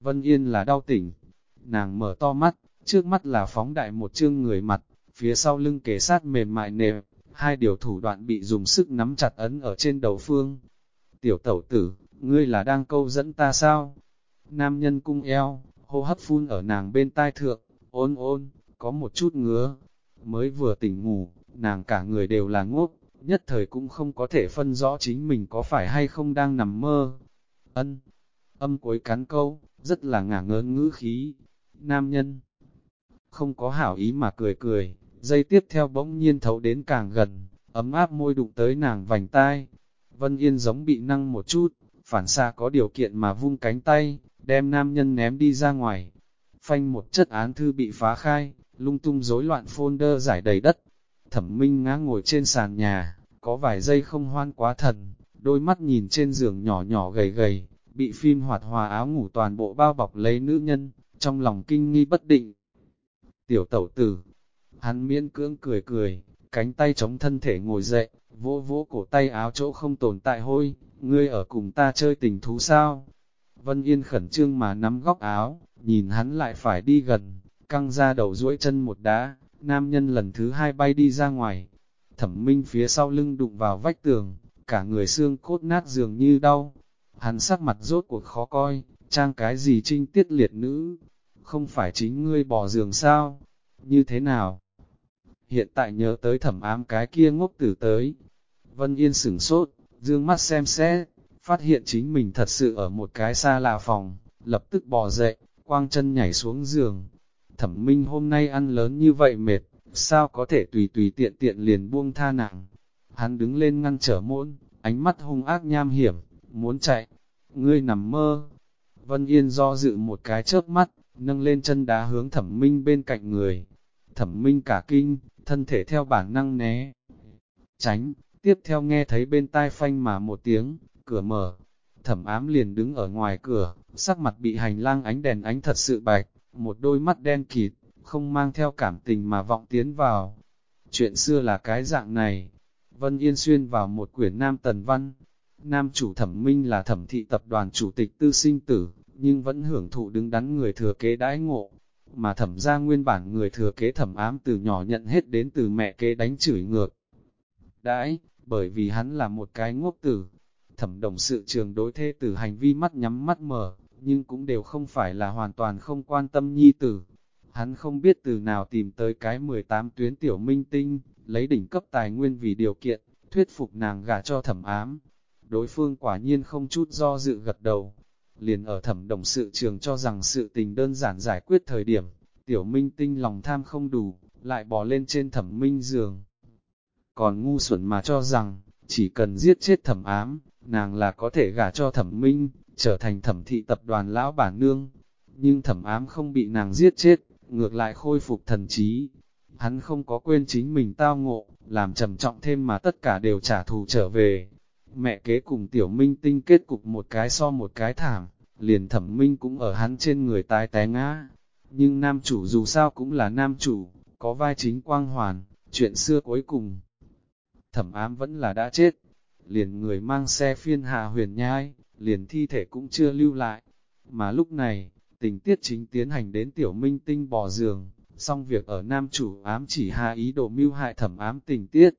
Vân Yên là đau tỉnh, nàng mở to mắt, trước mắt là phóng đại một chương người mặt, phía sau lưng kề sát mềm mại nề, hai điều thủ đoạn bị dùng sức nắm chặt ấn ở trên đầu phương. Tiểu tẩu tử, ngươi là đang câu dẫn ta sao? Nam nhân cung eo, hô hấp phun ở nàng bên tai thượng, ôn ôn, có một chút ngứa. Mới vừa tỉnh ngủ, nàng cả người đều là ngốc, nhất thời cũng không có thể phân rõ chính mình có phải hay không đang nằm mơ. Ân, âm cuối cắn câu, rất là ngả ngớn ngữ khí. Nam nhân, không có hảo ý mà cười cười, dây tiếp theo bỗng nhiên thấu đến càng gần, ấm áp môi đụng tới nàng vành tai. Vân Yên giống bị năng một chút, phản xa có điều kiện mà vung cánh tay, đem nam nhân ném đi ra ngoài. Phanh một chất án thư bị phá khai, lung tung rối loạn folder giải đầy đất. Thẩm Minh ngã ngồi trên sàn nhà, có vài giây không hoan quá thần, đôi mắt nhìn trên giường nhỏ nhỏ gầy gầy, bị phim hoạt hòa áo ngủ toàn bộ bao bọc lấy nữ nhân, trong lòng kinh nghi bất định. Tiểu tẩu tử, hắn miễn cưỡng cười cười, cánh tay chống thân thể ngồi dậy, vỗ vỗ cổ tay áo chỗ không tồn tại hôi, ngươi ở cùng ta chơi tình thú sao? Vân Yên khẩn trương mà nắm góc áo, nhìn hắn lại phải đi gần, căng ra đầu duỗi chân một đá, nam nhân lần thứ hai bay đi ra ngoài. Thẩm minh phía sau lưng đụng vào vách tường, cả người xương cốt nát dường như đau. Hắn sắc mặt rốt cuộc khó coi, trang cái gì trinh tiết liệt nữ, không phải chính ngươi bỏ giường sao, như thế nào? Hiện tại nhớ tới thẩm ám cái kia ngốc tử tới. Vân Yên sửng sốt, dương mắt xem xét, phát hiện chính mình thật sự ở một cái xa lạ phòng, lập tức bò dậy, quang chân nhảy xuống giường. Thẩm minh hôm nay ăn lớn như vậy mệt, sao có thể tùy tùy tiện tiện liền buông tha nặng. Hắn đứng lên ngăn trở môn, ánh mắt hung ác nham hiểm, muốn chạy. Ngươi nằm mơ. Vân Yên do dự một cái chớp mắt, nâng lên chân đá hướng thẩm minh bên cạnh người. Thẩm minh cả kinh, thân thể theo bản năng né. Tránh, tiếp theo nghe thấy bên tai phanh mà một tiếng, cửa mở. Thẩm ám liền đứng ở ngoài cửa, sắc mặt bị hành lang ánh đèn ánh thật sự bạch, một đôi mắt đen kịt, không mang theo cảm tình mà vọng tiến vào. Chuyện xưa là cái dạng này. Vân Yên xuyên vào một quyển Nam Tần Văn. Nam chủ thẩm minh là thẩm thị tập đoàn chủ tịch tư sinh tử, nhưng vẫn hưởng thụ đứng đắn người thừa kế đãi ngộ. Mà thẩm ra nguyên bản người thừa kế thẩm ám từ nhỏ nhận hết đến từ mẹ kế đánh chửi ngược. Đãi, bởi vì hắn là một cái ngốc tử. Thẩm đồng sự trường đối thê tử hành vi mắt nhắm mắt mở, nhưng cũng đều không phải là hoàn toàn không quan tâm nhi tử. Hắn không biết từ nào tìm tới cái 18 tuyến tiểu minh tinh, lấy đỉnh cấp tài nguyên vì điều kiện, thuyết phục nàng gả cho thẩm ám. Đối phương quả nhiên không chút do dự gật đầu. Liền ở thẩm đồng sự trường cho rằng sự tình đơn giản giải quyết thời điểm, tiểu minh tinh lòng tham không đủ, lại bò lên trên thẩm minh giường. Còn ngu xuẩn mà cho rằng, chỉ cần giết chết thẩm ám, nàng là có thể gả cho thẩm minh, trở thành thẩm thị tập đoàn lão bản nương. Nhưng thẩm ám không bị nàng giết chết, ngược lại khôi phục thần trí. Hắn không có quên chính mình tao ngộ, làm trầm trọng thêm mà tất cả đều trả thù trở về. Mẹ kế cùng tiểu minh tinh kết cục một cái so một cái thảm, liền thẩm minh cũng ở hắn trên người tái té ngã. Nhưng nam chủ dù sao cũng là nam chủ, có vai chính quang hoàn, chuyện xưa cuối cùng. Thẩm ám vẫn là đã chết, liền người mang xe phiên hạ huyền nhai, liền thi thể cũng chưa lưu lại. Mà lúc này, tình tiết chính tiến hành đến tiểu minh tinh bò giường, xong việc ở nam chủ ám chỉ hạ ý đồ mưu hại thẩm ám tình tiết.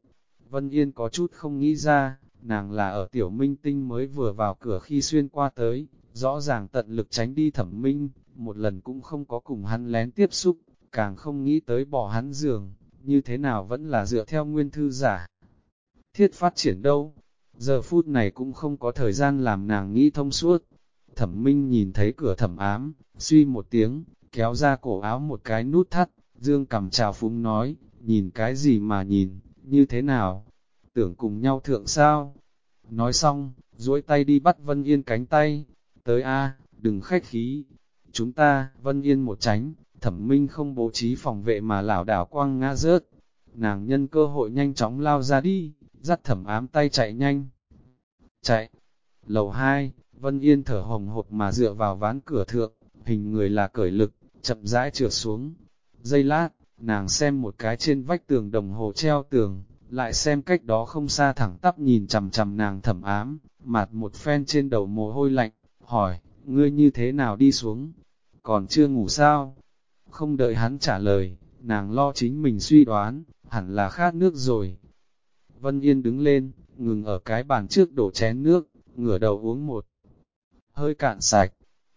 Vân Yên có chút không nghĩ ra, nàng là ở tiểu minh tinh mới vừa vào cửa khi xuyên qua tới, rõ ràng tận lực tránh đi thẩm minh, một lần cũng không có cùng hắn lén tiếp xúc, càng không nghĩ tới bỏ hắn giường, như thế nào vẫn là dựa theo nguyên thư giả. Thiết phát triển đâu, giờ phút này cũng không có thời gian làm nàng nghĩ thông suốt. Thẩm minh nhìn thấy cửa thẩm ám, suy một tiếng, kéo ra cổ áo một cái nút thắt, dương cầm trào phúng nói, nhìn cái gì mà nhìn, như thế nào, tưởng cùng nhau thượng sao. Nói xong, duỗi tay đi bắt Vân Yên cánh tay, tới a đừng khách khí, chúng ta, Vân Yên một tránh, thẩm minh không bố trí phòng vệ mà lảo đảo quăng ngã rớt, nàng nhân cơ hội nhanh chóng lao ra đi, dắt thẩm ám tay chạy nhanh. Chạy! Lầu 2, Vân Yên thở hồng hộc mà dựa vào ván cửa thượng, hình người là cởi lực, chậm rãi trượt xuống. Giây lát, nàng xem một cái trên vách tường đồng hồ treo tường, lại xem cách đó không xa thẳng tắp nhìn chầm chầm nàng thẩm ám, mặt một phen trên đầu mồ hôi lạnh, hỏi, ngươi như thế nào đi xuống, còn chưa ngủ sao? Không đợi hắn trả lời, nàng lo chính mình suy đoán, hẳn là khát nước rồi. Vân Yên đứng lên, ngừng ở cái bàn trước đổ chén nước, ngửa đầu uống một hơi cạn sạch,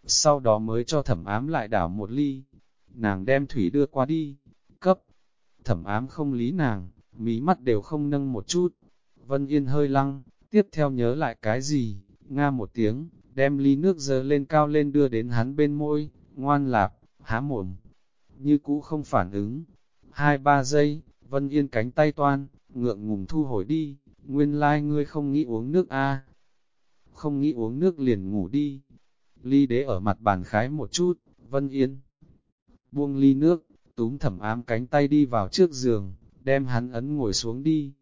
sau đó mới cho thẩm ám lại đảo một ly. Nàng đem thủy đưa qua đi, cấp. Thẩm ám không lý nàng, mí mắt đều không nâng một chút. Vân Yên hơi lăng, tiếp theo nhớ lại cái gì, nga một tiếng, đem ly nước dơ lên cao lên đưa đến hắn bên môi, ngoan lạp, há mồm. Như cũ không phản ứng. Hai ba giây, Vân Yên cánh tay toan, ngượng ngùng thu hồi đi, nguyên lai like ngươi không nghĩ uống nước a Không nghĩ uống nước liền ngủ đi. Ly đế ở mặt bàn khái một chút, Vân Yên. Buông ly nước, túm thẩm ám cánh tay đi vào trước giường, đem hắn ấn ngồi xuống đi.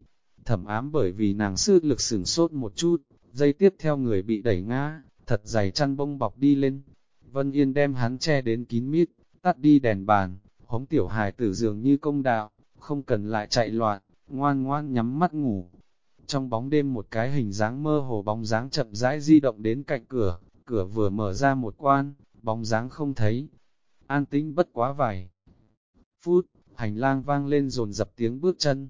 Thẩm ám bởi vì nàng sư lực sửng sốt một chút, dây tiếp theo người bị đẩy ngã, thật dày chăn bông bọc đi lên. Vân Yên đem hắn che đến kín mít, tắt đi đèn bàn, hống tiểu hài tử dường như công đạo, không cần lại chạy loạn, ngoan ngoan nhắm mắt ngủ. Trong bóng đêm một cái hình dáng mơ hồ bóng dáng chậm rãi di động đến cạnh cửa, cửa vừa mở ra một quan, bóng dáng không thấy. An tĩnh bất quá vài phút, hành lang vang lên rồn dập tiếng bước chân.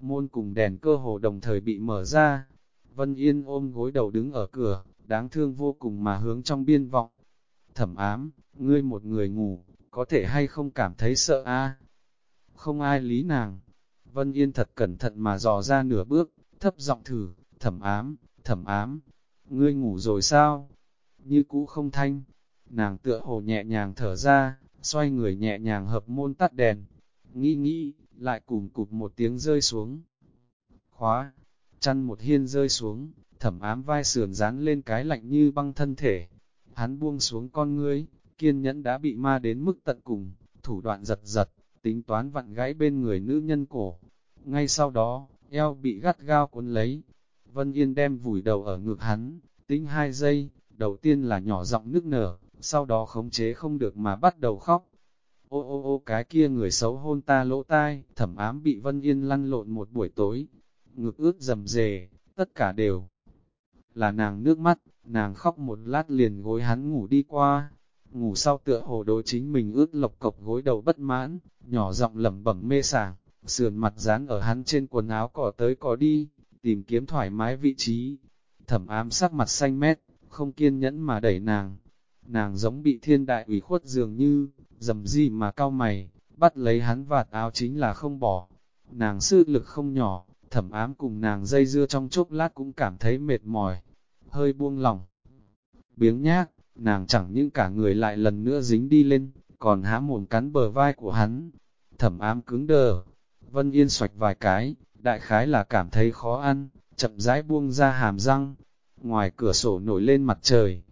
Môn cùng đèn cơ hồ đồng thời bị mở ra. Vân Yên ôm gối đầu đứng ở cửa, đáng thương vô cùng mà hướng trong biên vọng. Thẩm ám, ngươi một người ngủ, có thể hay không cảm thấy sợ a? Không ai lý nàng. Vân Yên thật cẩn thận mà dò ra nửa bước, thấp giọng thử, thẩm ám, thẩm ám, ngươi ngủ rồi sao? Như cũ không thanh, nàng tựa hồ nhẹ nhàng thở ra, xoay người nhẹ nhàng hợp môn tắt đèn, nghĩ nghĩ, lại cùm cụp một tiếng rơi xuống. Khóa, chăn một hiên rơi xuống, thẩm ám vai sườn dán lên cái lạnh như băng thân thể. Hắn buông xuống con ngươi, kiên nhẫn đã bị ma đến mức tận cùng, thủ đoạn giật giật, tính toán vặn gãy bên người nữ nhân cổ. Ngay sau đó, eo bị gắt gao cuốn lấy. Vân Yên đem vùi đầu ở ngực hắn, tính hai giây, đầu tiên là nhỏ giọng nức nở, sau đó khống chế không được mà bắt đầu khóc. Ô ô ô cái kia người xấu hôn ta lỗ tai, thẩm ám bị Vân Yên lăn lộn một buổi tối, ngực ướt dầm dề, tất cả đều là nàng nước mắt, nàng khóc một lát liền gối hắn ngủ đi qua, ngủ sau tựa hồ đối chính mình ướt lộc cộc gối đầu bất mãn, nhỏ giọng lẩm bẩm mê sảng, sườn mặt dán ở hắn trên quần áo cỏ tới cỏ đi, tìm kiếm thoải mái vị trí. Thẩm ám sắc mặt xanh mét, không kiên nhẫn mà đẩy nàng. Nàng giống bị thiên đại ủy khuất dường như, dầm gì mà cao mày, bắt lấy hắn vạt áo chính là không bỏ. Nàng sư lực không nhỏ, thẩm ám cùng nàng dây dưa trong chốc lát cũng cảm thấy mệt mỏi, hơi buông lỏng. Biếng nhác, nàng chẳng những cả người lại lần nữa dính đi lên, còn há mồm cắn bờ vai của hắn. Thẩm ám cứng đờ, Vân Yên xoạch vài cái, đại khái là cảm thấy khó ăn, chậm rãi buông ra hàm răng. Ngoài cửa sổ nổi lên mặt trời,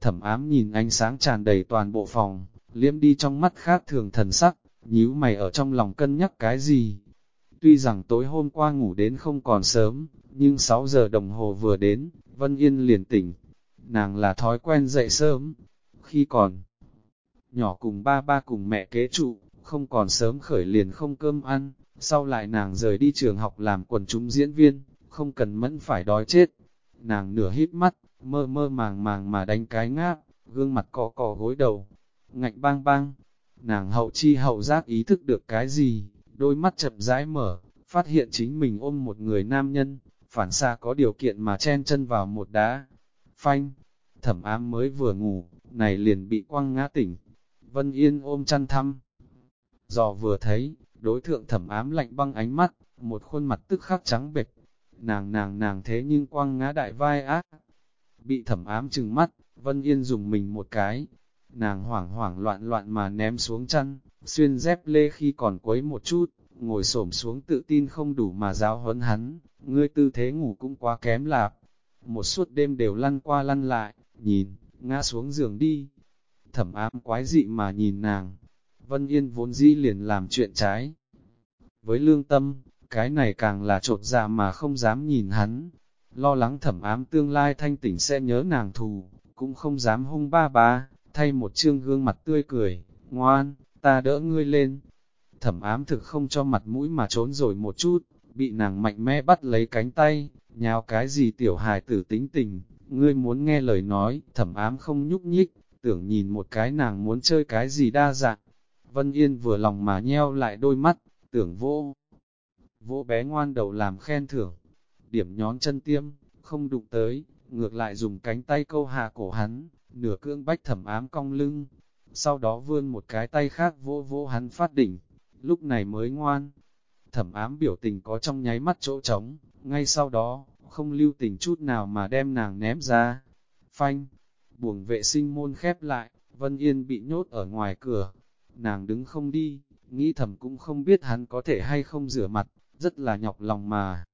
thẩm ám nhìn ánh sáng tràn đầy toàn bộ phòng, liếm đi trong mắt khác thường thần sắc, nhíu mày ở trong lòng cân nhắc cái gì. Tuy rằng tối hôm qua ngủ đến không còn sớm, nhưng 6 giờ đồng hồ vừa đến, Vân Yên liền tỉnh. Nàng là thói quen dậy sớm, khi còn nhỏ cùng ba ba cùng mẹ kế trụ, không còn sớm khởi liền không cơm ăn, sau lại nàng rời đi trường học làm quần chúng diễn viên, không cần mẫn phải đói chết. Nàng nửa hít mắt, mơ mơ màng màng mà đánh cái ngáp, gương mặt cọ cọ gối đầu, ngạnh bang bang. Nàng hậu chi hậu giác ý thức được cái gì, đôi mắt chậm rãi mở, phát hiện chính mình ôm một người nam nhân, phản xa có điều kiện mà chen chân vào một đá. Phanh, thẩm ám mới vừa ngủ, này liền bị quăng ngã tỉnh. Vân Yên ôm chăn thăm. Dò vừa thấy, đối thượng thẩm ám lạnh băng ánh mắt, một khuôn mặt tức khắc trắng bệch. Nàng nàng nàng thế nhưng quăng ngã đại vai ác. Bị thẩm ám trừng mắt, Vân Yên dùng mình một cái. Nàng hoảng hoảng loạn loạn mà ném xuống chăn, xuyên dép lê khi còn quấy một chút, ngồi xổm xuống tự tin không đủ mà giáo huấn hắn, ngươi tư thế ngủ cũng quá kém lạp. Một suốt đêm đều lăn qua lăn lại, nhìn, ngã xuống giường đi. Thẩm ám quái dị mà nhìn nàng, Vân Yên vốn dĩ liền làm chuyện trái. Với lương tâm, cái này càng là trột dạ mà không dám nhìn hắn. Lo lắng thẩm ám tương lai thanh tỉnh sẽ nhớ nàng thù, cũng không dám hung ba ba, thay một trương gương mặt tươi cười, ngoan, ta đỡ ngươi lên. Thẩm ám thực không cho mặt mũi mà trốn rồi một chút, bị nàng mạnh mẽ bắt lấy cánh tay, nhào cái gì tiểu hài tử tính tình, ngươi muốn nghe lời nói, thẩm ám không nhúc nhích, tưởng nhìn một cái nàng muốn chơi cái gì đa dạng. Vân Yên vừa lòng mà nheo lại đôi mắt, tưởng vô. Vỗ bé ngoan đầu làm khen thưởng, điểm nhón chân tiêm, không đụng tới, ngược lại dùng cánh tay câu hạ cổ hắn, nửa cương bách thẩm ám cong lưng, sau đó vươn một cái tay khác vỗ vỗ hắn phát đỉnh, lúc này mới ngoan. Thẩm ám biểu tình có trong nháy mắt chỗ trống, ngay sau đó, không lưu tình chút nào mà đem nàng ném ra. Phanh, buồng vệ sinh môn khép lại, Vân Yên bị nhốt ở ngoài cửa, nàng đứng không đi, nghĩ thầm cũng không biết hắn có thể hay không rửa mặt, rất là nhọc lòng mà.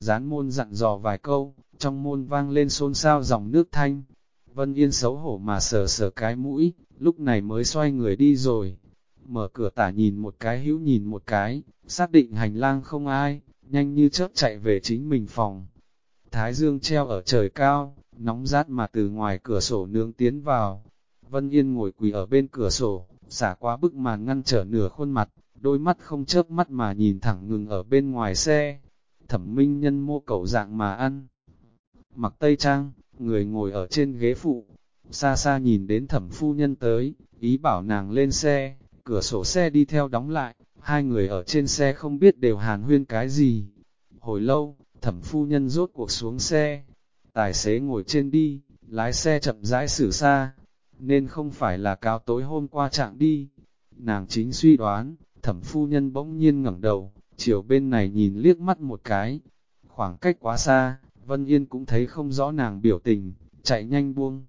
Gián môn dặn dò vài câu, trong môn vang lên xôn xao dòng nước thanh. Vân Yên xấu hổ mà sờ sờ cái mũi, lúc này mới xoay người đi rồi. Mở cửa tả nhìn một cái hữu nhìn một cái, xác định hành lang không ai, nhanh như chớp chạy về chính mình phòng. Thái dương treo ở trời cao, nóng rát mà từ ngoài cửa sổ nướng tiến vào. Vân Yên ngồi quỳ ở bên cửa sổ, xả qua bức màn ngăn trở nửa khuôn mặt, đôi mắt không chớp mắt mà nhìn thẳng ngừng ở bên ngoài xe. Thẩm minh nhân mô cẩu dạng mà ăn. Mặc tây trang, người ngồi ở trên ghế phụ, xa xa nhìn đến thẩm phu nhân tới, ý bảo nàng lên xe, cửa sổ xe đi theo đóng lại, hai người ở trên xe không biết đều hàn huyên cái gì. Hồi lâu, thẩm phu nhân rốt cuộc xuống xe, tài xế ngồi trên đi, lái xe chậm rãi xử xa, nên không phải là cao tối hôm qua chạm đi. Nàng chính suy đoán, thẩm phu nhân bỗng nhiên ngẩng đầu, chiều bên này nhìn liếc mắt một cái. Khoảng cách quá xa, Vân Yên cũng thấy không rõ nàng biểu tình, chạy nhanh buông.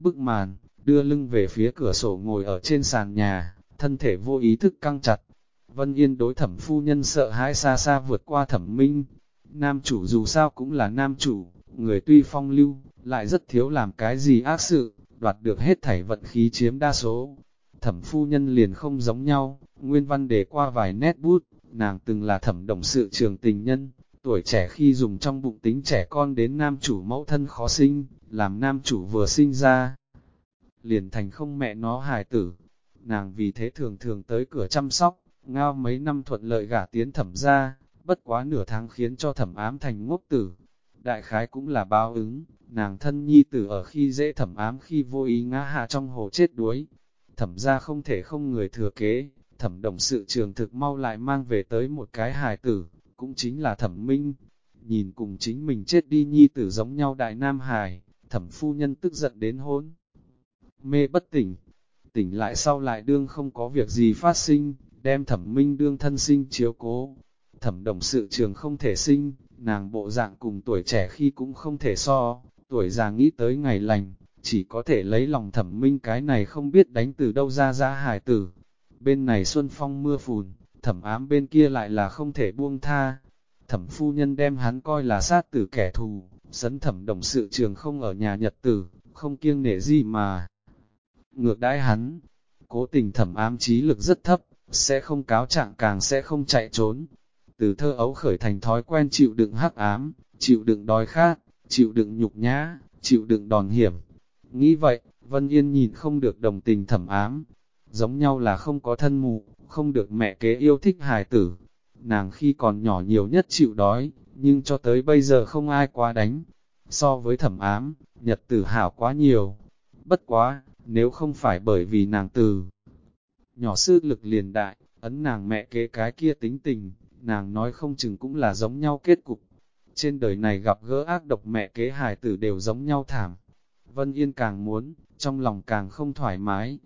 Bức màn, đưa lưng về phía cửa sổ ngồi ở trên sàn nhà, thân thể vô ý thức căng chặt. Vân Yên đối thẩm phu nhân sợ hãi xa xa vượt qua thẩm minh. Nam chủ dù sao cũng là nam chủ, người tuy phong lưu, lại rất thiếu làm cái gì ác sự, đoạt được hết thảy vận khí chiếm đa số. Thẩm phu nhân liền không giống nhau, nguyên văn để qua vài nét bút, nàng từng là thẩm đồng sự trường tình nhân, tuổi trẻ khi dùng trong bụng tính trẻ con đến nam chủ mẫu thân khó sinh, làm nam chủ vừa sinh ra. Liền thành không mẹ nó hài tử, nàng vì thế thường thường tới cửa chăm sóc, ngao mấy năm thuận lợi gả tiến thẩm ra, bất quá nửa tháng khiến cho thẩm ám thành ngốc tử. Đại khái cũng là báo ứng, nàng thân nhi tử ở khi dễ thẩm ám khi vô ý ngã hạ trong hồ chết đuối. Thẩm ra không thể không người thừa kế, thẩm đồng sự trường thực mau lại mang về tới một cái hài tử, cũng chính là thẩm minh. Nhìn cùng chính mình chết đi nhi tử giống nhau đại nam hài, thẩm phu nhân tức giận đến hốn. Mê bất tỉnh, tỉnh lại sau lại đương không có việc gì phát sinh, đem thẩm minh đương thân sinh chiếu cố. Thẩm đồng sự trường không thể sinh, nàng bộ dạng cùng tuổi trẻ khi cũng không thể so, tuổi già nghĩ tới ngày lành, chỉ có thể lấy lòng thẩm minh cái này không biết đánh từ đâu ra ra hài tử. Bên này xuân phong mưa phùn, thẩm ám bên kia lại là không thể buông tha. Thẩm phu nhân đem hắn coi là sát tử kẻ thù, sấn thẩm đồng sự trường không ở nhà nhật tử, không kiêng nể gì mà. Ngược đãi hắn, cố tình thẩm ám trí lực rất thấp, sẽ không cáo trạng càng sẽ không chạy trốn. Từ thơ ấu khởi thành thói quen chịu đựng hắc ám, chịu đựng đói khát, chịu đựng nhục nhã, chịu đựng đòn hiểm. Nghĩ vậy, Vân Yên nhìn không được đồng tình thẩm ám, giống nhau là không có thân mụ, không được mẹ kế yêu thích hài tử. Nàng khi còn nhỏ nhiều nhất chịu đói, nhưng cho tới bây giờ không ai quá đánh. So với thẩm ám, nhật tử hảo quá nhiều. Bất quá, nếu không phải bởi vì nàng từ nhỏ sư lực liền đại, ấn nàng mẹ kế cái kia tính tình, nàng nói không chừng cũng là giống nhau kết cục. Trên đời này gặp gỡ ác độc mẹ kế hài tử đều giống nhau thảm. Vân Yên càng muốn, trong lòng càng không thoải mái,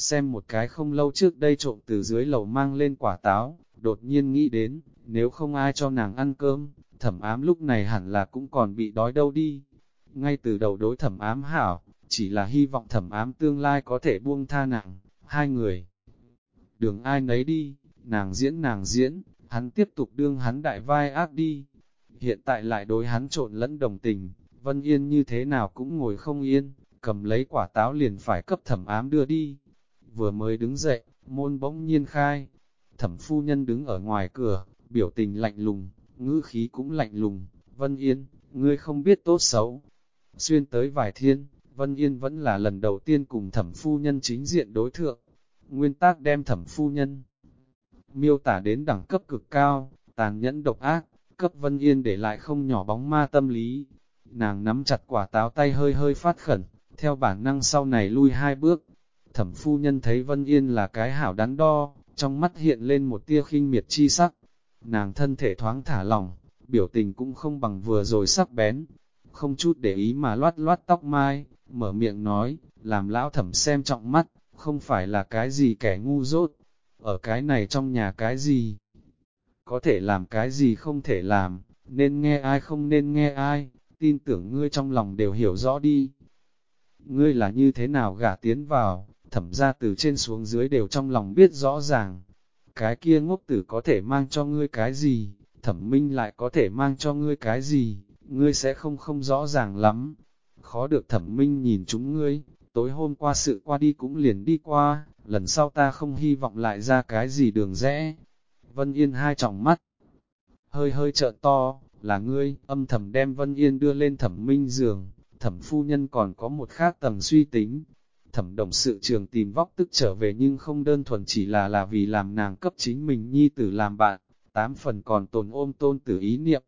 xem một cái không lâu trước đây trộm từ dưới lầu mang lên quả táo, đột nhiên nghĩ đến, nếu không ai cho nàng ăn cơm, thẩm ám lúc này hẳn là cũng còn bị đói đâu đi. Ngay từ đầu đối thẩm ám hảo, chỉ là hy vọng thẩm ám tương lai có thể buông tha nàng, hai người. Đường ai nấy đi, nàng diễn nàng diễn, hắn tiếp tục đương hắn đại vai ác đi. Hiện tại lại đối hắn trộn lẫn đồng tình, Vân Yên như thế nào cũng ngồi không yên, cầm lấy quả táo liền phải cấp thẩm ám đưa đi vừa mới đứng dậy, môn bỗng nhiên khai. Thẩm phu nhân đứng ở ngoài cửa, biểu tình lạnh lùng, ngữ khí cũng lạnh lùng. Vân Yên, ngươi không biết tốt xấu. Xuyên tới vài thiên, Vân Yên vẫn là lần đầu tiên cùng thẩm phu nhân chính diện đối thượng. Nguyên tác đem thẩm phu nhân miêu tả đến đẳng cấp cực cao, tàn nhẫn độc ác, cấp Vân Yên để lại không nhỏ bóng ma tâm lý. Nàng nắm chặt quả táo tay hơi hơi phát khẩn, theo bản năng sau này lui hai bước. Thẩm phu nhân thấy Vân Yên là cái hảo đắn đo, trong mắt hiện lên một tia khinh miệt chi sắc. Nàng thân thể thoáng thả lỏng, biểu tình cũng không bằng vừa rồi sắc bén. Không chút để ý mà loát loát tóc mai, mở miệng nói, làm lão thẩm xem trọng mắt, không phải là cái gì kẻ ngu dốt. Ở cái này trong nhà cái gì? Có thể làm cái gì không thể làm, nên nghe ai không nên nghe ai, tin tưởng ngươi trong lòng đều hiểu rõ đi. Ngươi là như thế nào gả tiến vào, thẩm ra từ trên xuống dưới đều trong lòng biết rõ ràng. Cái kia ngốc tử có thể mang cho ngươi cái gì, thẩm minh lại có thể mang cho ngươi cái gì, ngươi sẽ không không rõ ràng lắm. Khó được thẩm minh nhìn chúng ngươi, tối hôm qua sự qua đi cũng liền đi qua, lần sau ta không hy vọng lại ra cái gì đường rẽ. Vân Yên hai tròng mắt, hơi hơi trợn to, là ngươi, âm thầm đem Vân Yên đưa lên thẩm minh giường, thẩm phu nhân còn có một khác tầng suy tính. Thẩm đồng sự trường tìm vóc tức trở về nhưng không đơn thuần chỉ là là vì làm nàng cấp chính mình nhi tử làm bạn, tám phần còn tồn ôm tôn tử ý niệm,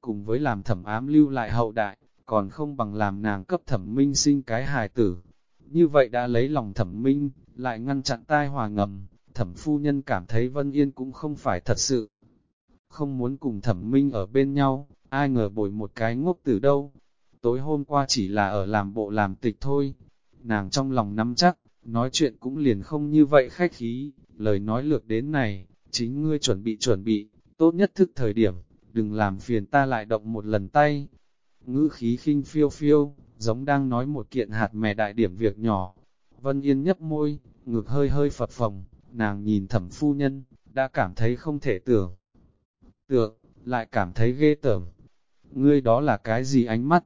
cùng với làm thẩm ám lưu lại hậu đại, còn không bằng làm nàng cấp thẩm minh sinh cái hài tử. Như vậy đã lấy lòng thẩm minh, lại ngăn chặn tai hòa ngầm, thẩm phu nhân cảm thấy Vân Yên cũng không phải thật sự. Không muốn cùng thẩm minh ở bên nhau, ai ngờ bồi một cái ngốc từ đâu. Tối hôm qua chỉ là ở làm bộ làm tịch thôi. Nàng trong lòng nắm chắc, nói chuyện cũng liền không như vậy khách khí, lời nói lược đến này, chính ngươi chuẩn bị chuẩn bị, tốt nhất thức thời điểm, đừng làm phiền ta lại động một lần tay. Ngữ khí khinh phiêu phiêu, giống đang nói một kiện hạt mè đại điểm việc nhỏ. Vân Yên nhấp môi, ngực hơi hơi phật phồng, nàng nhìn thẩm phu nhân, đã cảm thấy không thể tưởng. Tượng, lại cảm thấy ghê tởm. Ngươi đó là cái gì ánh mắt?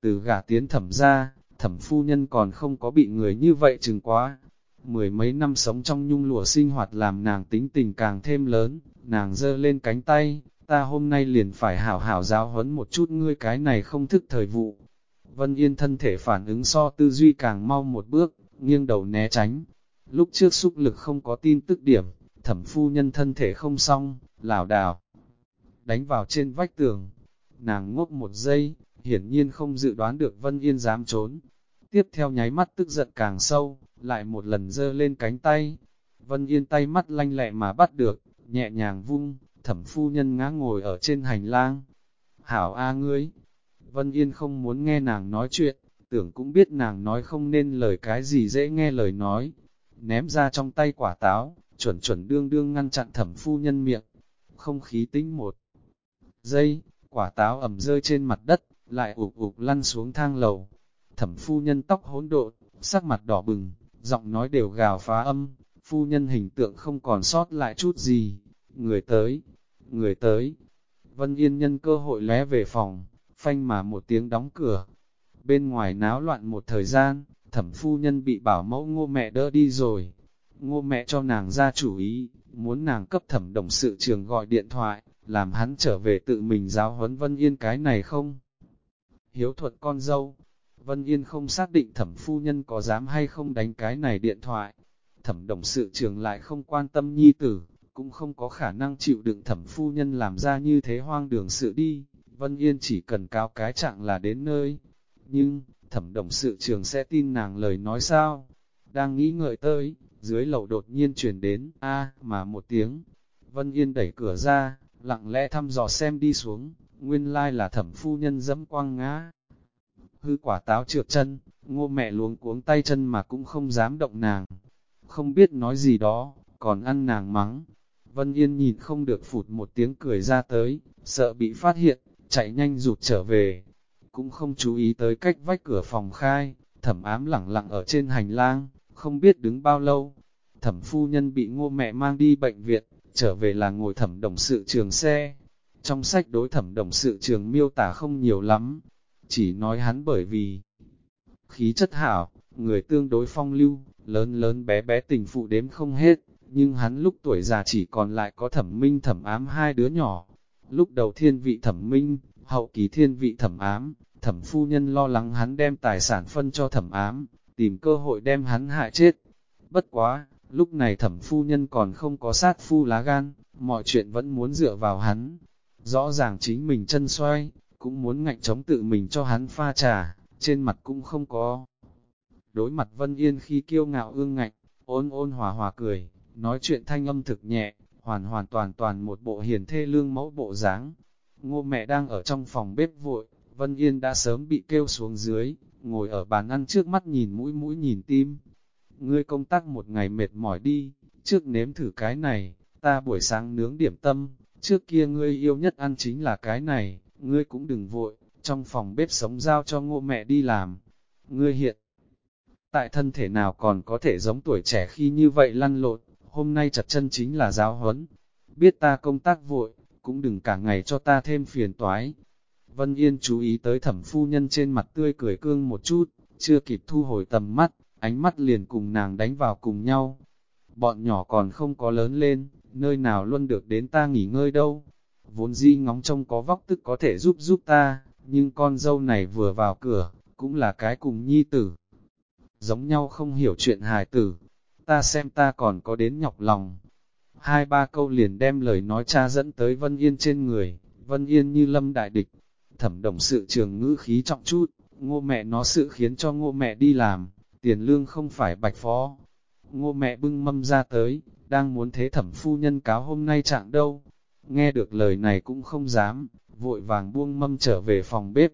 Từ gả tiến thẩm ra, thẩm phu nhân còn không có bị người như vậy chừng quá. Mười mấy năm sống trong nhung lụa sinh hoạt làm nàng tính tình càng thêm lớn, nàng giơ lên cánh tay, ta hôm nay liền phải hảo hảo giáo huấn một chút ngươi cái này không thức thời vụ. Vân Yên thân thể phản ứng so tư duy càng mau một bước, nghiêng đầu né tránh. Lúc trước xúc lực không có tin tức điểm, thẩm phu nhân thân thể không xong, lảo đảo. Đánh vào trên vách tường, nàng ngốc một giây, hiển nhiên không dự đoán được Vân Yên dám trốn. Tiếp theo nháy mắt tức giận càng sâu, lại một lần dơ lên cánh tay. Vân Yên tay mắt lanh lẹ mà bắt được, nhẹ nhàng vung, thẩm phu nhân ngã ngồi ở trên hành lang. Hảo A ngươi! Vân Yên không muốn nghe nàng nói chuyện, tưởng cũng biết nàng nói không nên lời cái gì dễ nghe lời nói. Ném ra trong tay quả táo, chuẩn chuẩn đương đương ngăn chặn thẩm phu nhân miệng. Không khí tính một giây, quả táo ẩm rơi trên mặt đất, lại ụp ụp lăn xuống thang lầu. Thẩm phu nhân tóc hỗn độn, sắc mặt đỏ bừng, giọng nói đều gào phá âm, phu nhân hình tượng không còn sót lại chút gì. Người tới, người tới. Vân Yên nhân cơ hội lé về phòng, phanh mà một tiếng đóng cửa. Bên ngoài náo loạn một thời gian, thẩm phu nhân bị bảo mẫu ngô mẹ đỡ đi rồi. Ngô mẹ cho nàng ra chủ ý, muốn nàng cấp thẩm đồng sự trường gọi điện thoại, làm hắn trở về tự mình giáo huấn Vân Yên cái này không? Hiếu thuận con dâu, Vân Yên không xác định thẩm phu nhân có dám hay không đánh cái này điện thoại. Thẩm đồng sự trường lại không quan tâm nhi tử, cũng không có khả năng chịu đựng thẩm phu nhân làm ra như thế hoang đường sự đi. Vân Yên chỉ cần cao cái trạng là đến nơi. Nhưng, thẩm đồng sự trường sẽ tin nàng lời nói sao? Đang nghĩ ngợi tới, dưới lầu đột nhiên truyền đến, a mà một tiếng. Vân Yên đẩy cửa ra, lặng lẽ thăm dò xem đi xuống, nguyên lai là thẩm phu nhân dẫm quăng ngã. Hư quả táo trượt chân, ngô mẹ luống cuống tay chân mà cũng không dám động nàng. Không biết nói gì đó, còn ăn nàng mắng. Vân Yên nhìn không được phụt một tiếng cười ra tới, sợ bị phát hiện, chạy nhanh rụt trở về. Cũng không chú ý tới cách vách cửa phòng khai, thẩm ám lẳng lặng ở trên hành lang, không biết đứng bao lâu. Thẩm phu nhân bị ngô mẹ mang đi bệnh viện, trở về là ngồi thẩm đồng sự trường xe. Trong sách đối thẩm đồng sự trường miêu tả không nhiều lắm, chỉ nói hắn bởi vì khí chất hảo, người tương đối phong lưu, lớn lớn bé bé tình phụ đếm không hết, nhưng hắn lúc tuổi già chỉ còn lại có thẩm minh thẩm ám hai đứa nhỏ. Lúc đầu thiên vị thẩm minh, hậu kỳ thiên vị thẩm ám, thẩm phu nhân lo lắng hắn đem tài sản phân cho thẩm ám, tìm cơ hội đem hắn hại chết. Bất quá, Lúc này thẩm phu nhân còn không có sát phu lá gan, mọi chuyện vẫn muốn dựa vào hắn. Rõ ràng chính mình chân xoay, cũng muốn ngạnh chống tự mình cho hắn pha trà, trên mặt cũng không có. đối mặt Vân Yên khi kiêu ngạo ương ngạnh, ôn ôn hòa hòa cười, nói chuyện thanh âm thực nhẹ, hoàn hoàn toàn toàn một bộ hiền thê lương mẫu bộ dáng. Ngô mẹ đang ở trong phòng bếp vội, Vân Yên đã sớm bị kêu xuống dưới, ngồi ở bàn ăn trước mắt nhìn mũi mũi nhìn tim. Ngươi công tác một ngày mệt mỏi đi, trước nếm thử cái này, ta buổi sáng nướng điểm tâm, trước kia ngươi yêu nhất ăn chính là cái này, ngươi cũng đừng vội, trong phòng bếp sống giao cho ngô mẹ đi làm. Ngươi hiện tại thân thể nào còn có thể giống tuổi trẻ khi như vậy lăn lộn, hôm nay chặt chân chính là giáo huấn. Biết ta công tác vội, cũng đừng cả ngày cho ta thêm phiền toái. Vân Yên chú ý tới thẩm phu nhân trên mặt tươi cười cương một chút, chưa kịp thu hồi tầm mắt, ánh mắt liền cùng nàng đánh vào cùng nhau. Bọn nhỏ còn không có lớn lên, nơi nào luôn được đến ta nghỉ ngơi đâu. Vốn di ngóng trông có vóc tức có thể giúp giúp ta, nhưng con dâu này vừa vào cửa, cũng là cái cùng nhi tử. Giống nhau không hiểu chuyện hài tử, ta xem ta còn có đến nhọc lòng. Hai ba câu liền đem lời nói cha dẫn tới Vân Yên trên người, Vân Yên như lâm đại địch. Thẩm đồng sự trường ngữ khí trọng chút, ngô mẹ nó sự khiến cho ngô mẹ đi làm, tiền lương không phải bạch phó. Ngô mẹ bưng mâm ra tới, đang muốn thế thẩm phu nhân cáo hôm nay trạng đâu. Nghe được lời này cũng không dám, vội vàng buông mâm trở về phòng bếp.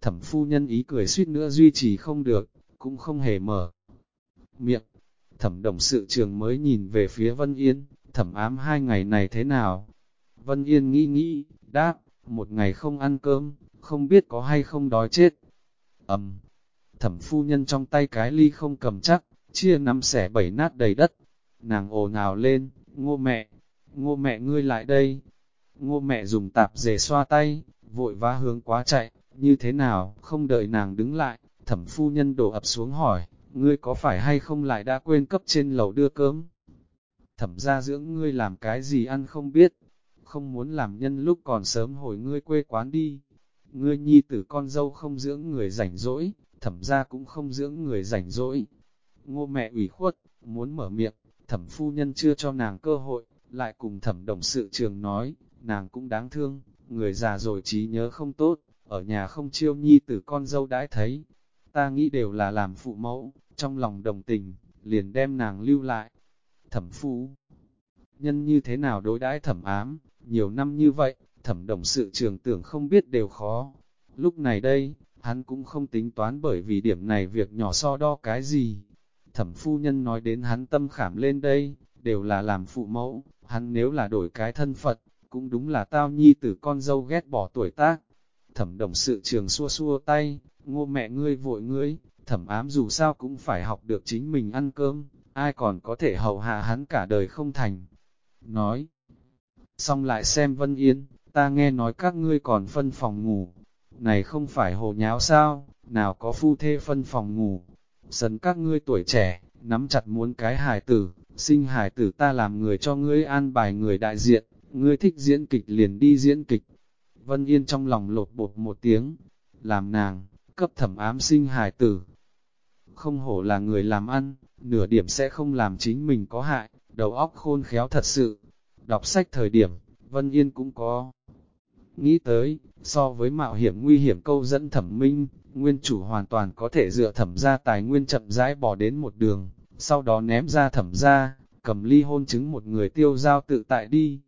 Thẩm phu nhân ý cười suýt nữa duy trì không được, cũng không hề mở. Miệng, thẩm đồng sự trường mới nhìn về phía Vân Yên, thẩm ám hai ngày này thế nào? Vân Yên nghĩ nghĩ, đáp, một ngày không ăn cơm, không biết có hay không đói chết. ầm, thẩm phu nhân trong tay cái ly không cầm chắc, chia năm xẻ bảy nát đầy đất. Nàng ồ nào lên, ngô mẹ, ngô mẹ ngươi lại đây. Ngô mẹ dùng tạp dề xoa tay, vội vã hướng quá chạy, như thế nào, không đợi nàng đứng lại, thẩm phu nhân đổ ập xuống hỏi, ngươi có phải hay không lại đã quên cấp trên lầu đưa cơm? Thẩm ra dưỡng ngươi làm cái gì ăn không biết, không muốn làm nhân lúc còn sớm hồi ngươi quê quán đi. Ngươi nhi tử con dâu không dưỡng người rảnh rỗi, thẩm ra cũng không dưỡng người rảnh rỗi. Ngô mẹ ủy khuất, muốn mở miệng, thẩm phu nhân chưa cho nàng cơ hội, lại cùng thẩm đồng sự trường nói, nàng cũng đáng thương, người già rồi trí nhớ không tốt, ở nhà không chiêu nhi tử con dâu đãi thấy. Ta nghĩ đều là làm phụ mẫu, trong lòng đồng tình, liền đem nàng lưu lại. Thẩm phu, nhân như thế nào đối đãi thẩm ám, nhiều năm như vậy, thẩm đồng sự trường tưởng không biết đều khó. Lúc này đây, hắn cũng không tính toán bởi vì điểm này việc nhỏ so đo cái gì. Thẩm phu nhân nói đến hắn tâm khảm lên đây, đều là làm phụ mẫu, hắn nếu là đổi cái thân Phật, cũng đúng là tao nhi tử con dâu ghét bỏ tuổi tác. Thẩm đồng sự trường xua xua tay, ngô mẹ ngươi vội ngươi, thẩm ám dù sao cũng phải học được chính mình ăn cơm, ai còn có thể hầu hạ hắn cả đời không thành. Nói, xong lại xem Vân Yên, ta nghe nói các ngươi còn phân phòng ngủ, này không phải hồ nháo sao, nào có phu thê phân phòng ngủ, sấn các ngươi tuổi trẻ, nắm chặt muốn cái hài tử, sinh hải tử ta làm người cho ngươi an bài người đại diện, ngươi thích diễn kịch liền đi diễn kịch. Vân Yên trong lòng lột bột một tiếng, làm nàng, cấp thẩm ám sinh hải tử. Không hổ là người làm ăn, nửa điểm sẽ không làm chính mình có hại, đầu óc khôn khéo thật sự. Đọc sách thời điểm, Vân Yên cũng có nghĩ tới, so với mạo hiểm nguy hiểm câu dẫn thẩm minh, nguyên chủ hoàn toàn có thể dựa thẩm ra tài nguyên chậm rãi bỏ đến một đường, sau đó ném ra thẩm ra, cầm ly hôn chứng một người tiêu giao tự tại đi.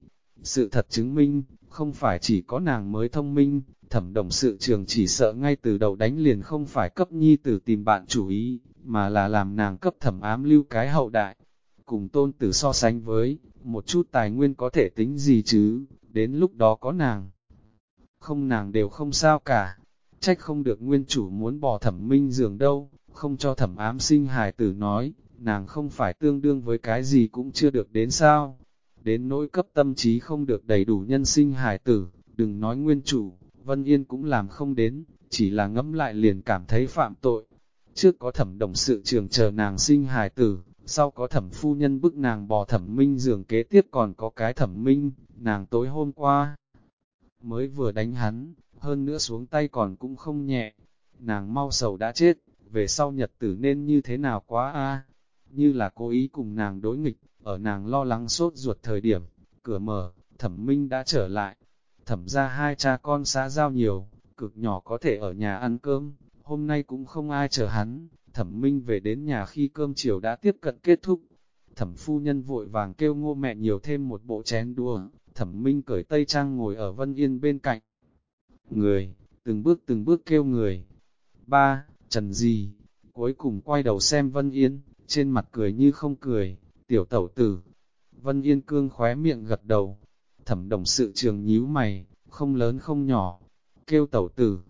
Sự thật chứng minh, không phải chỉ có nàng mới thông minh, thẩm đồng sự trường chỉ sợ ngay từ đầu đánh liền không phải cấp nhi tử tìm bạn chủ ý, mà là làm nàng cấp thẩm ám lưu cái hậu đại. Cùng tôn tử so sánh với, một chút tài nguyên có thể tính gì chứ, đến lúc đó có nàng. Không nàng đều không sao cả, trách không được nguyên chủ muốn bỏ thẩm minh giường đâu, không cho thẩm ám sinh hài tử nói, nàng không phải tương đương với cái gì cũng chưa được đến sao. Đến nỗi cấp tâm trí không được đầy đủ nhân sinh hài tử, đừng nói nguyên chủ, Vân Yên cũng làm không đến, chỉ là ngẫm lại liền cảm thấy phạm tội. Trước có thẩm đồng sự trường chờ nàng sinh hài tử, sau có thẩm phu nhân bức nàng bò thẩm minh giường kế tiếp còn có cái thẩm minh, nàng tối hôm qua mới vừa đánh hắn, hơn nữa xuống tay còn cũng không nhẹ. Nàng mau sầu đã chết, về sau nhật tử nên như thế nào quá a như là cố ý cùng nàng đối nghịch, ở nàng lo lắng sốt ruột thời điểm, cửa mở, thẩm minh đã trở lại. Thẩm ra hai cha con xã giao nhiều, cực nhỏ có thể ở nhà ăn cơm, hôm nay cũng không ai chờ hắn, Thẩm Minh về đến nhà khi cơm chiều đã tiếp cận kết thúc. Thẩm phu nhân vội vàng kêu ngô mẹ nhiều thêm một bộ chén đua. Thẩm Minh cởi tây trang ngồi ở Vân Yên bên cạnh. Người, từng bước từng bước kêu người. Ba, Trần gì? Cuối cùng quay đầu xem Vân Yên, trên mặt cười như không cười, tiểu tẩu tử. Vân Yên cương khóe miệng gật đầu. Thẩm đồng sự trường nhíu mày, không lớn không nhỏ. Kêu tẩu tử.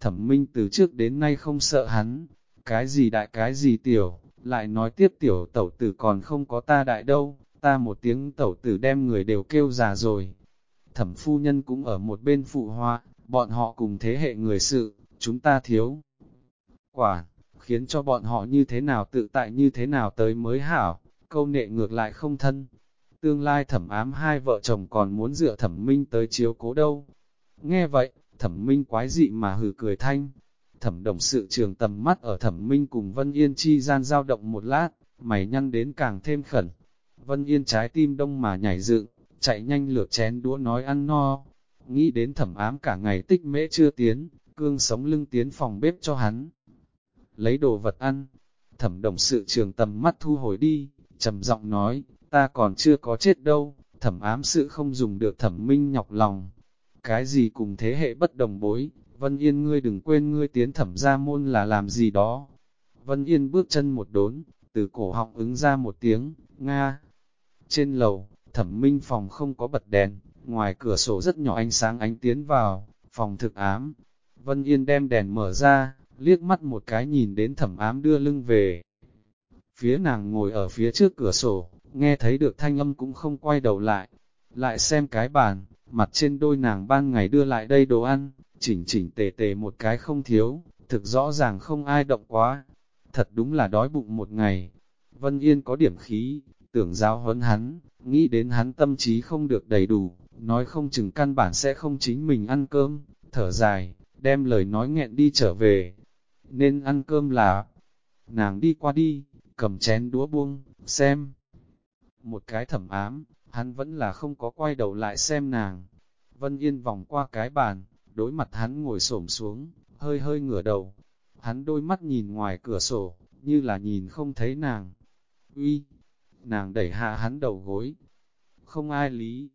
Thẩm Minh từ trước đến nay không sợ hắn, cái gì đại cái gì tiểu, lại nói tiếp tiểu tẩu tử còn không có ta đại đâu, ta một tiếng tẩu tử đem người đều kêu già rồi. Thẩm phu nhân cũng ở một bên phụ hoa, bọn họ cùng thế hệ người sự, chúng ta thiếu. Quả, khiến cho bọn họ như thế nào tự tại như thế nào tới mới hảo, câu nệ ngược lại không thân. Tương lai thẩm ám hai vợ chồng còn muốn dựa thẩm minh tới chiếu cố đâu. Nghe vậy, thẩm minh quái dị mà hừ cười thanh, Thẩm đồng sự trường tầm mắt ở thẩm minh cùng Vân Yên chi gian dao động một lát, mày nhăn đến càng thêm khẩn. Vân Yên trái tim đông mà nhảy dựng, chạy nhanh lược chén đũa nói ăn no. Nghĩ đến thẩm ám cả ngày tích mễ chưa tiến, cương sống lưng tiến phòng bếp cho hắn. Lấy đồ vật ăn, thẩm đồng sự trường tầm mắt thu hồi đi, trầm giọng nói, ta còn chưa có chết đâu, thẩm ám sự không dùng được thẩm minh nhọc lòng. Cái gì cùng thế hệ bất đồng bối, Vân Yên ngươi đừng quên ngươi tiến thẩm ra môn là làm gì đó. Vân Yên bước chân một đốn, từ cổ họng ứng ra một tiếng, Nga. Trên lầu, thẩm minh phòng không có bật đèn, ngoài cửa sổ rất nhỏ ánh sáng ánh tiến vào, phòng thực ám. Vân Yên đem đèn mở ra, liếc mắt một cái nhìn đến thẩm ám đưa lưng về. Phía nàng ngồi ở phía trước cửa sổ, nghe thấy được thanh âm cũng không quay đầu lại. Lại xem cái bàn, mặt trên đôi nàng ban ngày đưa lại đây đồ ăn, chỉnh chỉnh tề tề một cái không thiếu, thực rõ ràng không ai động quá. Thật đúng là đói bụng một ngày. Vân Yên có điểm khí, tưởng giáo huấn hắn, nghĩ đến hắn tâm trí không được đầy đủ, nói không chừng căn bản sẽ không chính mình ăn cơm, thở dài, đem lời nói nghẹn đi trở về. Nên ăn cơm là, nàng đi qua đi, cầm chén đũa buông, xem. Một cái thẩm ám, hắn vẫn là không có quay đầu lại xem nàng. Vân Yên vòng qua cái bàn, đối mặt hắn ngồi xổm xuống, hơi hơi ngửa đầu. Hắn đôi mắt nhìn ngoài cửa sổ, như là nhìn không thấy nàng. Uy, nàng đẩy hạ hắn đầu gối. Không ai lý,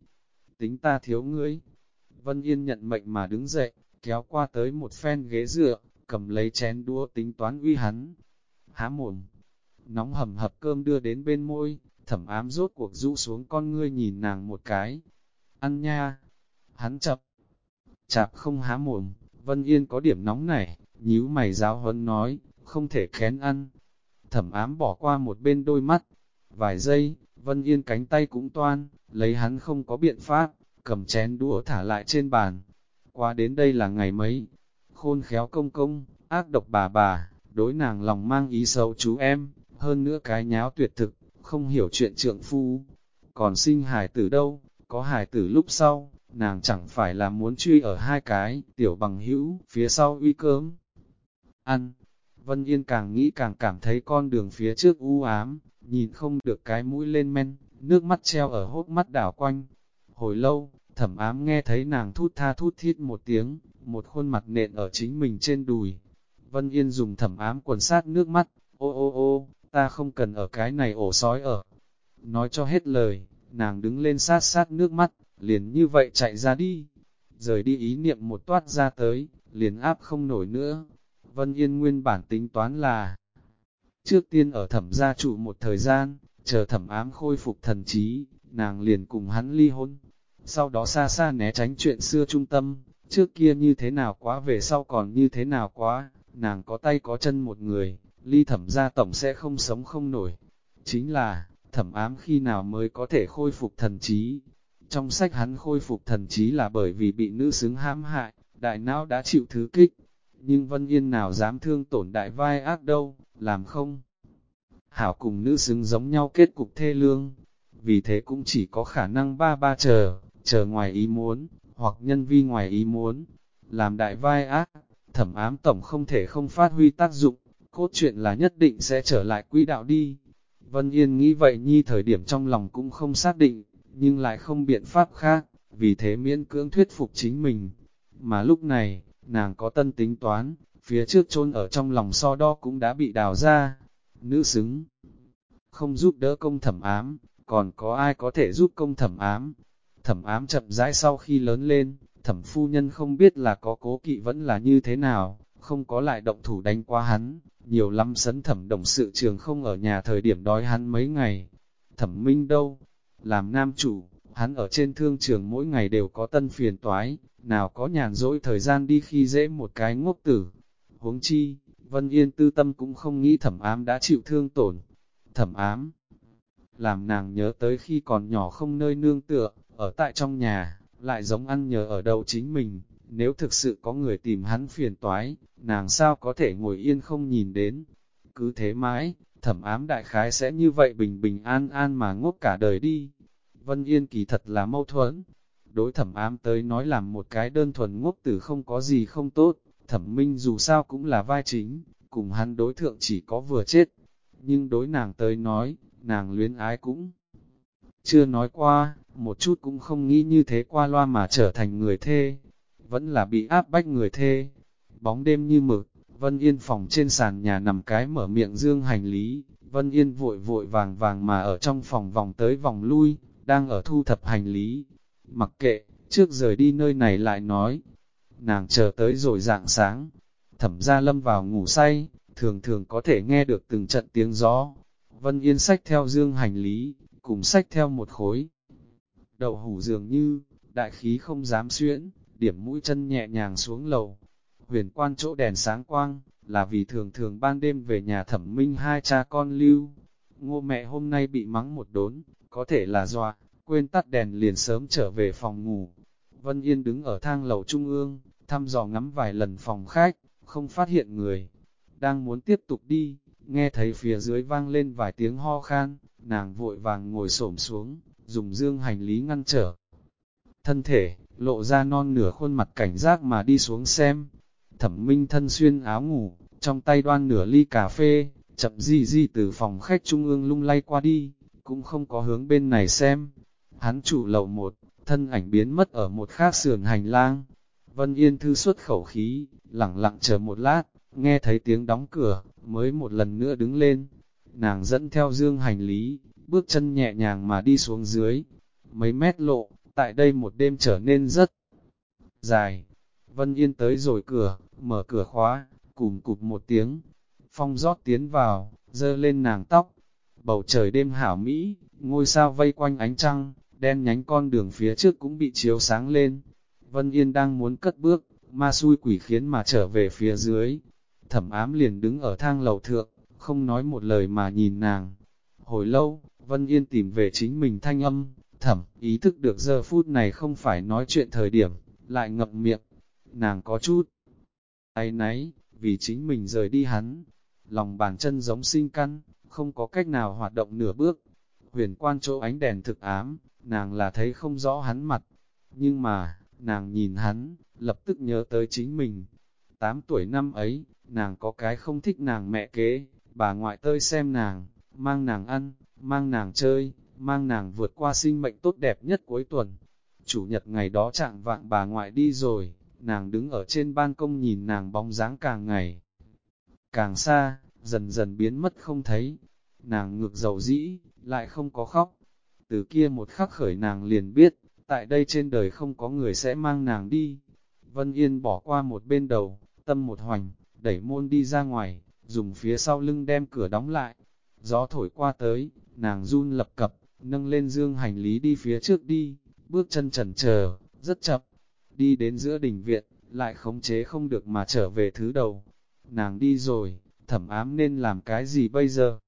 tính ta thiếu ngươi. Vân Yên nhận mệnh mà đứng dậy, kéo qua tới một phen ghế dựa, cầm lấy chén đũa tính toán uy hắn. Há mồm, nóng hầm hập cơm đưa đến bên môi, thẩm ám rốt cuộc rũ xuống con ngươi nhìn nàng một cái. Ăn nha, hắn chập, chạp không há mồm, Vân Yên có điểm nóng này, nhíu mày giáo huấn nói, không thể khén ăn. Thẩm ám bỏ qua một bên đôi mắt, vài giây, Vân Yên cánh tay cũng toan, lấy hắn không có biện pháp, cầm chén đũa thả lại trên bàn. Qua đến đây là ngày mấy, khôn khéo công công, ác độc bà bà, đối nàng lòng mang ý xấu chú em, hơn nữa cái nháo tuyệt thực, không hiểu chuyện trượng phu. Còn sinh hài tử đâu, có hài tử lúc sau, nàng chẳng phải là muốn truy ở hai cái, tiểu bằng hữu, phía sau uy cơm. Ăn, Vân Yên càng nghĩ càng cảm thấy con đường phía trước u ám, nhìn không được cái mũi lên men, nước mắt treo ở hốc mắt đảo quanh. Hồi lâu, thẩm ám nghe thấy nàng thút tha thút thít một tiếng, một khuôn mặt nện ở chính mình trên đùi. Vân Yên dùng thẩm ám quần sát nước mắt, ô ô ô, ta không cần ở cái này ổ sói ở. Nói cho hết lời, nàng đứng lên sát sát nước mắt, liền như vậy chạy ra đi. Rời đi ý niệm một toát ra tới, liền áp không nổi nữa. Vân Yên nguyên bản tính toán là Trước tiên ở thẩm gia trụ một thời gian, chờ thẩm ám khôi phục thần trí, nàng liền cùng hắn ly hôn. Sau đó xa xa né tránh chuyện xưa trung tâm, trước kia như thế nào quá về sau còn như thế nào quá, nàng có tay có chân một người, ly thẩm gia tổng sẽ không sống không nổi. Chính là, thẩm ám khi nào mới có thể khôi phục thần trí, trong sách hắn khôi phục thần trí là bởi vì bị nữ xứng hãm hại, đại não đã chịu thứ kích. Nhưng Vân Yên nào dám thương tổn đại vai ác đâu, làm không? Hảo cùng nữ xứng giống nhau kết cục thê lương. Vì thế cũng chỉ có khả năng ba ba chờ, chờ ngoài ý muốn, hoặc nhân vi ngoài ý muốn. Làm đại vai ác, thẩm ám tổng không thể không phát huy tác dụng, cốt truyện là nhất định sẽ trở lại quỹ đạo đi. Vân Yên nghĩ vậy nhi thời điểm trong lòng cũng không xác định, nhưng lại không biện pháp khác, vì thế miễn cưỡng thuyết phục chính mình. Mà lúc này, nàng có tân tính toán, phía trước chôn ở trong lòng so đo cũng đã bị đào ra. Nữ xứng, không giúp đỡ công thẩm ám, còn có ai có thể giúp công thẩm ám. Thẩm ám chậm rãi sau khi lớn lên, thẩm phu nhân không biết là có cố kỵ vẫn là như thế nào, không có lại động thủ đánh qua hắn, nhiều lắm sấn thẩm đồng sự trường không ở nhà thời điểm đói hắn mấy ngày. Thẩm minh đâu? Làm nam chủ, hắn ở trên thương trường mỗi ngày đều có tân phiền toái, nào có nhàn rỗi thời gian đi khi dễ một cái ngốc tử. Huống chi, Vân Yên tư tâm cũng không nghĩ thẩm ám đã chịu thương tổn. Thẩm ám, làm nàng nhớ tới khi còn nhỏ không nơi nương tựa, ở tại trong nhà, lại giống ăn nhờ ở đầu chính mình. Nếu thực sự có người tìm hắn phiền toái, nàng sao có thể ngồi yên không nhìn đến. Cứ thế mãi, thẩm ám đại khái sẽ như vậy bình bình an an mà ngốc cả đời đi. Vân Yên kỳ thật là mâu thuẫn. Đối thẩm ám tới nói làm một cái đơn thuần ngốc tử không có gì không tốt, thẩm minh dù sao cũng là vai chính, cùng hắn đối thượng chỉ có vừa chết. Nhưng đối nàng tới nói, nàng luyến ái cũng chưa nói qua, một chút cũng không nghĩ như thế qua loa mà trở thành người thê, vẫn là bị áp bách người thê. Bóng đêm như mực, Vân Yên phòng trên sàn nhà nằm cái mở miệng dương hành lý, Vân Yên vội vội vàng vàng mà ở trong phòng vòng tới vòng lui, đang ở thu thập hành lý. Mặc kệ, trước rời đi nơi này lại nói, nàng chờ tới rồi dạng sáng, thẩm gia lâm vào ngủ say, thường thường có thể nghe được từng trận tiếng gió. Vân Yên sách theo dương hành lý, cùng sách theo một khối. Đậu hủ dường như, đại khí không dám xuyễn, điểm mũi chân nhẹ nhàng xuống lầu. Huyền quan chỗ đèn sáng quang, là vì thường thường ban đêm về nhà thẩm minh hai cha con lưu. Ngô mẹ hôm nay bị mắng một đốn, có thể là dọa, quên tắt đèn liền sớm trở về phòng ngủ. Vân Yên đứng ở thang lầu trung ương, thăm dò ngắm vài lần phòng khách, không phát hiện người. Đang muốn tiếp tục đi, nghe thấy phía dưới vang lên vài tiếng ho khan, nàng vội vàng ngồi xổm xuống, dùng dương hành lý ngăn trở. Thân thể, lộ ra non nửa khuôn mặt cảnh giác mà đi xuống xem. Thẩm minh thân xuyên áo ngủ, trong tay đoan nửa ly cà phê, chậm di di từ phòng khách trung ương lung lay qua đi, cũng không có hướng bên này xem. Hắn chủ lầu một, thân ảnh biến mất ở một khác sườn hành lang. Vân Yên Thư xuất khẩu khí, lặng lặng chờ một lát, nghe thấy tiếng đóng cửa, mới một lần nữa đứng lên. Nàng dẫn theo dương hành lý, bước chân nhẹ nhàng mà đi xuống dưới. Mấy mét lộ, tại đây một đêm trở nên rất dài. Vân Yên tới rồi cửa, mở cửa khóa, cùm cụp một tiếng. Phong rót tiến vào, dơ lên nàng tóc. Bầu trời đêm hảo Mỹ, ngôi sao vây quanh ánh trăng, đen nhánh con đường phía trước cũng bị chiếu sáng lên. Vân Yên đang muốn cất bước, ma xui quỷ khiến mà trở về phía dưới. Thẩm ám liền đứng ở thang lầu thượng, không nói một lời mà nhìn nàng. Hồi lâu, Vân Yên tìm về chính mình thanh âm, thẩm, ý thức được giờ phút này không phải nói chuyện thời điểm, lại ngậm miệng. Nàng có chút, ấy nấy, vì chính mình rời đi hắn. Lòng bàn chân giống sinh căn, không có cách nào hoạt động nửa bước. Huyền quan chỗ ánh đèn thực ám, nàng là thấy không rõ hắn mặt. Nhưng mà, nàng nhìn hắn, lập tức nhớ tới chính mình. Tám tuổi năm ấy, nàng có cái không thích nàng mẹ kế, bà ngoại tơi xem nàng, mang nàng ăn, mang nàng chơi, mang nàng vượt qua sinh mệnh tốt đẹp nhất cuối tuần. Chủ nhật ngày đó trạng vạng bà ngoại đi rồi, nàng đứng ở trên ban công nhìn nàng bóng dáng càng ngày. Càng xa, dần dần biến mất không thấy. Nàng ngược dầu dĩ, lại không có khóc. Từ kia một khắc khởi nàng liền biết, tại đây trên đời không có người sẽ mang nàng đi. Vân Yên bỏ qua một bên đầu, tâm một hoành, đẩy môn đi ra ngoài, dùng phía sau lưng đem cửa đóng lại. Gió thổi qua tới, nàng run lập cập, nâng lên dương hành lý đi phía trước đi, bước chân chần chờ, rất chậm, đi đến giữa đình viện, lại khống chế không được mà trở về thứ đầu. Nàng đi rồi, thẩm ám nên làm cái gì bây giờ?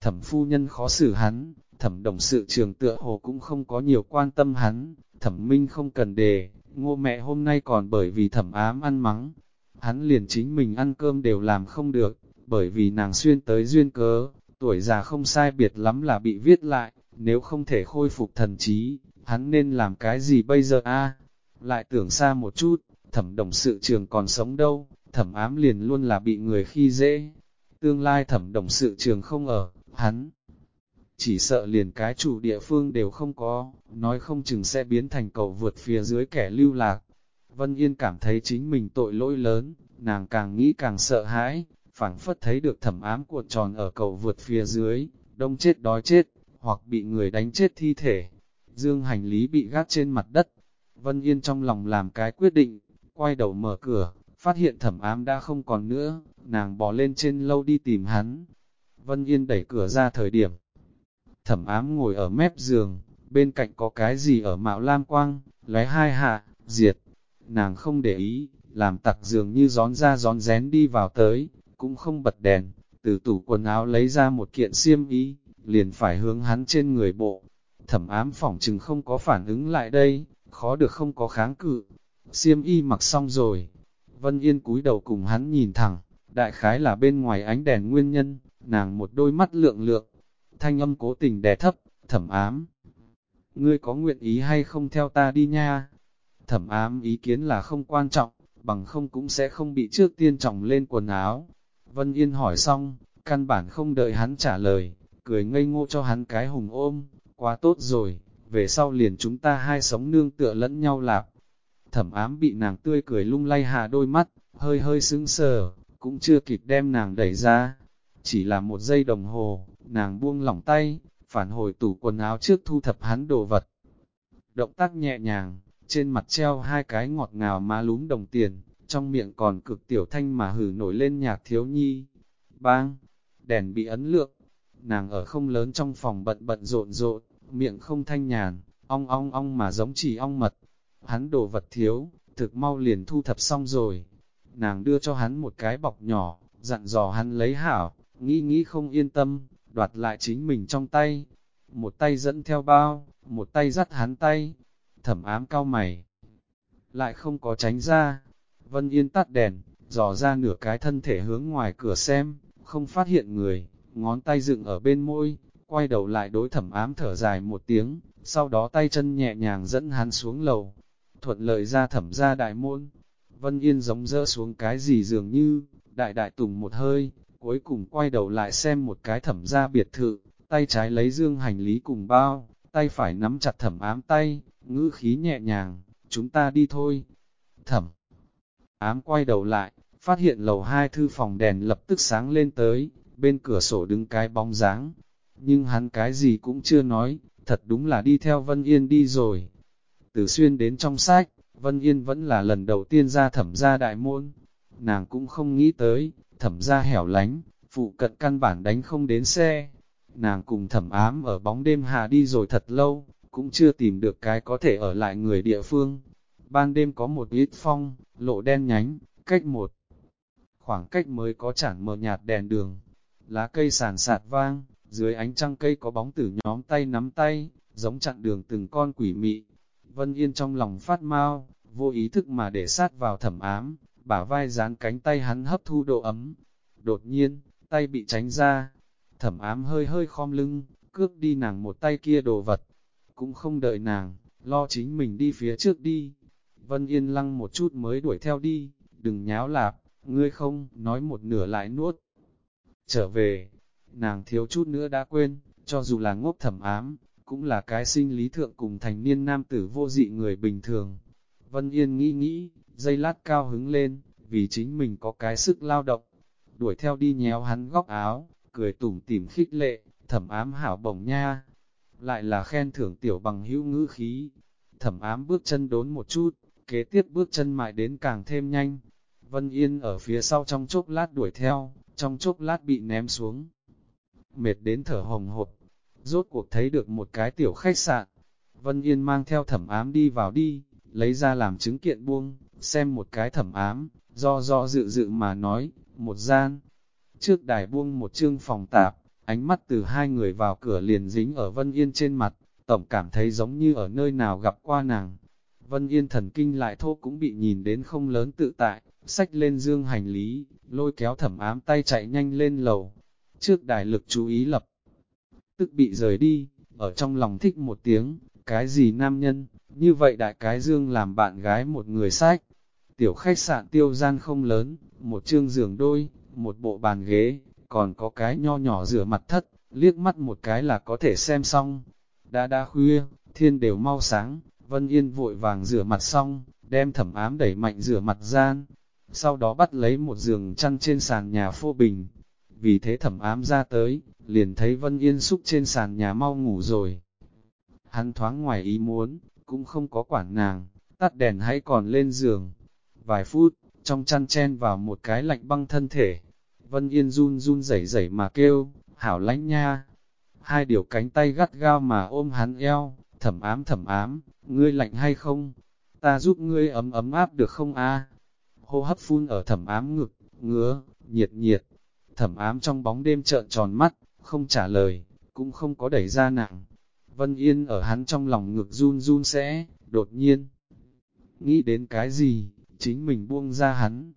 Thẩm phu nhân khó xử hắn, thẩm đồng sự trường tựa hồ cũng không có nhiều quan tâm hắn, thẩm minh không cần đề, ngô mẹ hôm nay còn bởi vì thẩm ám ăn mắng. Hắn liền chính mình ăn cơm đều làm không được, bởi vì nàng xuyên tới duyên cớ, tuổi già không sai biệt lắm là bị viết lại, nếu không thể khôi phục thần trí, hắn nên làm cái gì bây giờ a? Lại tưởng xa một chút, thẩm đồng sự trường còn sống đâu, thẩm ám liền luôn là bị người khi dễ. Tương lai thẩm đồng sự trường không ở, hắn chỉ sợ liền cái chủ địa phương đều không có, nói không chừng sẽ biến thành cầu vượt phía dưới kẻ lưu lạc. Vân Yên cảm thấy chính mình tội lỗi lớn, nàng càng nghĩ càng sợ hãi, phảng phất thấy được thẩm ám cuộn tròn ở cầu vượt phía dưới, đông chết đói chết, hoặc bị người đánh chết thi thể. Dương hành lý bị gác trên mặt đất, Vân Yên trong lòng làm cái quyết định, quay đầu mở cửa, phát hiện thẩm ám đã không còn nữa, nàng bỏ lên trên lâu đi tìm hắn. Vân Yên đẩy cửa ra thời điểm. Thẩm ám ngồi ở mép giường, bên cạnh có cái gì ở mạo lam quang, lấy hai hạ, diệt. Nàng không để ý, làm tặc giường như gión ra gión rén đi vào tới, cũng không bật đèn, từ tủ quần áo lấy ra một kiện xiêm y, liền phải hướng hắn trên người bộ. Thẩm ám phỏng chừng không có phản ứng lại đây, khó được không có kháng cự. Xiêm y mặc xong rồi, Vân Yên cúi đầu cùng hắn nhìn thẳng, đại khái là bên ngoài ánh đèn nguyên nhân, nàng một đôi mắt lượng lượng, thanh âm cố tình đè thấp, thẩm ám. Ngươi có nguyện ý hay không theo ta đi nha? Thẩm ám ý kiến là không quan trọng, bằng không cũng sẽ không bị trước tiên trọng lên quần áo. Vân Yên hỏi xong, căn bản không đợi hắn trả lời, cười ngây ngô cho hắn cái hùng ôm, quá tốt rồi, về sau liền chúng ta hai sống nương tựa lẫn nhau lạp. Thẩm ám bị nàng tươi cười lung lay hạ đôi mắt, hơi hơi sững sờ, cũng chưa kịp đem nàng đẩy ra. Chỉ là một giây đồng hồ, nàng buông lỏng tay, phản hồi tủ quần áo trước thu thập hắn đồ vật. Động tác nhẹ nhàng, trên mặt treo hai cái ngọt ngào má lúm đồng tiền, trong miệng còn cực tiểu thanh mà hử nổi lên nhạc thiếu nhi. Bang! Đèn bị ấn lượng, nàng ở không lớn trong phòng bận bận rộn rộn, miệng không thanh nhàn, ong ong ong mà giống chỉ ong mật. Hắn đồ vật thiếu, thực mau liền thu thập xong rồi. Nàng đưa cho hắn một cái bọc nhỏ, dặn dò hắn lấy hảo, nghĩ nghĩ không yên tâm, đoạt lại chính mình trong tay. Một tay dẫn theo bao, một tay dắt hắn tay, thẩm ám cao mày. Lại không có tránh ra, Vân Yên tắt đèn, dò ra nửa cái thân thể hướng ngoài cửa xem, không phát hiện người, ngón tay dựng ở bên môi, quay đầu lại đối thẩm ám thở dài một tiếng, sau đó tay chân nhẹ nhàng dẫn hắn xuống lầu, thuận lợi ra thẩm ra đại môn. Vân Yên giống dỡ xuống cái gì dường như, đại đại tùng một hơi, cuối cùng quay đầu lại xem một cái thẩm ra biệt thự, tay trái lấy dương hành lý cùng bao, tay phải nắm chặt thẩm ám tay, ngữ khí nhẹ nhàng, chúng ta đi thôi. Thẩm ám quay đầu lại, phát hiện lầu hai thư phòng đèn lập tức sáng lên tới, bên cửa sổ đứng cái bóng dáng. Nhưng hắn cái gì cũng chưa nói, thật đúng là đi theo Vân Yên đi rồi. Từ xuyên đến trong sách, Vân Yên vẫn là lần đầu tiên ra thẩm gia đại môn. Nàng cũng không nghĩ tới, thẩm gia hẻo lánh, phụ cận căn bản đánh không đến xe. Nàng cùng thẩm ám ở bóng đêm hà đi rồi thật lâu, cũng chưa tìm được cái có thể ở lại người địa phương. Ban đêm có một ít phong, lộ đen nhánh, cách một. Khoảng cách mới có chản mờ nhạt đèn đường, lá cây sàn sạt vang, dưới ánh trăng cây có bóng tử nhóm tay nắm tay, giống chặn đường từng con quỷ mị. Vân Yên trong lòng phát mau, vô ý thức mà để sát vào thẩm ám, bả vai dán cánh tay hắn hấp thu độ ấm. Đột nhiên, tay bị tránh ra, thẩm ám hơi hơi khom lưng, cướp đi nàng một tay kia đồ vật. Cũng không đợi nàng, lo chính mình đi phía trước đi. Vân Yên lăng một chút mới đuổi theo đi, đừng nháo lạp, ngươi không, nói một nửa lại nuốt. Trở về, nàng thiếu chút nữa đã quên, cho dù là ngốc thẩm ám, cũng là cái sinh lý thượng cùng thành niên nam tử vô dị người bình thường. Vân Yên nghĩ nghĩ, dây lát cao hứng lên, vì chính mình có cái sức lao động, đuổi theo đi nhéo hắn góc áo, cười tủm tỉm khích lệ, thẩm ám hảo bổng nha. Lại là khen thưởng tiểu bằng hữu ngữ khí. Thẩm ám bước chân đốn một chút, kế tiếp bước chân mại đến càng thêm nhanh. Vân Yên ở phía sau trong chốc lát đuổi theo, trong chốc lát bị ném xuống. Mệt đến thở hồng hột, rốt cuộc thấy được một cái tiểu khách sạn. Vân Yên mang theo thẩm ám đi vào đi, lấy ra làm chứng kiện buông, xem một cái thẩm ám, do do dự dự mà nói, một gian. Trước đài buông một chương phòng tạp, ánh mắt từ hai người vào cửa liền dính ở Vân Yên trên mặt, tổng cảm thấy giống như ở nơi nào gặp qua nàng. Vân Yên thần kinh lại thô cũng bị nhìn đến không lớn tự tại, sách lên dương hành lý, lôi kéo thẩm ám tay chạy nhanh lên lầu. Trước đại lực chú ý lập, tức bị rời đi, ở trong lòng thích một tiếng, cái gì nam nhân, như vậy đại cái dương làm bạn gái một người sách. Tiểu khách sạn tiêu gian không lớn, một chương giường đôi, một bộ bàn ghế, còn có cái nho nhỏ rửa mặt thất, liếc mắt một cái là có thể xem xong. Đã đã khuya, thiên đều mau sáng, Vân Yên vội vàng rửa mặt xong, đem thẩm ám đẩy mạnh rửa mặt gian. sau đó bắt lấy một giường chăn trên sàn nhà phô bình. Vì thế thẩm ám ra tới, liền thấy Vân Yên xúc trên sàn nhà mau ngủ rồi. Hắn thoáng ngoài ý muốn, cũng không có quản nàng, tắt đèn hãy còn lên giường. Vài phút, trong chăn chen vào một cái lạnh băng thân thể. Vân Yên run run rẩy rẩy mà kêu, hảo lãnh nha. Hai điều cánh tay gắt gao mà ôm hắn eo, thẩm ám thẩm ám, ngươi lạnh hay không? Ta giúp ngươi ấm ấm áp được không a? Hô hấp phun ở thẩm ám ngực, ngứa, nhiệt nhiệt. Thẩm ám trong bóng đêm trợn tròn mắt, không trả lời, cũng không có đẩy ra nặng. Vân Yên ở hắn trong lòng ngực run run sẽ, đột nhiên. Nghĩ đến cái gì, chính mình buông ra hắn.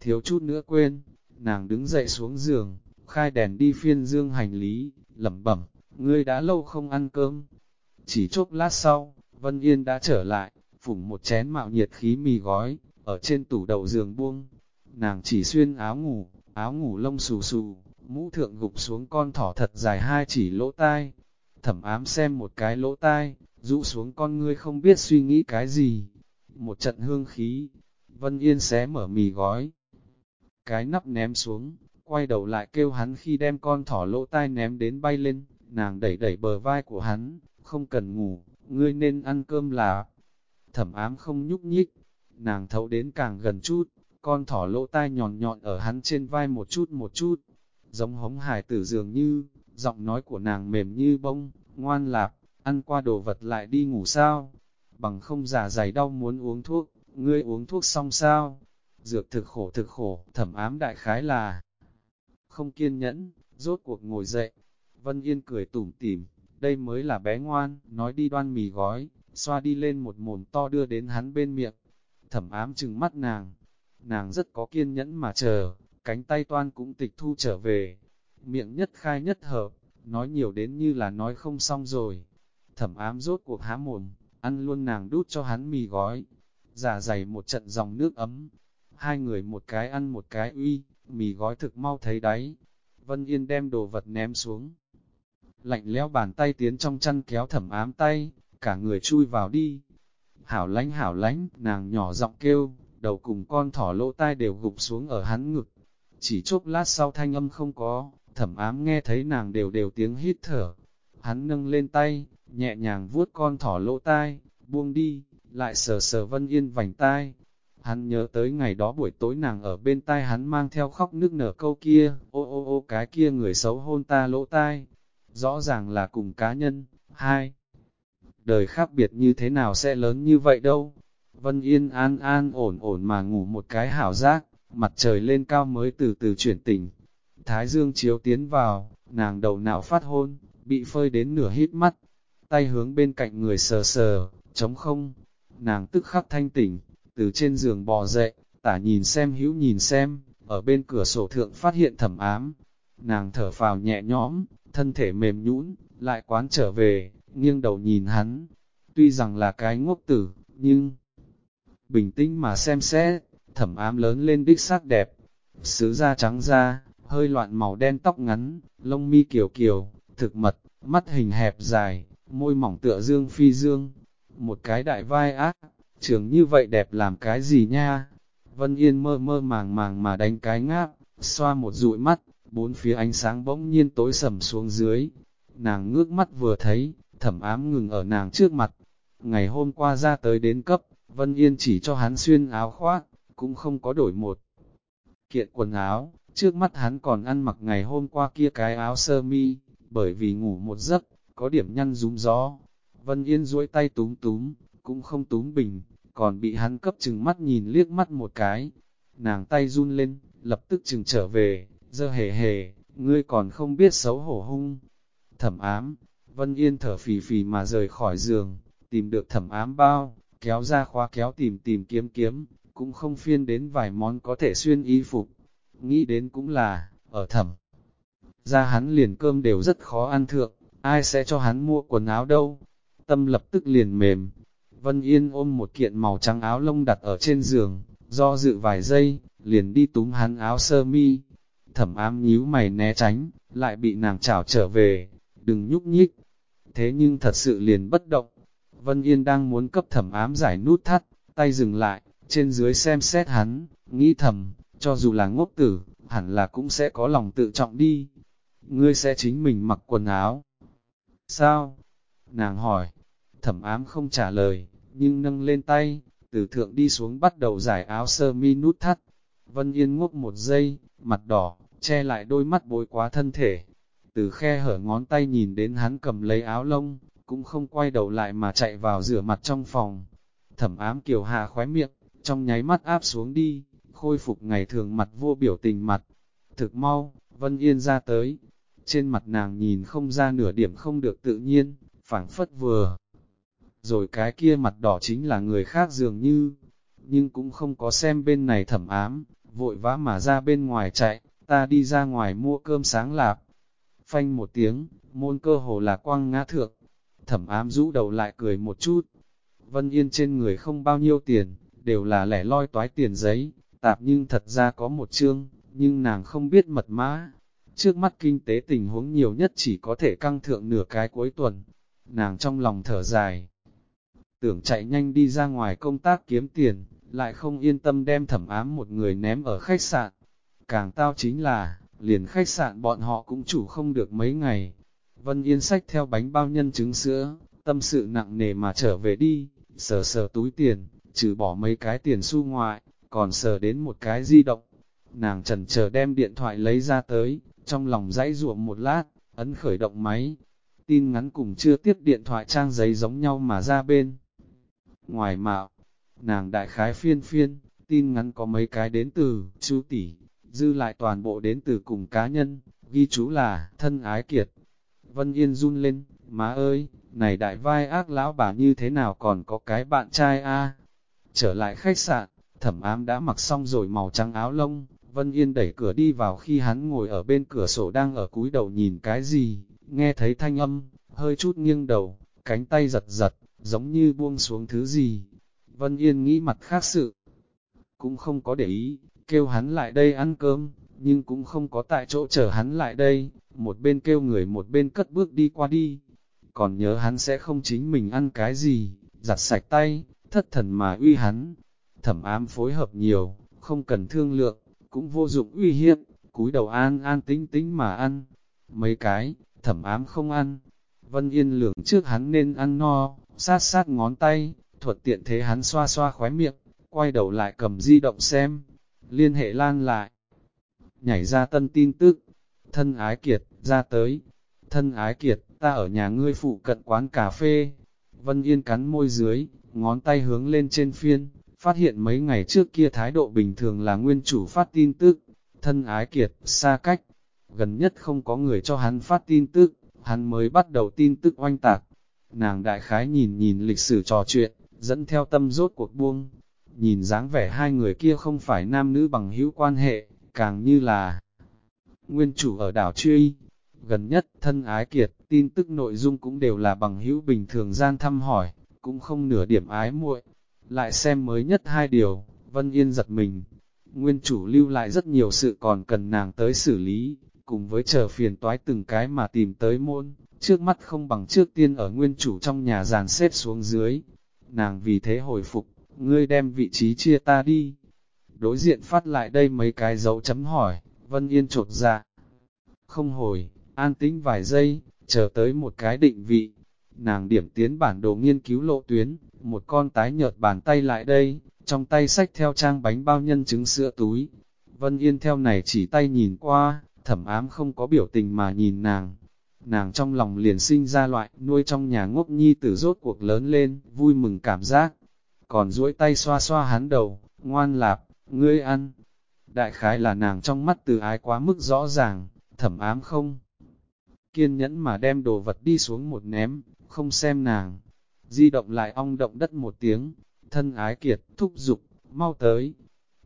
Thiếu chút nữa quên, nàng đứng dậy xuống giường, khai đèn đi phiên dương hành lý, lẩm bẩm, ngươi đã lâu không ăn cơm. Chỉ chốc lát sau, Vân Yên đã trở lại, phủng một chén mạo nhiệt khí mì gói, ở trên tủ đầu giường buông. Nàng chỉ xuyên áo ngủ, áo ngủ lông xù xù, mũ thượng gục xuống con thỏ thật dài hai chỉ lỗ tai. Thẩm ám xem một cái lỗ tai, rũ xuống con ngươi không biết suy nghĩ cái gì. Một trận hương khí, Vân Yên xé mở mì gói. Cái nắp ném xuống, quay đầu lại kêu hắn khi đem con thỏ lỗ tai ném đến bay lên, nàng đẩy đẩy bờ vai của hắn, không cần ngủ, ngươi nên ăn cơm là. Thẩm ám không nhúc nhích, nàng thấu đến càng gần chút, con thỏ lỗ tai nhọn nhọn ở hắn trên vai một chút một chút, giống hống hải tử dường như, giọng nói của nàng mềm như bông, ngoan lạp, ăn qua đồ vật lại đi ngủ sao, bằng không giả dày đau muốn uống thuốc, ngươi uống thuốc xong sao, dược thực khổ thực khổ, thẩm ám đại khái là. Không kiên nhẫn, rốt cuộc ngồi dậy, Vân Yên cười tủm tỉm, đây mới là bé ngoan, nói đi đoan mì gói, xoa đi lên một mồm to đưa đến hắn bên miệng, thẩm ám chừng mắt nàng, nàng rất có kiên nhẫn mà chờ, cánh tay toan cũng tịch thu trở về, miệng nhất khai nhất hợp, nói nhiều đến như là nói không xong rồi. Thẩm ám rốt cuộc há mồm, ăn luôn nàng đút cho hắn mì gói, giả dày một trận dòng nước ấm. Hai người một cái ăn một cái uy, mì gói thực mau thấy đáy. Vân Yên đem đồ vật ném xuống. Lạnh lẽo bàn tay tiến trong chăn kéo thẩm ám tay, cả người chui vào đi. Hảo lánh hảo lánh, nàng nhỏ giọng kêu, đầu cùng con thỏ lỗ tai đều gục xuống ở hắn ngực. Chỉ chốc lát sau thanh âm không có, thẩm ám nghe thấy nàng đều đều tiếng hít thở. Hắn nâng lên tay, nhẹ nhàng vuốt con thỏ lỗ tai, buông đi, lại sờ sờ Vân Yên vành tai. Hắn nhớ tới ngày đó buổi tối nàng ở bên tai hắn mang theo khóc nước nở câu kia, ô ô ô cái kia người xấu hôn ta lỗ tai. Rõ ràng là cùng cá nhân, hai. Đời khác biệt như thế nào sẽ lớn như vậy đâu. Vân Yên an an ổn ổn mà ngủ một cái hảo giác, mặt trời lên cao mới từ từ chuyển tỉnh. Thái dương chiếu tiến vào, nàng đầu não phát hôn, bị phơi đến nửa hít mắt, tay hướng bên cạnh người sờ sờ, chống không. Nàng tức khắc thanh tỉnh, từ trên giường bò dậy, tả nhìn xem hữu nhìn xem, ở bên cửa sổ thượng phát hiện thẩm ám. Nàng thở phào nhẹ nhõm, thân thể mềm nhũn, lại quán trở về, nghiêng đầu nhìn hắn. Tuy rằng là cái ngốc tử, nhưng bình tĩnh mà xem xét, thẩm ám lớn lên đích sắc đẹp. Sứ da trắng da, hơi loạn màu đen tóc ngắn, lông mi kiều kiều, thực mật, mắt hình hẹp dài, môi mỏng tựa dương phi dương. Một cái đại vai ác, trường như vậy đẹp làm cái gì nha? Vân Yên mơ mơ màng màng mà đánh cái ngáp, xoa một dụi mắt, bốn phía ánh sáng bỗng nhiên tối sầm xuống dưới. Nàng ngước mắt vừa thấy, thẩm ám ngừng ở nàng trước mặt. Ngày hôm qua ra tới đến cấp, Vân Yên chỉ cho hắn xuyên áo khoác, cũng không có đổi một kiện quần áo, trước mắt hắn còn ăn mặc ngày hôm qua kia cái áo sơ mi, bởi vì ngủ một giấc, có điểm nhăn rúm gió. Vân Yên duỗi tay túm túm, cũng không túm bình, còn bị hắn cấp chừng mắt nhìn liếc mắt một cái. Nàng tay run lên, lập tức chừng trở về, dơ hề hề, ngươi còn không biết xấu hổ hung. Thẩm ám, Vân Yên thở phì phì mà rời khỏi giường, tìm được thẩm ám bao, kéo ra khóa kéo tìm tìm kiếm kiếm, cũng không phiên đến vài món có thể xuyên y phục. Nghĩ đến cũng là, ở thẩm. Ra hắn liền cơm đều rất khó ăn thượng, ai sẽ cho hắn mua quần áo đâu. Tâm lập tức liền mềm. Vân Yên ôm một kiện màu trắng áo lông đặt ở trên giường, do dự vài giây, liền đi túm hắn áo sơ mi. Thẩm ám nhíu mày né tránh, lại bị nàng chảo trở về, đừng nhúc nhích. Thế nhưng thật sự liền bất động. Vân Yên đang muốn cấp thẩm ám giải nút thắt, tay dừng lại, trên dưới xem xét hắn, nghĩ thầm, cho dù là ngốc tử, hẳn là cũng sẽ có lòng tự trọng đi. Ngươi sẽ chính mình mặc quần áo. Sao? Nàng hỏi. Thẩm ám không trả lời, nhưng nâng lên tay, từ thượng đi xuống bắt đầu giải áo sơ mi nút thắt. Vân Yên ngốc một giây, mặt đỏ, che lại đôi mắt bối quá thân thể. Từ khe hở ngón tay nhìn đến hắn cầm lấy áo lông, cũng không quay đầu lại mà chạy vào rửa mặt trong phòng. Thẩm ám kiều hạ khóe miệng, trong nháy mắt áp xuống đi, khôi phục ngày thường mặt vô biểu tình mặt. Thực mau, Vân Yên ra tới, trên mặt nàng nhìn không ra nửa điểm không được tự nhiên, phảng phất vừa. Rồi cái kia mặt đỏ chính là người khác dường như, nhưng cũng không có xem bên này thẩm ám, vội vã mà ra bên ngoài chạy, ta đi ra ngoài mua cơm sáng lạp. Phanh một tiếng, môn cơ hồ là quăng ngã thượng, thẩm ám rũ đầu lại cười một chút. Vân Yên trên người không bao nhiêu tiền, đều là lẻ loi toái tiền giấy, tạp nhưng thật ra có một chương, nhưng nàng không biết mật mã. Trước mắt kinh tế tình huống nhiều nhất chỉ có thể căng thượng nửa cái cuối tuần. Nàng trong lòng thở dài. Tưởng chạy nhanh đi ra ngoài công tác kiếm tiền, lại không yên tâm đem thẩm ám một người ném ở khách sạn. Càng tao chính là, liền khách sạn bọn họ cũng chủ không được mấy ngày. Vân Yên sách theo bánh bao nhân trứng sữa, tâm sự nặng nề mà trở về đi, sờ sờ túi tiền, trừ bỏ mấy cái tiền xu ngoại, còn sờ đến một cái di động. Nàng trần chờ đem điện thoại lấy ra tới, trong lòng dãy ruộng một lát, ấn khởi động máy. Tin ngắn cùng chưa tiếp điện thoại trang giấy giống nhau mà ra bên. Ngoài mạo, nàng đại khái phiên phiên, tin ngắn có mấy cái đến từ, chú tỷ, dư lại toàn bộ đến từ cùng cá nhân, ghi chú là, thân ái kiệt. Vân Yên run lên, má ơi, này đại vai ác lão bà như thế nào còn có cái bạn trai a Trở lại khách sạn, thẩm ám đã mặc xong rồi màu trắng áo lông, Vân Yên đẩy cửa đi vào khi hắn ngồi ở bên cửa sổ đang ở cúi đầu nhìn cái gì, nghe thấy thanh âm, hơi chút nghiêng đầu, cánh tay giật giật, giống như buông xuống thứ gì. Vân Yên nghĩ mặt khác sự, cũng không có để ý, kêu hắn lại đây ăn cơm, nhưng cũng không có tại chỗ chờ hắn lại đây, một bên kêu người một bên cất bước đi qua đi. Còn nhớ hắn sẽ không chính mình ăn cái gì, giặt sạch tay, thất thần mà uy hắn. Thẩm ám phối hợp nhiều, không cần thương lượng, cũng vô dụng uy hiếp, cúi đầu an an tính tính mà ăn. Mấy cái, thẩm ám không ăn. Vân Yên lường trước hắn nên ăn no, sát sát ngón tay, thuật tiện thế hắn xoa xoa khóe miệng, quay đầu lại cầm di động xem, liên hệ lan lại. Nhảy ra tân tin tức, thân ái kiệt, ra tới. Thân ái kiệt, ta ở nhà ngươi phụ cận quán cà phê. Vân Yên cắn môi dưới, ngón tay hướng lên trên phiên, phát hiện mấy ngày trước kia thái độ bình thường là nguyên chủ phát tin tức. Thân ái kiệt, xa cách, gần nhất không có người cho hắn phát tin tức, hắn mới bắt đầu tin tức oanh tạc. Nàng đại khái nhìn nhìn lịch sử trò chuyện, dẫn theo tâm rốt cuộc buông. Nhìn dáng vẻ hai người kia không phải nam nữ bằng hữu quan hệ, càng như là nguyên chủ ở đảo Truy. Gần nhất, thân ái kiệt, tin tức nội dung cũng đều là bằng hữu bình thường gian thăm hỏi, cũng không nửa điểm ái muội. Lại xem mới nhất hai điều, Vân Yên giật mình. Nguyên chủ lưu lại rất nhiều sự còn cần nàng tới xử lý, cùng với chờ phiền toái từng cái mà tìm tới môn, trước mắt không bằng trước tiên ở nguyên chủ trong nhà dàn xếp xuống dưới. Nàng vì thế hồi phục, ngươi đem vị trí chia ta đi. Đối diện phát lại đây mấy cái dấu chấm hỏi, Vân Yên trột ra. Dạ. Không hồi, an tĩnh vài giây, chờ tới một cái định vị. Nàng điểm tiến bản đồ nghiên cứu lộ tuyến, một con tái nhợt bàn tay lại đây, trong tay sách theo trang bánh bao nhân trứng sữa túi. Vân Yên theo này chỉ tay nhìn qua, thẩm ám không có biểu tình mà nhìn nàng. Nàng trong lòng liền sinh ra loại nuôi trong nhà ngốc nhi tử rốt cuộc lớn lên, vui mừng cảm giác. Còn duỗi tay xoa xoa hắn đầu, ngoan lạp, ngươi ăn. Đại khái là nàng trong mắt từ ái quá mức rõ ràng, thẩm ám không. Kiên nhẫn mà đem đồ vật đi xuống một ném, không xem nàng. Di động lại ong động đất một tiếng, thân ái kiệt, thúc giục, mau tới.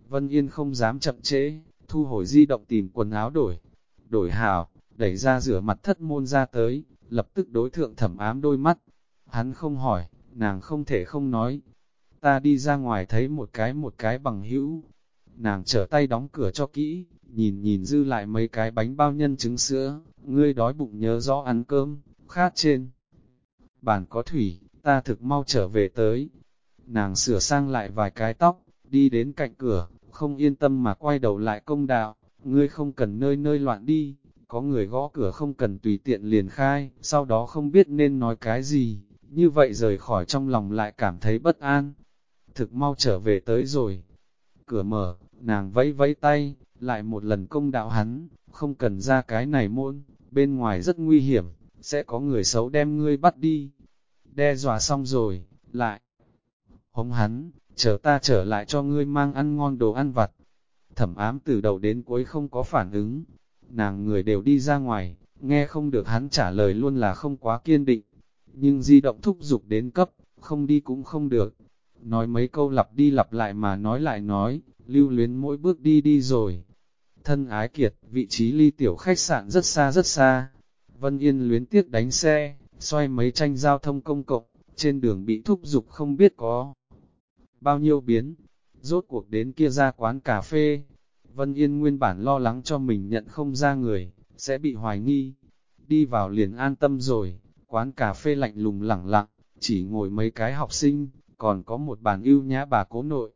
Vân Yên không dám chậm trễ, thu hồi di động tìm quần áo đổi. Đổi hào, đẩy ra rửa mặt thất môn ra tới, lập tức đối thượng thẩm ám đôi mắt. Hắn không hỏi, nàng không thể không nói. Ta đi ra ngoài thấy một cái một cái bằng hữu, Nàng trở tay đóng cửa cho kỹ, nhìn nhìn dư lại mấy cái bánh bao nhân trứng sữa, ngươi đói bụng nhớ rõ ăn cơm, khát trên. Bàn có thủy, ta thực mau trở về tới. Nàng sửa sang lại vài cái tóc, đi đến cạnh cửa, không yên tâm mà quay đầu lại công đạo, ngươi không cần nơi nơi loạn đi, có người gõ cửa không cần tùy tiện liền khai, sau đó không biết nên nói cái gì, như vậy rời khỏi trong lòng lại cảm thấy bất an. Thực mau trở về tới rồi. Cửa mở, nàng vẫy vẫy tay, lại một lần công đạo hắn, không cần ra cái này môn, bên ngoài rất nguy hiểm, sẽ có người xấu đem ngươi bắt đi. Đe dọa xong rồi, lại. Hống hắn, chờ ta trở lại cho ngươi mang ăn ngon đồ ăn vặt. Thẩm ám từ đầu đến cuối không có phản ứng. Nàng người đều đi ra ngoài, nghe không được hắn trả lời luôn là không quá kiên định. Nhưng di động thúc giục đến cấp, không đi cũng không được. Nói mấy câu lặp đi lặp lại mà nói lại nói, lưu luyến mỗi bước đi đi rồi. Thân ái kiệt, vị trí ly tiểu khách sạn rất xa rất xa. Vân Yên luyến tiếc đánh xe, xoay mấy tranh giao thông công cộng, trên đường bị thúc giục không biết có bao nhiêu biến. Rốt cuộc đến kia ra quán cà phê, Vân Yên nguyên bản lo lắng cho mình nhận không ra người, sẽ bị hoài nghi. Đi vào liền an tâm rồi, quán cà phê lạnh lùng lẳng lặng, chỉ ngồi mấy cái học sinh, còn có một bàn ưu nhã bà cố nội.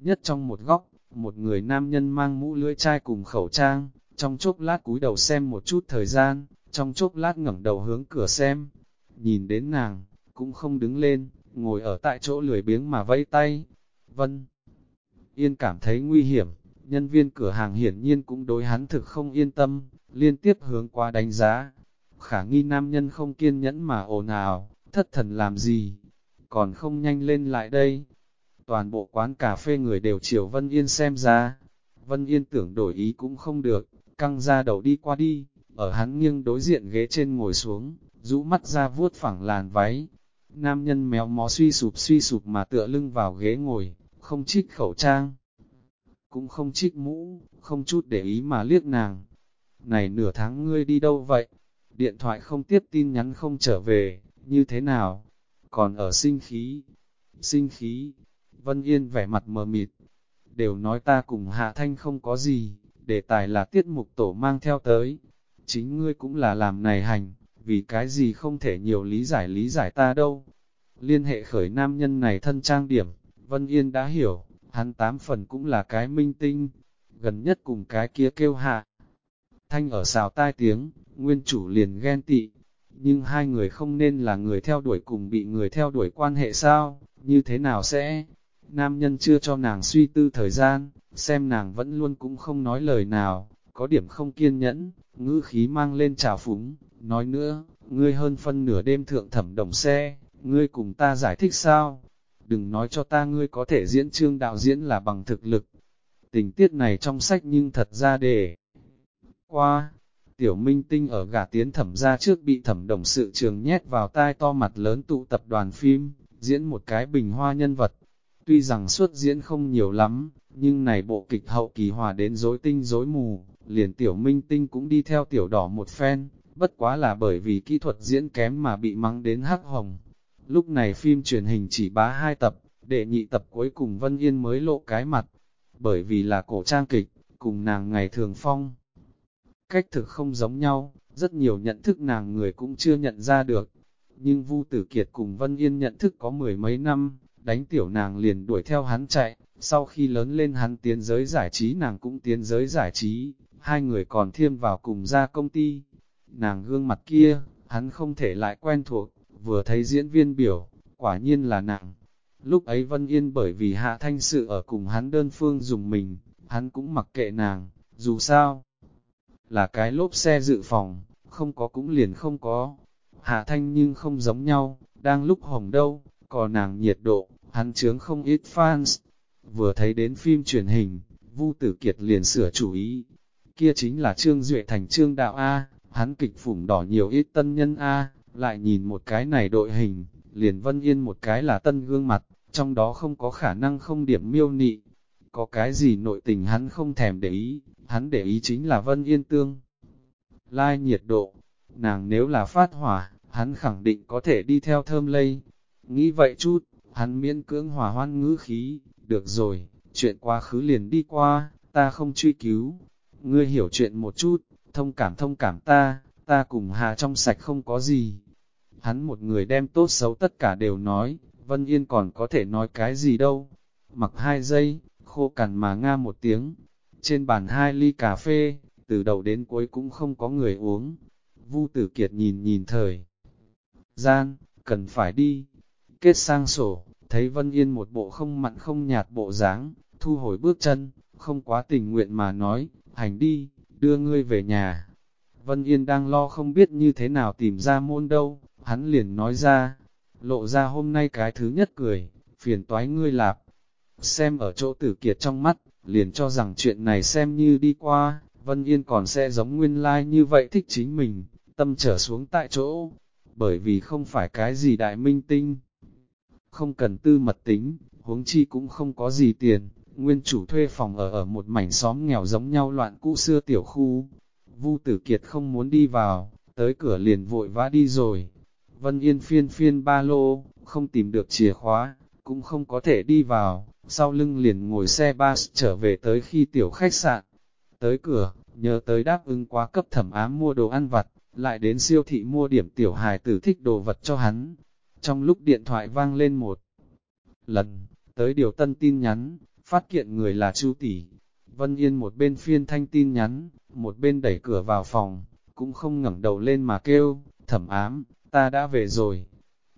Nhất trong một góc, một người nam nhân mang mũ lưỡi chai cùng khẩu trang, trong chốc lát cúi đầu xem một chút thời gian, trong chốc lát ngẩng đầu hướng cửa xem. Nhìn đến nàng, cũng không đứng lên, ngồi ở tại chỗ lười biếng mà vẫy tay. Vân Yên cảm thấy nguy hiểm, nhân viên cửa hàng hiển nhiên cũng đối hắn thực không yên tâm, liên tiếp hướng qua đánh giá. Khả nghi nam nhân không kiên nhẫn mà ồn ào, thất thần làm gì, còn không nhanh lên lại đây. Toàn bộ quán cà phê người đều chiều Vân Yên xem ra. Vân Yên tưởng đổi ý cũng không được, căng ra đầu đi qua đi, ở hắn nghiêng đối diện ghế trên ngồi xuống, rũ mắt ra vuốt phẳng làn váy. Nam nhân méo mó suy sụp suy sụp mà tựa lưng vào ghế ngồi, không trích khẩu trang, cũng không trích mũ, không chút để ý mà liếc nàng. Này nửa tháng ngươi đi đâu vậy? Điện thoại không tiếp tin nhắn không trở về, như thế nào? Còn ở sinh khí? Sinh khí? Vân Yên vẻ mặt mờ mịt. Đều nói ta cùng Hạ Thanh không có gì, đề tài là tiết mục tổ mang theo tới. Chính ngươi cũng là làm này hành, vì cái gì không thể nhiều lý giải lý giải ta đâu. Liên hệ khởi nam nhân này thân trang điểm, Vân Yên đã hiểu, hắn tám phần cũng là cái minh tinh, gần nhất cùng cái kia kêu hạ. Thanh ở xào tai tiếng, nguyên chủ liền ghen tị, nhưng hai người không nên là người theo đuổi cùng bị người theo đuổi quan hệ sao, như thế nào sẽ? Nam nhân chưa cho nàng suy tư thời gian, xem nàng vẫn luôn cũng không nói lời nào, có điểm không kiên nhẫn, ngữ khí mang lên trào phúng, nói nữa, ngươi hơn phân nửa đêm thượng thẩm đồng xe, ngươi cùng ta giải thích sao? đừng nói cho ta ngươi có thể diễn trương đạo diễn là bằng thực lực. Tình tiết này trong sách nhưng thật ra để qua, tiểu minh tinh ở gà tiến thẩm ra trước bị thẩm đồng sự trường nhét vào tai to mặt lớn tụ tập đoàn phim, diễn một cái bình hoa nhân vật. Tuy rằng suốt diễn không nhiều lắm, nhưng này bộ kịch hậu kỳ hòa đến rối tinh rối mù, liền tiểu minh tinh cũng đi theo tiểu đỏ một phen, bất quá là bởi vì kỹ thuật diễn kém mà bị mắng đến hắc hồng. Lúc này phim truyền hình chỉ bá hai tập, đệ nhị tập cuối cùng Vân Yên mới lộ cái mặt, bởi vì là cổ trang kịch, cùng nàng ngày thường phong. Cách thực không giống nhau, rất nhiều nhận thức nàng người cũng chưa nhận ra được. Nhưng Vu Tử Kiệt cùng Vân Yên nhận thức có mười mấy năm, đánh tiểu nàng liền đuổi theo hắn chạy, sau khi lớn lên hắn tiến giới giải trí nàng cũng tiến giới giải trí, hai người còn thêm vào cùng ra công ty. Nàng gương mặt kia, hắn không thể lại quen thuộc, vừa thấy diễn viên biểu, quả nhiên là nàng. Lúc ấy Vân Yên bởi vì hạ thanh sự ở cùng hắn đơn phương dùng mình, hắn cũng mặc kệ nàng, dù sao. Là cái lốp xe dự phòng, không có cũng liền không có. Hạ thanh nhưng không giống nhau, đang lúc hồng đâu, còn nàng nhiệt độ, hắn chướng không ít fans. Vừa thấy đến phim truyền hình, Vu Tử Kiệt liền sửa chủ ý. Kia chính là Trương Duệ thành Trương Đạo A, hắn kịch phủng đỏ nhiều ít tân nhân A, lại nhìn một cái này đội hình, liền Vân Yên một cái là tân gương mặt, trong đó không có khả năng không điểm miêu nị. Có cái gì nội tình hắn không thèm để ý, hắn để ý chính là Vân Yên tương. Lai nhiệt độ, nàng nếu là phát hỏa, hắn khẳng định có thể đi theo thơm lây. Nghĩ vậy chút, hắn miễn cưỡng hòa hoan ngữ khí, được rồi, chuyện quá khứ liền đi qua, ta không truy cứu. Ngươi hiểu chuyện một chút, thông cảm thông cảm ta, ta cùng Hà trong sạch không có gì. Hắn một người đem tốt xấu tất cả đều nói, Vân Yên còn có thể nói cái gì đâu. Mặc hai giây, khô cằn mà nga một tiếng. Trên bàn hai ly cà phê, từ đầu đến cuối cũng không có người uống. Vu Tử Kiệt nhìn nhìn thời. Gian, cần phải đi. Kết sang sổ, thấy Vân Yên một bộ không mặn không nhạt bộ dáng, thu hồi bước chân, không quá tình nguyện mà nói, hành đi, đưa ngươi về nhà. Vân Yên đang lo không biết như thế nào tìm ra môn đâu, hắn liền nói ra, lộ ra hôm nay cái thứ nhất cười, phiền toái ngươi lạp. Xem ở chỗ tử kiệt trong mắt, liền cho rằng chuyện này xem như đi qua, Vân Yên còn sẽ giống nguyên lai like như vậy thích chính mình, tâm trở xuống tại chỗ, bởi vì không phải cái gì đại minh tinh. Không cần tư mật tính, huống chi cũng không có gì tiền, nguyên chủ thuê phòng ở ở một mảnh xóm nghèo giống nhau loạn cũ xưa tiểu khu. Vu Tử Kiệt không muốn đi vào, tới cửa liền vội vã đi rồi. Vân Yên phiên phiên ba lô, không tìm được chìa khóa, cũng không có thể đi vào, sau lưng liền ngồi xe bus trở về tới khi tiểu khách sạn. Tới cửa, nhớ tới đáp ứng quá cấp thẩm ám mua đồ ăn vặt, lại đến siêu thị mua điểm tiểu hài tử thích đồ vật cho hắn. Trong lúc điện thoại vang lên một lần, tới điều tân tin nhắn, phát kiện người là Chu tỷ. Vân Yên một bên phiên thanh tin nhắn, một bên đẩy cửa vào phòng, cũng không ngẩng đầu lên mà kêu, thẩm ám, ta đã về rồi.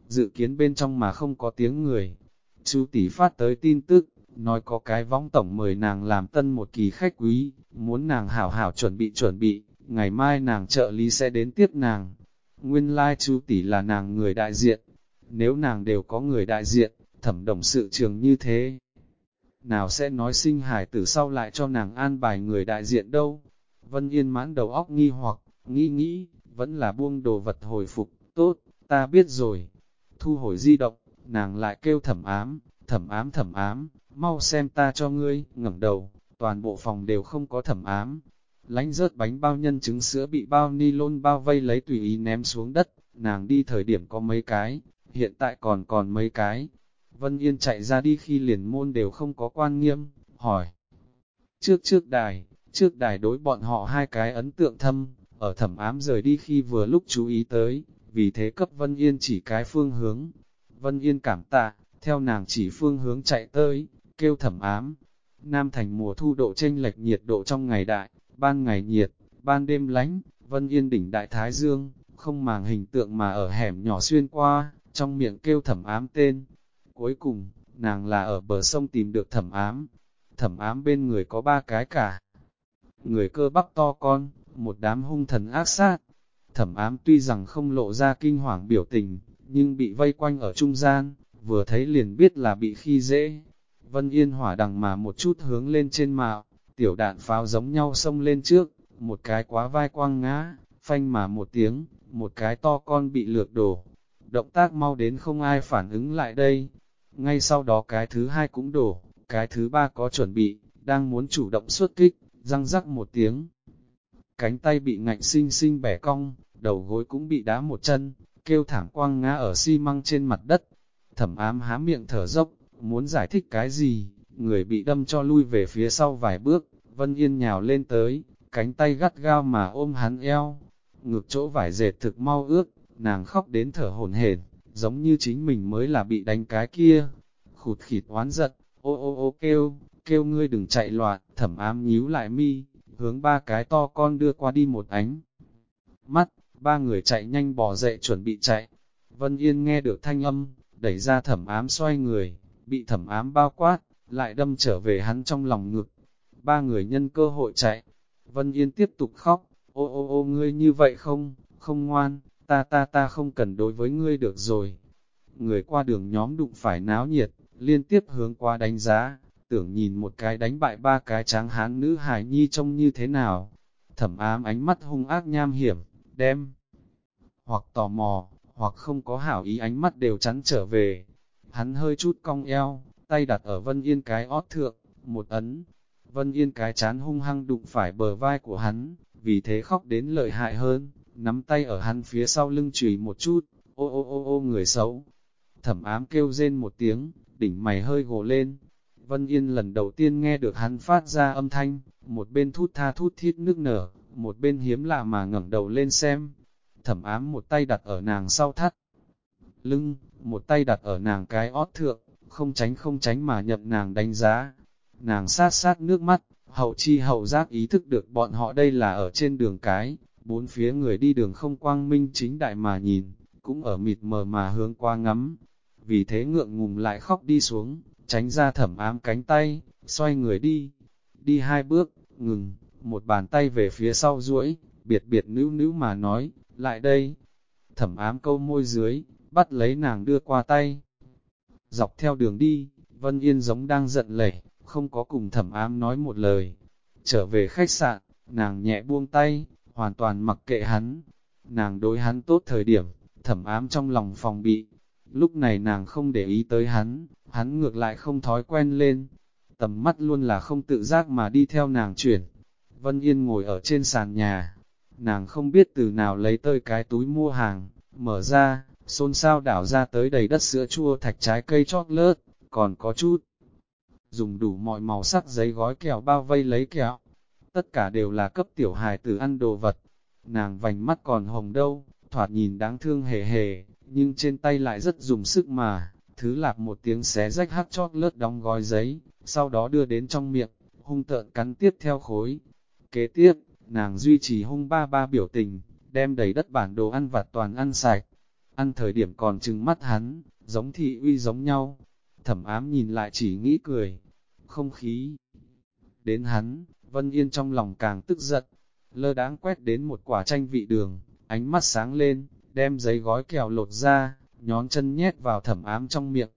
Dự kiến bên trong mà không có tiếng người. Chu tỷ phát tới tin tức, nói có cái võng tổng mời nàng làm tân một kỳ khách quý, muốn nàng hảo hảo chuẩn bị chuẩn bị, ngày mai nàng trợ lý sẽ đến tiếp nàng. Nguyên lai like chú tỷ là nàng người đại diện, nếu nàng đều có người đại diện, thẩm đồng sự trường như thế. Nào sẽ nói sinh hải tử sau lại cho nàng an bài người đại diện đâu? Vân Yên mãn đầu óc nghi hoặc, nghĩ nghĩ, vẫn là buông đồ vật hồi phục, tốt, ta biết rồi. Thu hồi di động, nàng lại kêu thẩm ám, thẩm ám thẩm ám, mau xem ta cho ngươi, ngẩng đầu, toàn bộ phòng đều không có thẩm ám. Lánh rớt bánh bao nhân trứng sữa bị bao ni lôn bao vây lấy tùy ý ném xuống đất, nàng đi thời điểm có mấy cái, hiện tại còn còn mấy cái. Vân Yên chạy ra đi khi liền môn đều không có quan nghiêm, hỏi. Trước trước đài, trước đài đối bọn họ hai cái ấn tượng thâm, ở thẩm ám rời đi khi vừa lúc chú ý tới, vì thế cấp Vân Yên chỉ cái phương hướng. Vân Yên cảm tạ, theo nàng chỉ phương hướng chạy tới, kêu thẩm ám. Nam thành mùa thu độ tranh lệch nhiệt độ trong ngày đại, ban ngày nhiệt, ban đêm lánh, Vân Yên đỉnh đại Thái Dương, không màng hình tượng mà ở hẻm nhỏ xuyên qua, trong miệng kêu thẩm ám tên. Cuối cùng, nàng là ở bờ sông tìm được thẩm ám. Thẩm ám bên người có ba cái cả. Người cơ bắp to con, một đám hung thần ác sát. Thẩm ám tuy rằng không lộ ra kinh hoàng biểu tình, nhưng bị vây quanh ở trung gian, vừa thấy liền biết là bị khi dễ. Vân Yên hỏa đằng mà một chút hướng lên trên mạo, tiểu đạn pháo giống nhau xông lên trước, một cái quá vai quăng ngã, phanh mà một tiếng, một cái to con bị lược đổ. Động tác mau đến không ai phản ứng lại đây. Ngay sau đó cái thứ hai cũng đổ, cái thứ ba có chuẩn bị, đang muốn chủ động xuất kích, răng rắc một tiếng. Cánh tay bị ngạnh sinh sinh bẻ cong, đầu gối cũng bị đá một chân, kêu thảm quang ngã ở xi măng trên mặt đất. Thẩm ám há miệng thở dốc, muốn giải thích cái gì, người bị đâm cho lui về phía sau vài bước, Vân Yên nhào lên tới, cánh tay gắt gao mà ôm hắn eo, ngược chỗ vải dệt thực mau ước, nàng khóc đến thở hổn hển, giống như chính mình mới là bị đánh cái kia, khụt khịt oán giận, ô ô ô kêu, kêu ngươi đừng chạy loạn, thẩm ám nhíu lại mi, hướng ba cái to con đưa qua đi một ánh. Mắt, ba người chạy nhanh bò dậy chuẩn bị chạy, Vân Yên nghe được thanh âm, đẩy ra thẩm ám xoay người, bị thẩm ám bao quát, lại đâm trở về hắn trong lòng ngực. Ba người nhân cơ hội chạy, Vân Yên tiếp tục khóc, ô ô ô ngươi như vậy không, không ngoan, ta ta ta không cần đối với ngươi được rồi. Người qua đường nhóm đụng phải náo nhiệt, liên tiếp hướng qua đánh giá, tưởng nhìn một cái đánh bại ba cái tráng hán nữ hài nhi trông như thế nào. Thẩm ám ánh mắt hung ác nham hiểm, đem, hoặc tò mò, hoặc không có hảo ý ánh mắt đều chắn trở về. Hắn hơi chút cong eo, tay đặt ở Vân Yên cái ót thượng, một ấn. Vân Yên cái chán hung hăng đụng phải bờ vai của hắn, vì thế khóc đến lợi hại hơn, nắm tay ở hắn phía sau lưng chùy một chút, ô ô ô ô người xấu. Thẩm ám kêu rên một tiếng, đỉnh mày hơi gồ lên. Vân Yên lần đầu tiên nghe được hắn phát ra âm thanh, một bên thút tha thút thít nước nở, một bên hiếm lạ mà ngẩng đầu lên xem. Thẩm ám một tay đặt ở nàng sau thắt lưng, một tay đặt ở nàng cái ót thượng, không tránh không tránh mà nhậm nàng đánh giá. nàng sát sát nước mắt, hậu chi hậu giác ý thức được bọn họ đây là ở trên đường cái, bốn phía người đi đường không quang minh chính đại mà nhìn, cũng ở mịt mờ mà hướng qua ngắm. Vì thế ngượng ngùng lại khóc đi xuống, tránh ra thẩm ám cánh tay, xoay người đi. Đi hai bước, ngừng, một bàn tay về phía sau duỗi, biệt biệt nữ nữ mà nói, lại đây. Thẩm ám câu môi dưới, bắt lấy nàng đưa qua tay. Dọc theo đường đi, Vân Yên giống đang giận lẩy, không có cùng thẩm ám nói một lời. Trở về khách sạn, nàng nhẹ buông tay, hoàn toàn mặc kệ hắn. Nàng đối hắn tốt thời điểm, thẩm ám trong lòng phòng bị. Lúc này nàng không để ý tới hắn, hắn ngược lại không thói quen lên. Tầm mắt luôn là không tự giác mà đi theo nàng chuyển. Vân Yên ngồi ở trên sàn nhà. Nàng không biết từ nào lấy tơi cái túi mua hàng, mở ra, xôn xao đảo ra tới đầy đất sữa chua thạch trái cây chót lớt, còn có chút. Dùng đủ mọi màu sắc giấy gói kẹo bao vây lấy kẹo. Tất cả đều là cấp tiểu hài tử ăn đồ vật. Nàng vành mắt còn hồng đâu, thoạt nhìn đáng thương hề hề, nhưng trên tay lại rất dùng sức mà. Thứ lạp một tiếng xé rách hắc chót lớt đóng gói giấy, sau đó đưa đến trong miệng, hung tợn cắn tiếp theo khối. Kế tiếp, nàng duy trì hung ba ba biểu tình, đem đầy đất bản đồ ăn vặt toàn ăn sạch. Ăn thời điểm còn trừng mắt hắn, giống thị uy giống nhau. Thẩm ám nhìn lại chỉ nghĩ cười, không khí. Đến hắn, Vân Yên trong lòng càng tức giận, lơ đáng quét đến một quả chanh vị đường, ánh mắt sáng lên, đem giấy gói kẹo lột ra, nhón chân nhét vào thẩm ám trong miệng.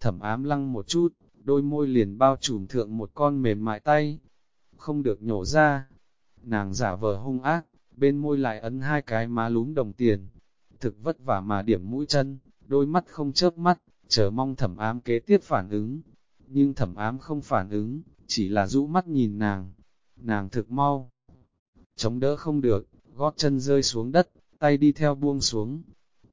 Thẩm ám lăng một chút, đôi môi liền bao trùm thượng một con mềm mại tay, không được nhổ ra. Nàng giả vờ hung ác, bên môi lại ấn hai cái má lúm đồng tiền. Thực vất vả mà điểm mũi chân, đôi mắt không chớp mắt, chờ mong thẩm ám kế tiếp phản ứng. Nhưng thẩm ám không phản ứng, chỉ là rũ mắt nhìn nàng. Nàng thực mau. Chống đỡ không được, gót chân rơi xuống đất, tay đi theo buông xuống.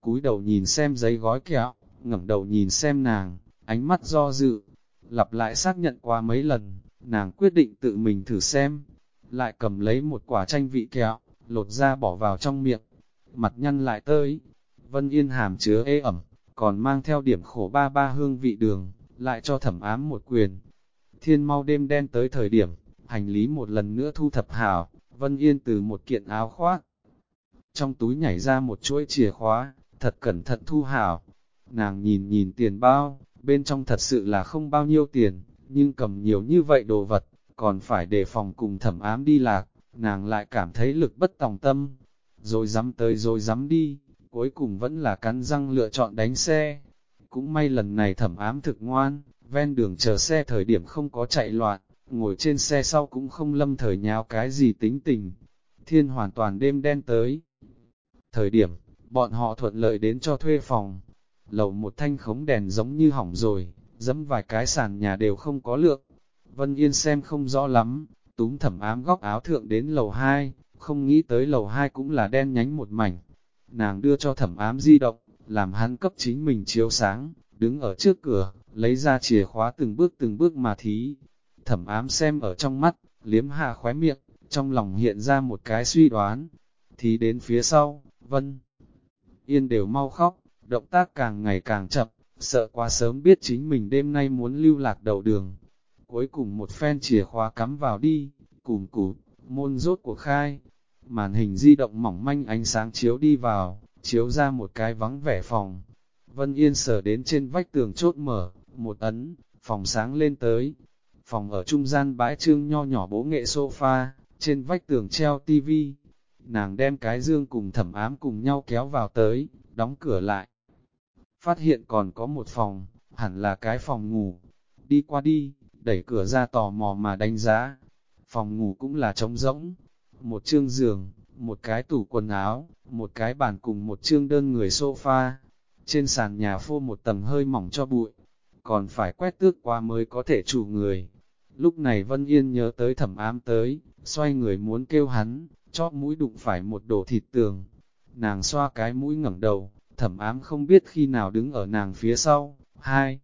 cúi đầu nhìn xem giấy gói kẹo, ngẩng đầu nhìn xem nàng, ánh mắt do dự. Lặp lại xác nhận qua mấy lần, nàng quyết định tự mình thử xem. Lại cầm lấy một quả chanh vị kẹo, lột ra bỏ vào trong miệng. Mặt nhăn lại tới. Vân Yên hàm chứa ê ẩm, còn mang theo điểm khổ ba ba hương vị đường, lại cho thẩm ám một quyền. Thiên mau đêm đen tới thời điểm, hành lý một lần nữa thu thập hảo, Vân Yên từ một kiện áo khoác. Trong túi nhảy ra một chuỗi chìa khóa, thật cẩn thận thu hảo. Nàng nhìn nhìn tiền bao, bên trong thật sự là không bao nhiêu tiền, nhưng cầm nhiều như vậy đồ vật, còn phải đề phòng cùng thẩm ám đi lạc, nàng lại cảm thấy lực bất tòng tâm. Rồi dám tới rồi dám đi, cuối cùng vẫn là cắn răng lựa chọn đánh xe. Cũng may lần này thẩm ám thực ngoan, ven đường chờ xe thời điểm không có chạy loạn, ngồi trên xe sau cũng không lâm thời nháo cái gì tính tình. Thiên hoàn toàn đêm đen tới. Thời điểm, bọn họ thuận lợi đến cho thuê phòng. Lầu một thanh khống đèn giống như hỏng rồi, dẫm vài cái sàn nhà đều không có lượng. Vân Yên xem không rõ lắm, túm thẩm ám góc áo thượng đến lầu 2, không nghĩ tới lầu 2 cũng là đen nhánh một mảnh. Nàng đưa cho thẩm ám di động, làm hắn cấp chính mình chiếu sáng, đứng ở trước cửa, lấy ra chìa khóa từng bước từng bước mà thí. Thẩm ám xem ở trong mắt, liếm hạ khóe miệng, trong lòng hiện ra một cái suy đoán. Thí đến phía sau, Vân Yên đều mau khóc, động tác càng ngày càng chậm, sợ quá sớm biết chính mình đêm nay muốn lưu lạc đầu đường. Cuối cùng một phen chìa khóa cắm vào đi, cùng cụt, môn rốt của khai. Màn hình di động mỏng manh ánh sáng chiếu đi vào, chiếu ra một cái vắng vẻ phòng. Vân Yên sở đến trên vách tường chốt mở, một ấn, phòng sáng lên tới. Phòng ở trung gian bãi trương nho nhỏ bố nghệ sofa, trên vách tường treo tivi. Nàng đem cái dương cùng thẩm ám cùng nhau kéo vào tới, đóng cửa lại. Phát hiện còn có một phòng, hẳn là cái phòng ngủ. Đi qua đi, đẩy cửa ra tò mò mà đánh giá. Phòng ngủ cũng là trống rỗng. Một chương giường, một cái tủ quần áo, một cái bàn cùng một chương đơn người sofa. Trên sàn nhà phô một tầng hơi mỏng cho bụi, còn phải quét tước qua mới có thể chủ người. Lúc này Vân Yên nhớ tới thẩm ám tới, xoay người muốn kêu hắn, chóp mũi đụng phải một đổ thịt tường. Nàng xoa cái mũi ngẩng đầu, thẩm ám không biết khi nào đứng ở nàng phía sau. Hai,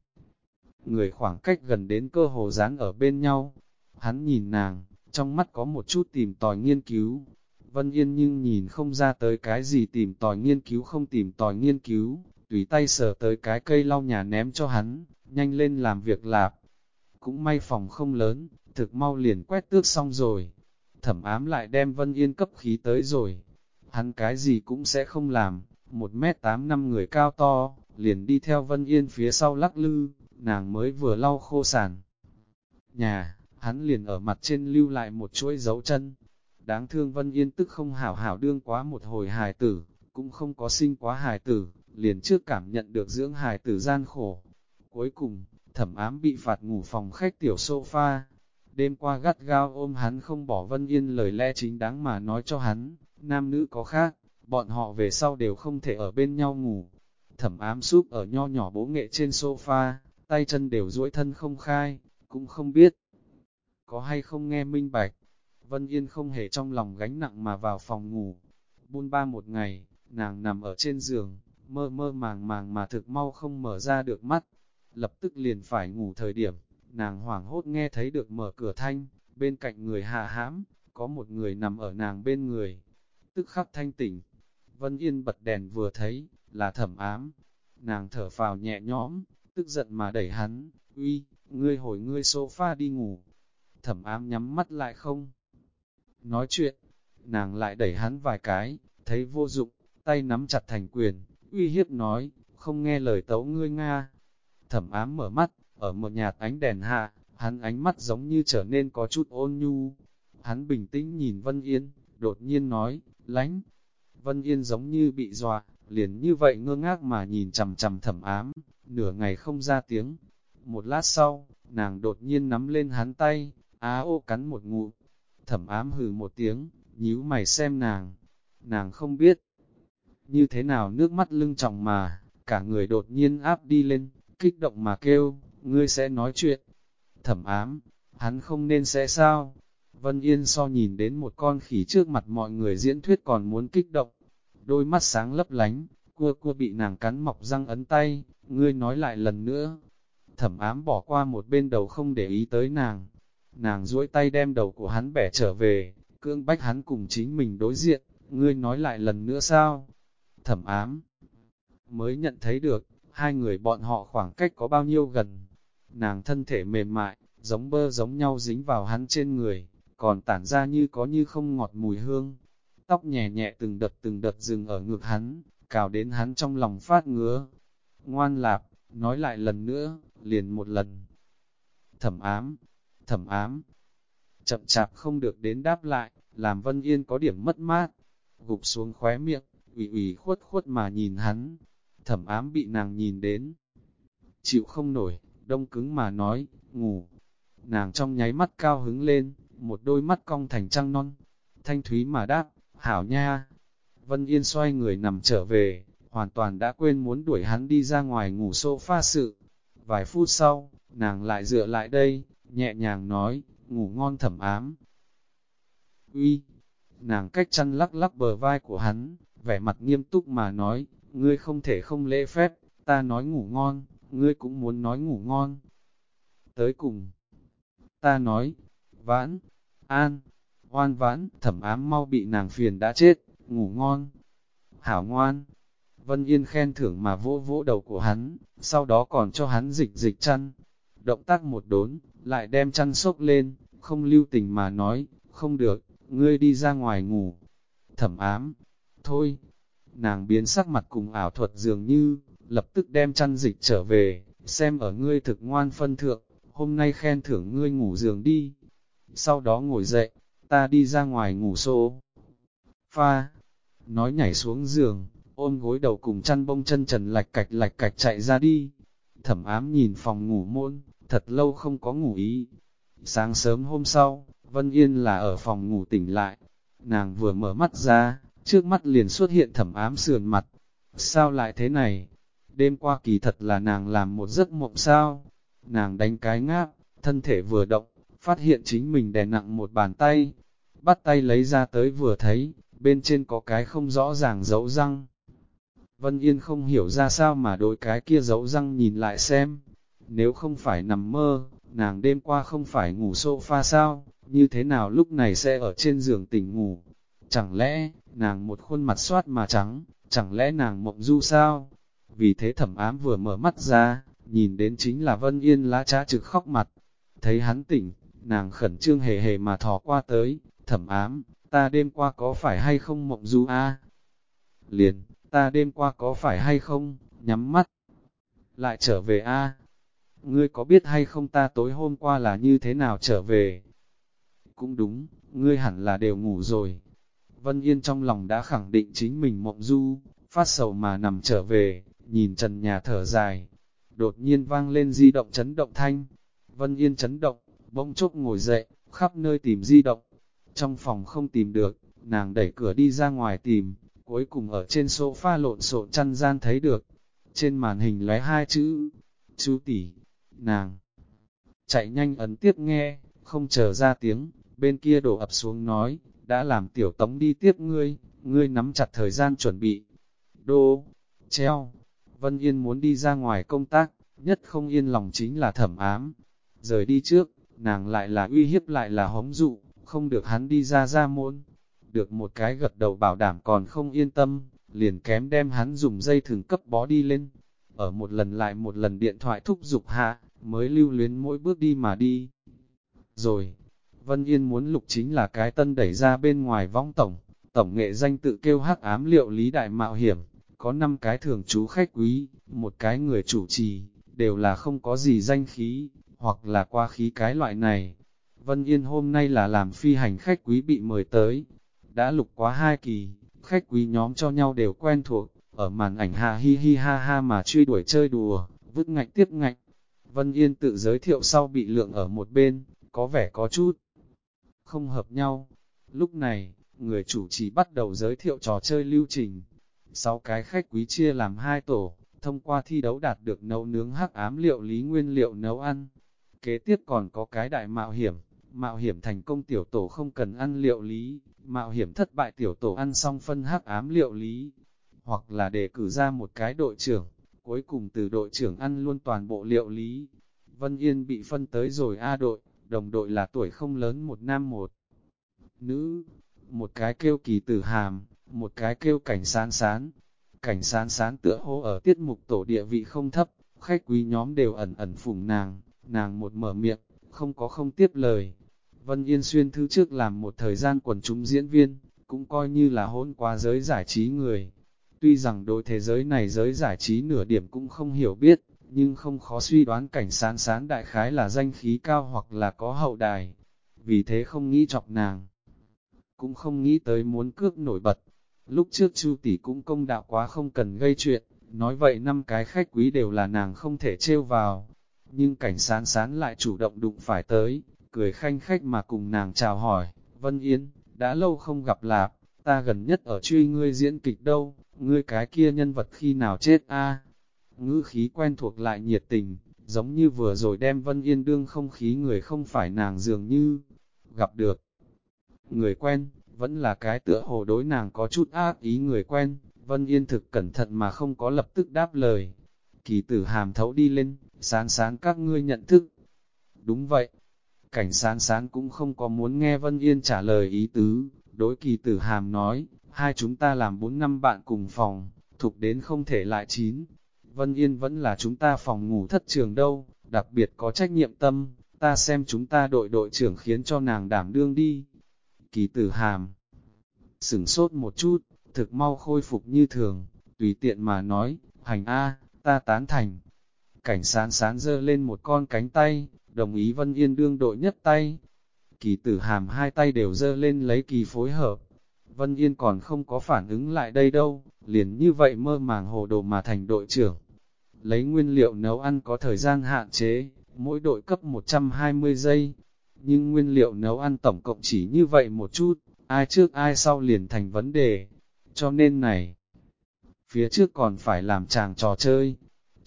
người khoảng cách gần đến cơ hồ dán ở bên nhau. Hắn nhìn nàng, trong mắt có một chút tìm tòi nghiên cứu. Vân Yên nhưng nhìn không ra tới cái gì tìm tòi nghiên cứu không tìm tòi nghiên cứu, tùy tay sờ tới cái cây lau nhà ném cho hắn, nhanh lên làm việc lạp. cũng may phòng không lớn, thực mau liền quét tước xong rồi. Thẩm ám lại đem Vân Yên cấp khí tới rồi. Hắn cái gì cũng sẽ không làm, một mét tám năm người cao to, liền đi theo Vân Yên phía sau lắc lư, nàng mới vừa lau khô sàn. Nhà, hắn liền ở mặt trên lưu lại một chuỗi dấu chân. Đáng thương Vân Yên tức không hảo hảo đương quá một hồi hài tử, cũng không có sinh quá hài tử, liền trước cảm nhận được dưỡng hài tử gian khổ. Cuối cùng, thẩm ám bị phạt ngủ phòng khách tiểu sofa. Đêm qua gắt gao ôm hắn không bỏ Vân Yên lời lẽ chính đáng mà nói cho hắn, nam nữ có khác, bọn họ về sau đều không thể ở bên nhau ngủ. Thẩm ám súp ở nho nhỏ bố nghệ trên sofa, tay chân đều duỗi thân không khai, cũng không biết có hay không nghe minh bạch. Vân Yên không hề trong lòng gánh nặng mà vào phòng ngủ. Buôn ba một ngày, nàng nằm ở trên giường, mơ mơ màng màng mà thực mau không mở ra được mắt. Lập tức liền phải ngủ thời điểm, nàng hoảng hốt nghe thấy được mở cửa thanh, bên cạnh người hạ hãm, có một người nằm ở nàng bên người. Tức khắc thanh tỉnh, Vân Yên bật đèn vừa thấy, là thẩm ám. Nàng thở phào nhẹ nhõm, tức giận mà đẩy hắn, uy, ngươi hồi ngươi sofa đi ngủ. Thẩm ám nhắm mắt lại không. Nói chuyện, nàng lại đẩy hắn vài cái, thấy vô dụng, tay nắm chặt thành quyền, uy hiếp nói, không nghe lời tấu ngươi Nga. Thẩm ám mở mắt, ở một nhạt ánh đèn hạ, hắn ánh mắt giống như trở nên có chút ôn nhu. Hắn bình tĩnh nhìn Vân Yên, đột nhiên nói, lánh. Vân Yên giống như bị dọa, liền như vậy ngơ ngác mà nhìn chầm chầm thẩm ám, nửa ngày không ra tiếng. Một lát sau, nàng đột nhiên nắm lên hắn tay, á ô cắn một ngụ. Thẩm ám hừ một tiếng, nhíu mày xem nàng. Nàng không biết, như thế nào nước mắt lưng trọng mà, cả người đột nhiên áp đi lên, kích động mà kêu, ngươi sẽ nói chuyện. Thẩm ám, hắn không nên sẽ sao? Vân Yên so nhìn đến một con khỉ trước mặt mọi người diễn thuyết còn muốn kích động. Đôi mắt sáng lấp lánh, cua cua bị nàng cắn mọc răng ấn tay, ngươi nói lại lần nữa. Thẩm ám bỏ qua một bên đầu không để ý tới nàng. Nàng duỗi tay đem đầu của hắn bẻ trở về, cưỡng bách hắn cùng chính mình đối diện, ngươi nói lại lần nữa sao? Thẩm ám mới nhận thấy được, hai người bọn họ khoảng cách có bao nhiêu gần. Nàng thân thể mềm mại, giống bơ giống nhau dính vào hắn trên người, còn tản ra như có như không ngọt mùi hương. Tóc nhẹ nhẹ từng đợt từng đợt dừng ở ngực hắn, cào đến hắn trong lòng phát ngứa. Ngoan lạp, nói lại lần nữa, liền một lần. Thẩm ám, thẩm ám, chậm chạp không được đến đáp lại, làm Vân Yên có điểm mất mát, gục xuống khóe miệng, ủy ủy khuất khuất mà nhìn hắn, thẩm ám bị nàng nhìn đến. Chịu không nổi, đông cứng mà nói, ngủ. Nàng trong nháy mắt cao hứng lên, một đôi mắt cong thành trăng non. Thanh thúy mà đáp, hảo nha. Vân Yên xoay người nằm trở về, hoàn toàn đã quên muốn đuổi hắn đi ra ngoài ngủ sofa sự. Vài phút sau, nàng lại dựa lại đây, nhẹ nhàng nói, ngủ ngon thẩm ám. Uy, nàng cách chăn lắc lắc bờ vai của hắn, vẻ mặt nghiêm túc mà nói, ngươi không thể không lễ phép, ta nói ngủ ngon, ngươi cũng muốn nói ngủ ngon. Tới cùng, ta nói, vãn, an, oan vãn, thẩm ám mau bị nàng phiền đã chết, ngủ ngon, hảo ngoan. Vân Yên khen thưởng mà vỗ vỗ đầu của hắn, sau đó còn cho hắn dịch dịch chăn. Động tác một đốn, lại đem chăn sốc lên, không lưu tình mà nói, không được, ngươi đi ra ngoài ngủ. Thẩm ám, thôi, nàng biến sắc mặt cùng ảo thuật dường như, lập tức đem chăn dịch trở về, xem ở ngươi thực ngoan phân thượng, hôm nay khen thưởng ngươi ngủ giường đi. Sau đó ngồi dậy, ta đi ra ngoài ngủ số. Pha, nói nhảy xuống giường, ôm gối đầu cùng chăn bông chân trần lạch cạch lạch cạch chạy ra đi. Thẩm ám nhìn phòng ngủ môn, thật lâu không có ngủ ý. Sáng sớm hôm sau, Vân Yên là ở phòng ngủ tỉnh lại. Nàng vừa mở mắt ra, trước mắt liền xuất hiện thẩm ám sườn mặt. Sao lại thế này? Đêm qua kỳ thật là nàng làm một giấc mộng sao? Nàng đánh cái ngáp, thân thể vừa động, phát hiện chính mình đè nặng một bàn tay. Bắt tay lấy ra tới vừa thấy, bên trên có cái không rõ ràng dấu răng. Vân Yên không hiểu ra sao mà đôi cái kia dấu răng nhìn lại xem. Nếu không phải nằm mơ, nàng đêm qua không phải ngủ sofa sao, như thế nào lúc này sẽ ở trên giường tỉnh ngủ? Chẳng lẽ, nàng một khuôn mặt soát mà trắng, chẳng lẽ nàng mộng du sao? Vì thế thẩm ám vừa mở mắt ra, nhìn đến chính là Vân Yên lá trá trực khóc mặt. Thấy hắn tỉnh, nàng khẩn trương hề hề mà thò qua tới, thẩm ám, ta đêm qua có phải hay không mộng du a Liền, ta đêm qua có phải hay không, nhắm mắt, lại trở về a Ngươi có biết hay không ta tối hôm qua là như thế nào trở về? Cũng đúng, ngươi hẳn là đều ngủ rồi. Vân Yên trong lòng đã khẳng định chính mình mộng du, phát sầu mà nằm trở về, nhìn trần nhà thở dài. Đột nhiên vang lên di động chấn động thanh. Vân Yên chấn động, bỗng chốc ngồi dậy, khắp nơi tìm di động. Trong phòng không tìm được, nàng đẩy cửa đi ra ngoài tìm, cuối cùng ở trên sofa lộn xộn chăn gian thấy được. Trên màn hình lóe hai chữ, chú tỷ, nàng. Chạy nhanh ấn tiếp nghe, không chờ ra tiếng, bên kia đổ ập xuống nói, đã làm tiểu tống đi tiếp ngươi, ngươi nắm chặt thời gian chuẩn bị. Đô, treo, Vân Yên muốn đi ra ngoài công tác, nhất không yên lòng chính là thẩm ám. Rời đi trước, nàng lại là uy hiếp lại là hống dụ, không được hắn đi ra ra môn. Được một cái gật đầu bảo đảm còn không yên tâm, liền kém đem hắn dùng dây thừng cấp bó đi lên. Ở một lần lại một lần điện thoại thúc giục hạ, mới lưu luyến mỗi bước đi mà đi. Rồi, Vân Yên muốn lục chính là cái tân đẩy ra bên ngoài vong tổng, tổng nghệ danh tự kêu hắc ám liệu lý đại mạo hiểm, có 5 cái thường trú khách quý, một cái người chủ trì, đều là không có gì danh khí, hoặc là qua khí cái loại này. Vân Yên hôm nay là làm phi hành khách quý bị mời tới, đã lục quá hai kỳ, khách quý nhóm cho nhau đều quen thuộc, ở màn ảnh ha hi hi ha ha mà truy đuổi chơi đùa, vứt ngạch tiếp ngạch. Vân Yên tự giới thiệu sau bị lượng ở một bên, có vẻ có chút không hợp nhau. Lúc này, người chủ trì bắt đầu giới thiệu trò chơi lưu trình. Sáu cái khách quý chia làm hai tổ, thông qua thi đấu đạt được nấu nướng hắc ám liệu lý nguyên liệu nấu ăn. Kế tiếp còn có cái đại mạo hiểm, mạo hiểm thành công tiểu tổ không cần ăn liệu lý, mạo hiểm thất bại tiểu tổ ăn xong phân hắc ám liệu lý, hoặc là để cử ra một cái đội trưởng, cuối cùng từ đội trưởng ăn luôn toàn bộ liệu lý. Vân Yên bị phân tới rồi A đội, đồng đội là tuổi không lớn một nam một nữ, một cái kêu kỳ tử hàm, một cái kêu cảnh sán sán. Cảnh sán sán tựa hô ở tiết mục tổ địa vị không thấp, khách quý nhóm đều ẩn ẩn phùng nàng, nàng một mở miệng, không có không tiếp lời. Vân Yên Xuyên thứ trước làm một thời gian quần chúng diễn viên, cũng coi như là hôn qua giới giải trí người. Tuy rằng đối thế giới này giới giải trí nửa điểm cũng không hiểu biết, nhưng không khó suy đoán cảnh sáng sáng đại khái là danh khí cao hoặc là có hậu đài. Vì thế không nghĩ chọc nàng, cũng không nghĩ tới muốn cước nổi bật. Lúc trước Chu tỷ cũng công đạo quá không cần gây chuyện, nói vậy năm cái khách quý đều là nàng không thể trêu vào. Nhưng cảnh sán sán lại chủ động đụng phải tới, cười khanh khách mà cùng nàng chào hỏi, Vân Yến đã lâu không gặp lạp, ta gần nhất ở truy ngươi diễn kịch đâu, ngươi cái kia nhân vật khi nào chết a ngữ khí quen thuộc lại nhiệt tình, giống như vừa rồi đem Vân Yên đương không khí người không phải nàng dường như gặp được. Người quen, vẫn là cái tựa hồ đối nàng có chút ác ý người quen, Vân Yên thực cẩn thận mà không có lập tức đáp lời. Kỳ tử hàm thấu đi lên, sáng sáng các ngươi nhận thức. Đúng vậy, cảnh sán sán cũng không có muốn nghe Vân Yên trả lời ý tứ, đối kỳ tử hàm nói, hai chúng ta làm bốn năm bạn cùng phòng, thục đến không thể lại chín, Vân Yên vẫn là chúng ta phòng ngủ thất trường đâu, đặc biệt có trách nhiệm tâm, ta xem chúng ta đội đội trưởng khiến cho nàng đảm đương đi. Kỳ tử hàm, sửng sốt một chút, thực mau khôi phục như thường, tùy tiện mà nói, hành A, ta tán thành. Cảnh sán sán dơ lên một con cánh tay, đồng ý Vân Yên đương đội nhất tay. Kỳ tử hàm hai tay đều dơ lên lấy kỳ phối hợp. Vân Yên còn không có phản ứng lại đây đâu, liền như vậy mơ màng hồ đồ mà thành đội trưởng. Lấy nguyên liệu nấu ăn có thời gian hạn chế, mỗi đội cấp 120 giây, nhưng nguyên liệu nấu ăn tổng cộng chỉ như vậy một chút, ai trước ai sau liền thành vấn đề, cho nên này, phía trước còn phải làm chàng trò chơi,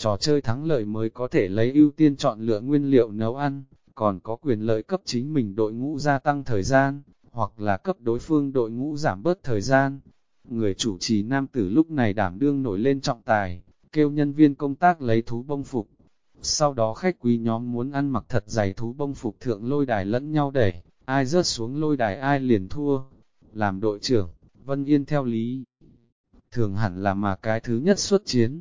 trò chơi thắng lợi mới có thể lấy ưu tiên chọn lựa nguyên liệu nấu ăn, còn có quyền lợi cấp chính mình đội ngũ gia tăng thời gian, hoặc là cấp đối phương đội ngũ giảm bớt thời gian. Người chủ trì nam tử lúc này đảm đương nổi lên trọng tài, kêu nhân viên công tác lấy thú bông phục. Sau đó khách quý nhóm muốn ăn mặc thật dày thú bông phục thượng lôi đài lẫn nhau đẩy, ai rớt xuống lôi đài ai liền thua. Làm đội trưởng, Vân Yên theo lý. Thường hẳn là mà cái thứ nhất xuất chiến.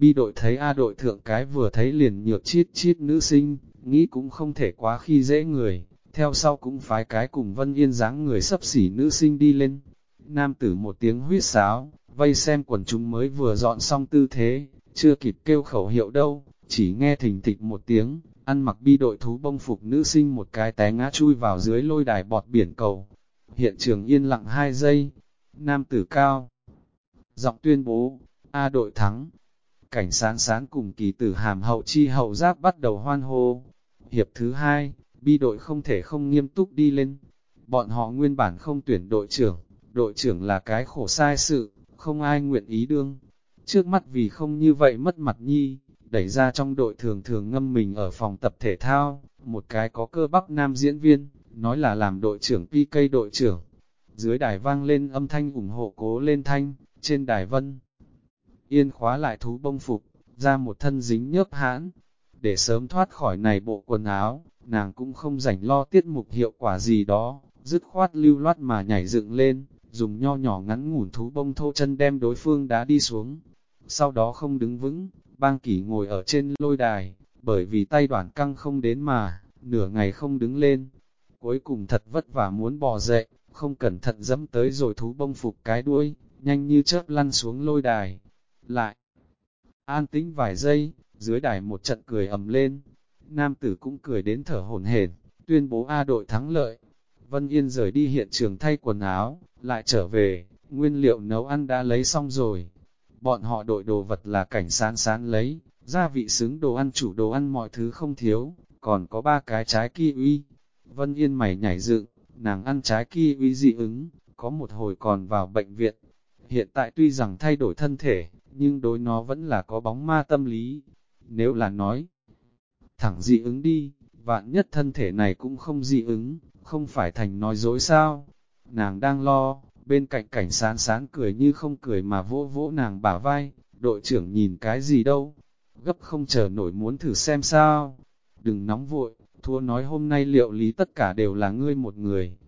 Bi đội thấy A đội thượng cái vừa thấy liền nhược chít chít nữ sinh, nghĩ cũng không thể quá khi dễ người, theo sau cũng phái cái cùng Vân Yên dáng người sấp xỉ nữ sinh đi lên. Nam tử một tiếng huyết sáo, vây xem quần chúng mới vừa dọn xong tư thế, chưa kịp kêu khẩu hiệu đâu, chỉ nghe thình thịch một tiếng, ăn mặc bi đội thú bông phục nữ sinh một cái té ngã chui vào dưới lôi đài bọt biển cầu. Hiện trường yên lặng hai giây, nam tử cao. Giọng tuyên bố, A đội thắng. Cảnh sáng sáng cùng kỳ tử hàm hậu chi hậu giáp bắt đầu hoan hô. Hiệp thứ hai, bi đội không thể không nghiêm túc đi lên. Bọn họ nguyên bản không tuyển đội trưởng, đội trưởng là cái khổ sai sự, không ai nguyện ý đương. Trước mắt vì không như vậy mất mặt nhi, đẩy ra trong đội thường thường ngâm mình ở phòng tập thể thao, một cái có cơ bắp nam diễn viên, nói là làm đội trưởng PK đội trưởng. Dưới đài vang lên âm thanh ủng hộ cố lên thanh, trên đài vân. Yên khóa lại thú bông phục, ra một thân dính nhớp hãn. Để sớm thoát khỏi này bộ quần áo, nàng cũng không rảnh lo tiết mục hiệu quả gì đó, dứt khoát lưu loát mà nhảy dựng lên, dùng nho nhỏ ngắn ngủn thú bông thô chân đem đối phương đá đi xuống. Sau đó không đứng vững, bang kỷ ngồi ở trên lôi đài, bởi vì tay đoạn căng không đến mà, nửa ngày không đứng lên. Cuối cùng thật vất vả muốn bò dậy, không cẩn thận dẫm tới rồi thú bông phục cái đuôi, nhanh như chớp lăn xuống lôi đài. Lại, an tĩnh vài giây, dưới đài một trận cười ầm lên, nam tử cũng cười đến thở hổn hển, tuyên bố A đội thắng lợi. Vân Yên rời đi hiện trường thay quần áo, lại trở về, nguyên liệu nấu ăn đã lấy xong rồi. Bọn họ đội đồ vật là cảnh sán sán lấy, gia vị xứng đồ ăn chủ đồ ăn mọi thứ không thiếu, còn có ba cái trái kiwi. Vân Yên mày nhảy dựng, nàng ăn trái kiwi dị ứng, có một hồi còn vào bệnh viện. Hiện tại tuy rằng thay đổi thân thể, nhưng đối nó vẫn là có bóng ma tâm lý. Nếu là nói, thẳng dị ứng đi, vạn nhất thân thể này cũng không dị ứng, không phải thành nói dối sao. Nàng đang lo, bên cạnh cảnh sán sán cười như không cười mà vỗ vỗ nàng bả vai, đội trưởng nhìn cái gì đâu, gấp không chờ nổi muốn thử xem sao. Đừng nóng vội, thua nói hôm nay liệu lý tất cả đều là ngươi một người.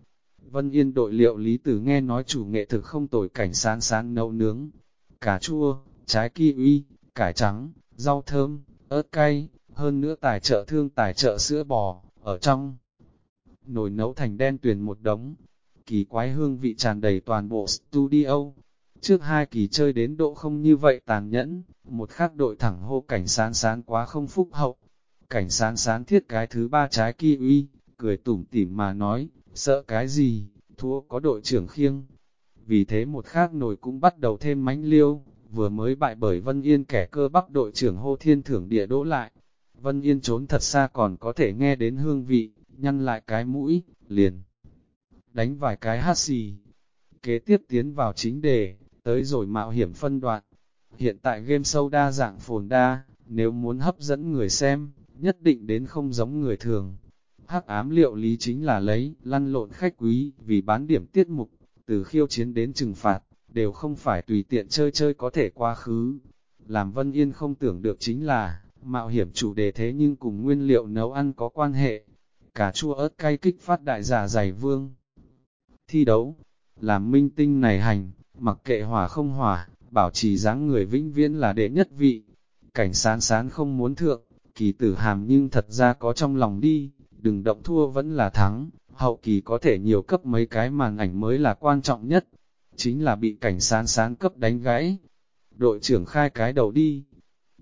Vân Yên đội liệu lý tử nghe nói chủ nghệ thực không tồi cảnh sán sán nấu nướng, cà chua, trái kiwi, cải trắng, rau thơm, ớt cay, hơn nữa tài trợ thương tài trợ sữa bò, ở trong. Nồi nấu thành đen tuyền một đống, kỳ quái hương vị tràn đầy toàn bộ studio. Trước hai kỳ chơi đến độ không như vậy tàn nhẫn, một khác đội thẳng hô cảnh sán sán quá không phúc hậu. Cảnh sán sán thiết cái thứ ba trái kiwi, cười tủm tỉm mà nói, sợ cái gì, thua có đội trưởng khiêng. Vì thế một khác nồi cũng bắt đầu thêm mánh liêu, vừa mới bại bởi Vân Yên kẻ cơ bắp đội trưởng hô thiên thưởng địa đỗ lại. Vân Yên trốn thật xa còn có thể nghe đến hương vị, nhăn lại cái mũi, liền. Đánh vài cái hát xì. Kế tiếp tiến vào chính đề, tới rồi mạo hiểm phân đoạn. Hiện tại game sâu đa dạng phồn đa, nếu muốn hấp dẫn người xem, nhất định đến không giống người thường. Hắc ám liệu lý chính là lấy, lăn lộn khách quý, vì bán điểm tiết mục, từ khiêu chiến đến trừng phạt, đều không phải tùy tiện chơi chơi có thể quá khứ. Làm Vân Yên không tưởng được chính là, mạo hiểm chủ đề thế nhưng cùng nguyên liệu nấu ăn có quan hệ. Cà chua ớt cay kích phát đại giả giải vương. Thi đấu, làm minh tinh này hành, mặc kệ hỏa không hỏa, bảo trì dáng người vĩnh viễn là đệ nhất vị. Cảnh sán sán không muốn thượng, kỳ tử hàm nhưng thật ra có trong lòng đi, đừng động thua vẫn là thắng, hậu kỳ có thể nhiều cấp mấy cái màn ảnh mới là quan trọng nhất, chính là bị cảnh sán sán cấp đánh gãy. Đội trưởng khai cái đầu đi,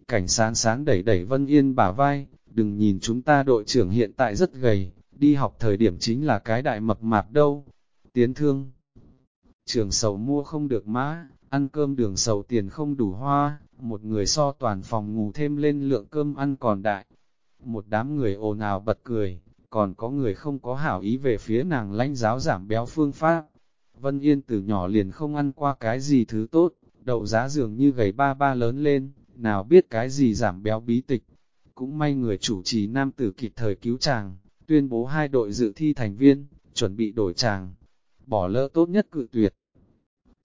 cảnh sán sán đẩy đẩy Vân Yên bả vai, đừng nhìn chúng ta đội trưởng hiện tại rất gầy, đi học thời điểm chính là cái đại mập mạp đâu. Tiến thương, trường sầu mua không được má ăn cơm đường sầu tiền không đủ hoa, một người so toàn phòng ngủ thêm lên lượng cơm ăn còn đại. Một đám người ồn ào bật cười, còn có người không có hảo ý về phía nàng lãnh giáo giảm béo phương pháp. Vân Yên từ nhỏ liền không ăn qua cái gì thứ tốt, đậu giá dường như gầy ba ba lớn lên, nào biết cái gì giảm béo bí tịch. Cũng may người chủ trì nam tử kịp thời cứu chàng, tuyên bố hai đội dự thi thành viên, chuẩn bị đổi chàng. Bỏ lỡ tốt nhất cự tuyệt.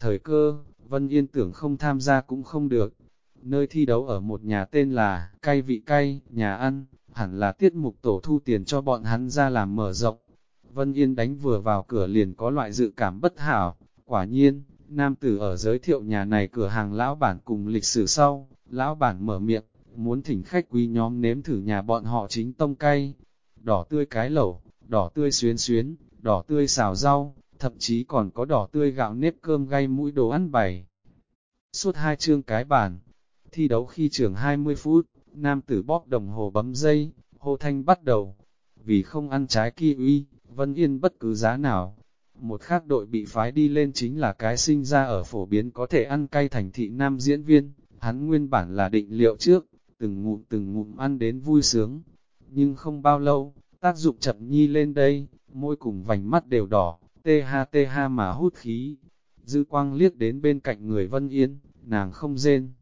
Thời cơ, Vân Yên tưởng không tham gia cũng không được. Nơi thi đấu ở một nhà tên là Cay Vị Cay, nhà ăn, hẳn là tiết mục tổ thu tiền cho bọn hắn ra làm mở rộng. Vân Yên đánh vừa vào cửa liền có loại dự cảm bất hảo, quả nhiên, nam tử ở giới thiệu nhà này cửa hàng lão bản cùng lịch sử sau, lão bản mở miệng, muốn thỉnh khách quý nhóm nếm thử nhà bọn họ chính tông cay, đỏ tươi cái lẩu, đỏ tươi xuyến xuyến, đỏ tươi xào rau, thậm chí còn có đỏ tươi gạo nếp cơm gay mũi đồ ăn bày. Suốt hai chương cái bàn, thi đấu khi trường 20 phút, nam tử bóp đồng hồ bấm dây, hô thanh bắt đầu. Vì không ăn trái kiwi, Vân Yên bất cứ giá nào. Một khác đội bị phái đi lên chính là cái sinh ra ở phổ biến có thể ăn cay thành thị nam diễn viên, hắn nguyên bản là định liệu trước, từng ngụm từng ngụm ăn đến vui sướng. Nhưng không bao lâu, tác dụng chậm nhi lên đây, môi cùng vành mắt đều đỏ, tê ha tê ha mà hút khí. Dư quang liếc đến bên cạnh người Vân Yên, nàng không rên.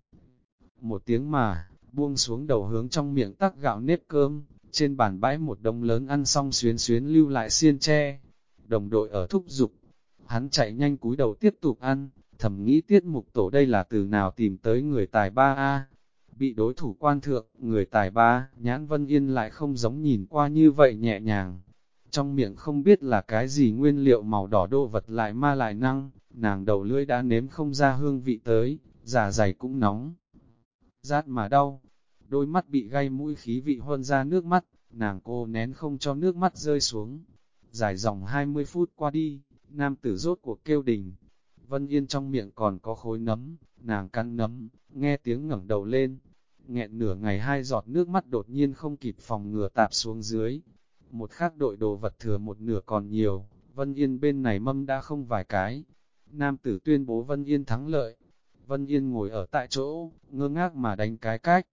Một tiếng mà, buông xuống đầu hướng trong miệng tắc gạo nếp cơm, trên bàn bãi một đông lớn ăn xong xuyến xuyến lưu lại xiên tre. Đồng đội ở thúc dục hắn chạy nhanh cúi đầu tiếp tục ăn, thầm nghĩ tiết mục tổ đây là từ nào tìm tới người tài ba a Bị đối thủ quan thượng, người tài ba, nhãn vân yên lại không giống nhìn qua như vậy nhẹ nhàng. Trong miệng không biết là cái gì nguyên liệu màu đỏ đô vật lại ma lại năng, nàng đầu lưỡi đã nếm không ra hương vị tới, giả dày cũng nóng. Rát mà đau, đôi mắt bị gây mũi khí vị hơn ra nước mắt, nàng cô nén không cho nước mắt rơi xuống. Dài dòng 20 phút qua đi, nam tử rốt cuộc kêu đình. Vân Yên trong miệng còn có khối nấm, nàng căn nấm, nghe tiếng ngẩng đầu lên. Nghẹn nửa ngày hai giọt nước mắt đột nhiên không kịp phòng ngừa tạp xuống dưới. Một khác đội đồ vật thừa một nửa còn nhiều, Vân Yên bên này mâm đã không vài cái. Nam tử tuyên bố Vân Yên thắng lợi. Vân Yên ngồi ở tại chỗ, ngơ ngác mà đánh cái cách.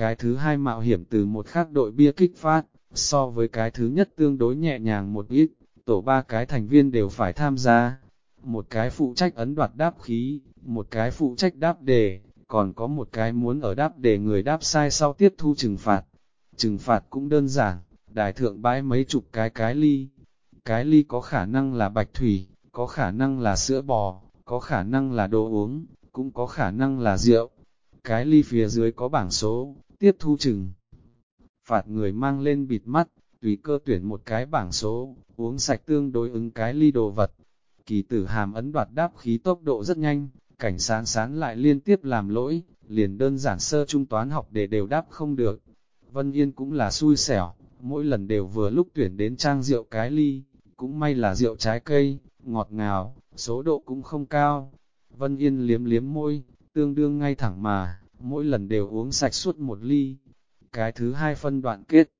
Cái thứ hai mạo hiểm từ một khác đội bia kích phát, so với cái thứ nhất tương đối nhẹ nhàng một ít, tổ ba cái thành viên đều phải tham gia. Một cái phụ trách ấn đoạt đáp khí, một cái phụ trách đáp đề, còn có một cái muốn ở đáp đề người đáp sai sau tiếp thu trừng phạt. Trừng phạt cũng đơn giản, đại thượng bãi mấy chục cái cái ly. Cái ly có khả năng là bạch thủy, có khả năng là sữa bò, có khả năng là đồ uống, cũng có khả năng là rượu. Cái ly phía dưới có bảng số, tiếp thu chừng. Phạt người mang lên bịt mắt, tùy cơ tuyển một cái bảng số, uống sạch tương đối ứng cái ly đồ vật. Kỳ tử hàm ấn đoạt đáp khí tốc độ rất nhanh, cảnh sán sán lại liên tiếp làm lỗi, liền đơn giản sơ trung toán học để đều đáp không được. Vân Yên cũng là xui xẻo, mỗi lần đều vừa lúc tuyển đến trang rượu cái ly, cũng may là rượu trái cây, ngọt ngào, số độ cũng không cao. Vân Yên liếm liếm môi, tương đương ngay thẳng mà, mỗi lần đều uống sạch suốt một ly. Cái thứ hai phân đoạn kết.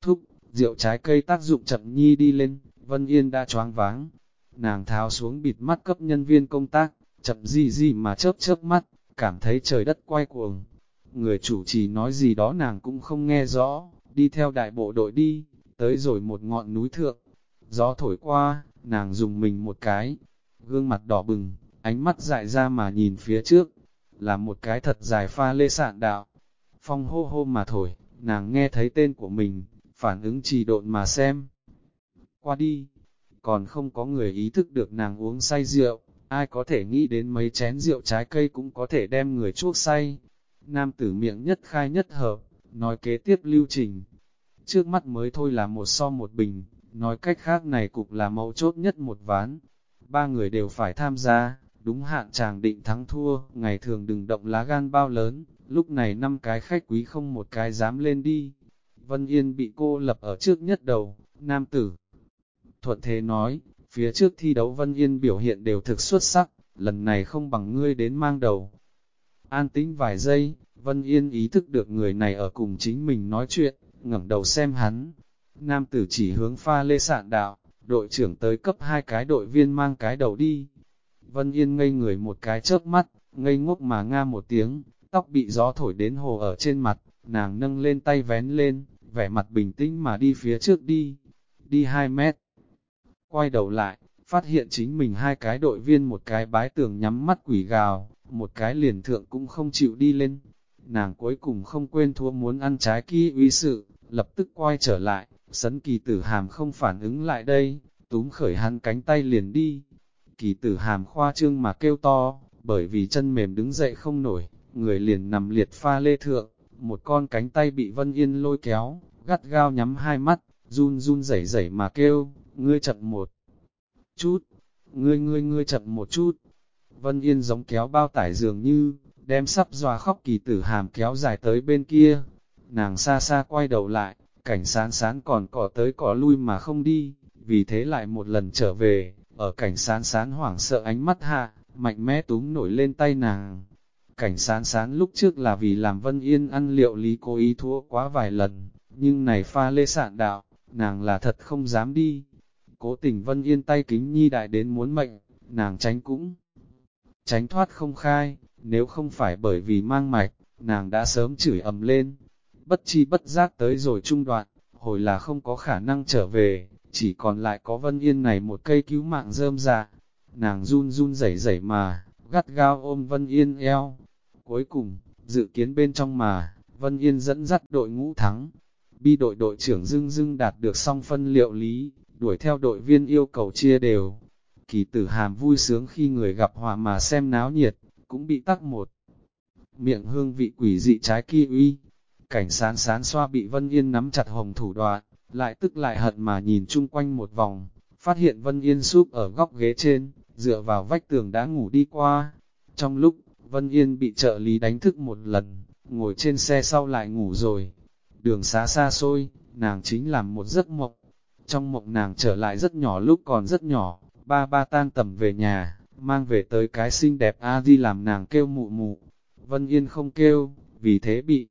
Thúc, rượu trái cây tác dụng chậm nhi đi lên, Vân Yên đã choáng váng. Nàng tháo xuống bịt mắt cấp nhân viên công tác, chậm gì gì mà chớp chớp mắt, cảm thấy trời đất quay cuồng. Người chủ trì nói gì đó nàng cũng không nghe rõ, đi theo đại bộ đội đi, tới rồi một ngọn núi thượng. Gió thổi qua, nàng dùng mình một cái, gương mặt đỏ bừng, ánh mắt dại ra mà nhìn phía trước, là một cái thật dài pha lê sạn đạo. Phong hô hô mà thổi, nàng nghe thấy tên của mình, phản ứng trì độn mà xem. Qua đi, còn không có người ý thức được nàng uống say rượu, ai có thể nghĩ đến mấy chén rượu trái cây cũng có thể đem người chuốc say. Nam tử miệng nhất khai nhất hợp, nói kế tiếp lưu trình. Trước mắt mới thôi là một so một bình, nói cách khác này cục là mấu chốt nhất một ván. Ba người đều phải tham gia, đúng hạn chàng định thắng thua, ngày thường đừng động lá gan bao lớn, lúc này năm cái khách quý không một cái dám lên đi. Vân Yên bị cô lập ở trước nhất đầu, nam tử. Thuận thế nói, phía trước thi đấu Vân Yên biểu hiện đều thực xuất sắc, lần này không bằng ngươi đến mang đầu. An tĩnh vài giây, Vân Yên ý thức được người này ở cùng chính mình nói chuyện, ngẩng đầu xem hắn. Nam tử chỉ hướng pha lê sạn đạo, đội trưởng tới cấp hai cái đội viên mang cái đầu đi. Vân Yên ngây người một cái chớp mắt, ngây ngốc mà nga một tiếng, tóc bị gió thổi đến hồ ở trên mặt, nàng nâng lên tay vén lên, vẻ mặt bình tĩnh mà đi phía trước đi, đi 2 mét. Quay đầu lại, phát hiện chính mình hai cái đội viên một cái bái tường nhắm mắt quỷ gào, một cái liền thượng cũng không chịu đi lên. Nàng cuối cùng không quên thua muốn ăn trái kia uy sự, lập tức quay trở lại, sấn kỳ tử hàm không phản ứng lại đây, túm khởi hắn cánh tay liền đi, kỳ tử hàm khoa trương mà kêu to, bởi vì chân mềm đứng dậy không nổi, người liền nằm liệt pha lê thượng, một con cánh tay bị Vân Yên lôi kéo, gắt gao nhắm hai mắt, run run rẩy rẩy mà kêu, ngươi chậm một chút, ngươi ngươi ngươi chậm một chút. Vân Yên giống kéo bao tải dường như, đem sắp dòa khóc kỳ tử hàm kéo dài tới bên kia. Nàng xa xa quay đầu lại, cảnh sán sán còn cỏ tới cỏ lui mà không đi, vì thế lại một lần trở về, ở cảnh sán sán hoảng sợ ánh mắt hạ, mạnh mẽ túm nổi lên tay nàng. Cảnh sán sán lúc trước là vì làm Vân Yên ăn liệu lý cố ý thua quá vài lần, nhưng này pha lê sạn đạo, nàng là thật không dám đi. Cố tình Vân Yên tay kính nhi đại đến muốn mệnh, nàng tránh cũng tránh thoát không khai, nếu không phải bởi vì mang mạch, nàng đã sớm chửi ầm lên. Bất chi bất giác tới rồi trung đoạn, hồi là không có khả năng trở về, chỉ còn lại có Vân Yên này một cây cứu mạng rơm ra. Nàng run run rẩy rẩy mà, gắt gao ôm Vân Yên eo. Cuối cùng, dự kiến bên trong mà, Vân Yên dẫn dắt đội ngũ thắng. Bi đội đội trưởng dưng dưng đạt được xong phân liệu lý, đuổi theo đội viên yêu cầu chia đều. Kỳ tử hàm vui sướng khi người gặp họa mà xem náo nhiệt, cũng bị tắc một. Miệng hương vị quỷ dị trái kỳ uy, cảnh sán sán xoa bị Vân Yên nắm chặt hồng thủ đoạn, lại tức lại hận mà nhìn chung quanh một vòng, phát hiện Vân Yên súp ở góc ghế trên, dựa vào vách tường đã ngủ đi qua. Trong lúc, Vân Yên bị trợ lý đánh thức một lần, ngồi trên xe sau lại ngủ rồi. Đường xá xa xôi, nàng chính làm một giấc mộng. Trong mộng nàng trở lại rất nhỏ lúc còn rất nhỏ, ba ba tang tầm về nhà, mang về tới cái xinh đẹp A Di làm nàng kêu mụ mụ. Vân Yên không kêu, vì thế bị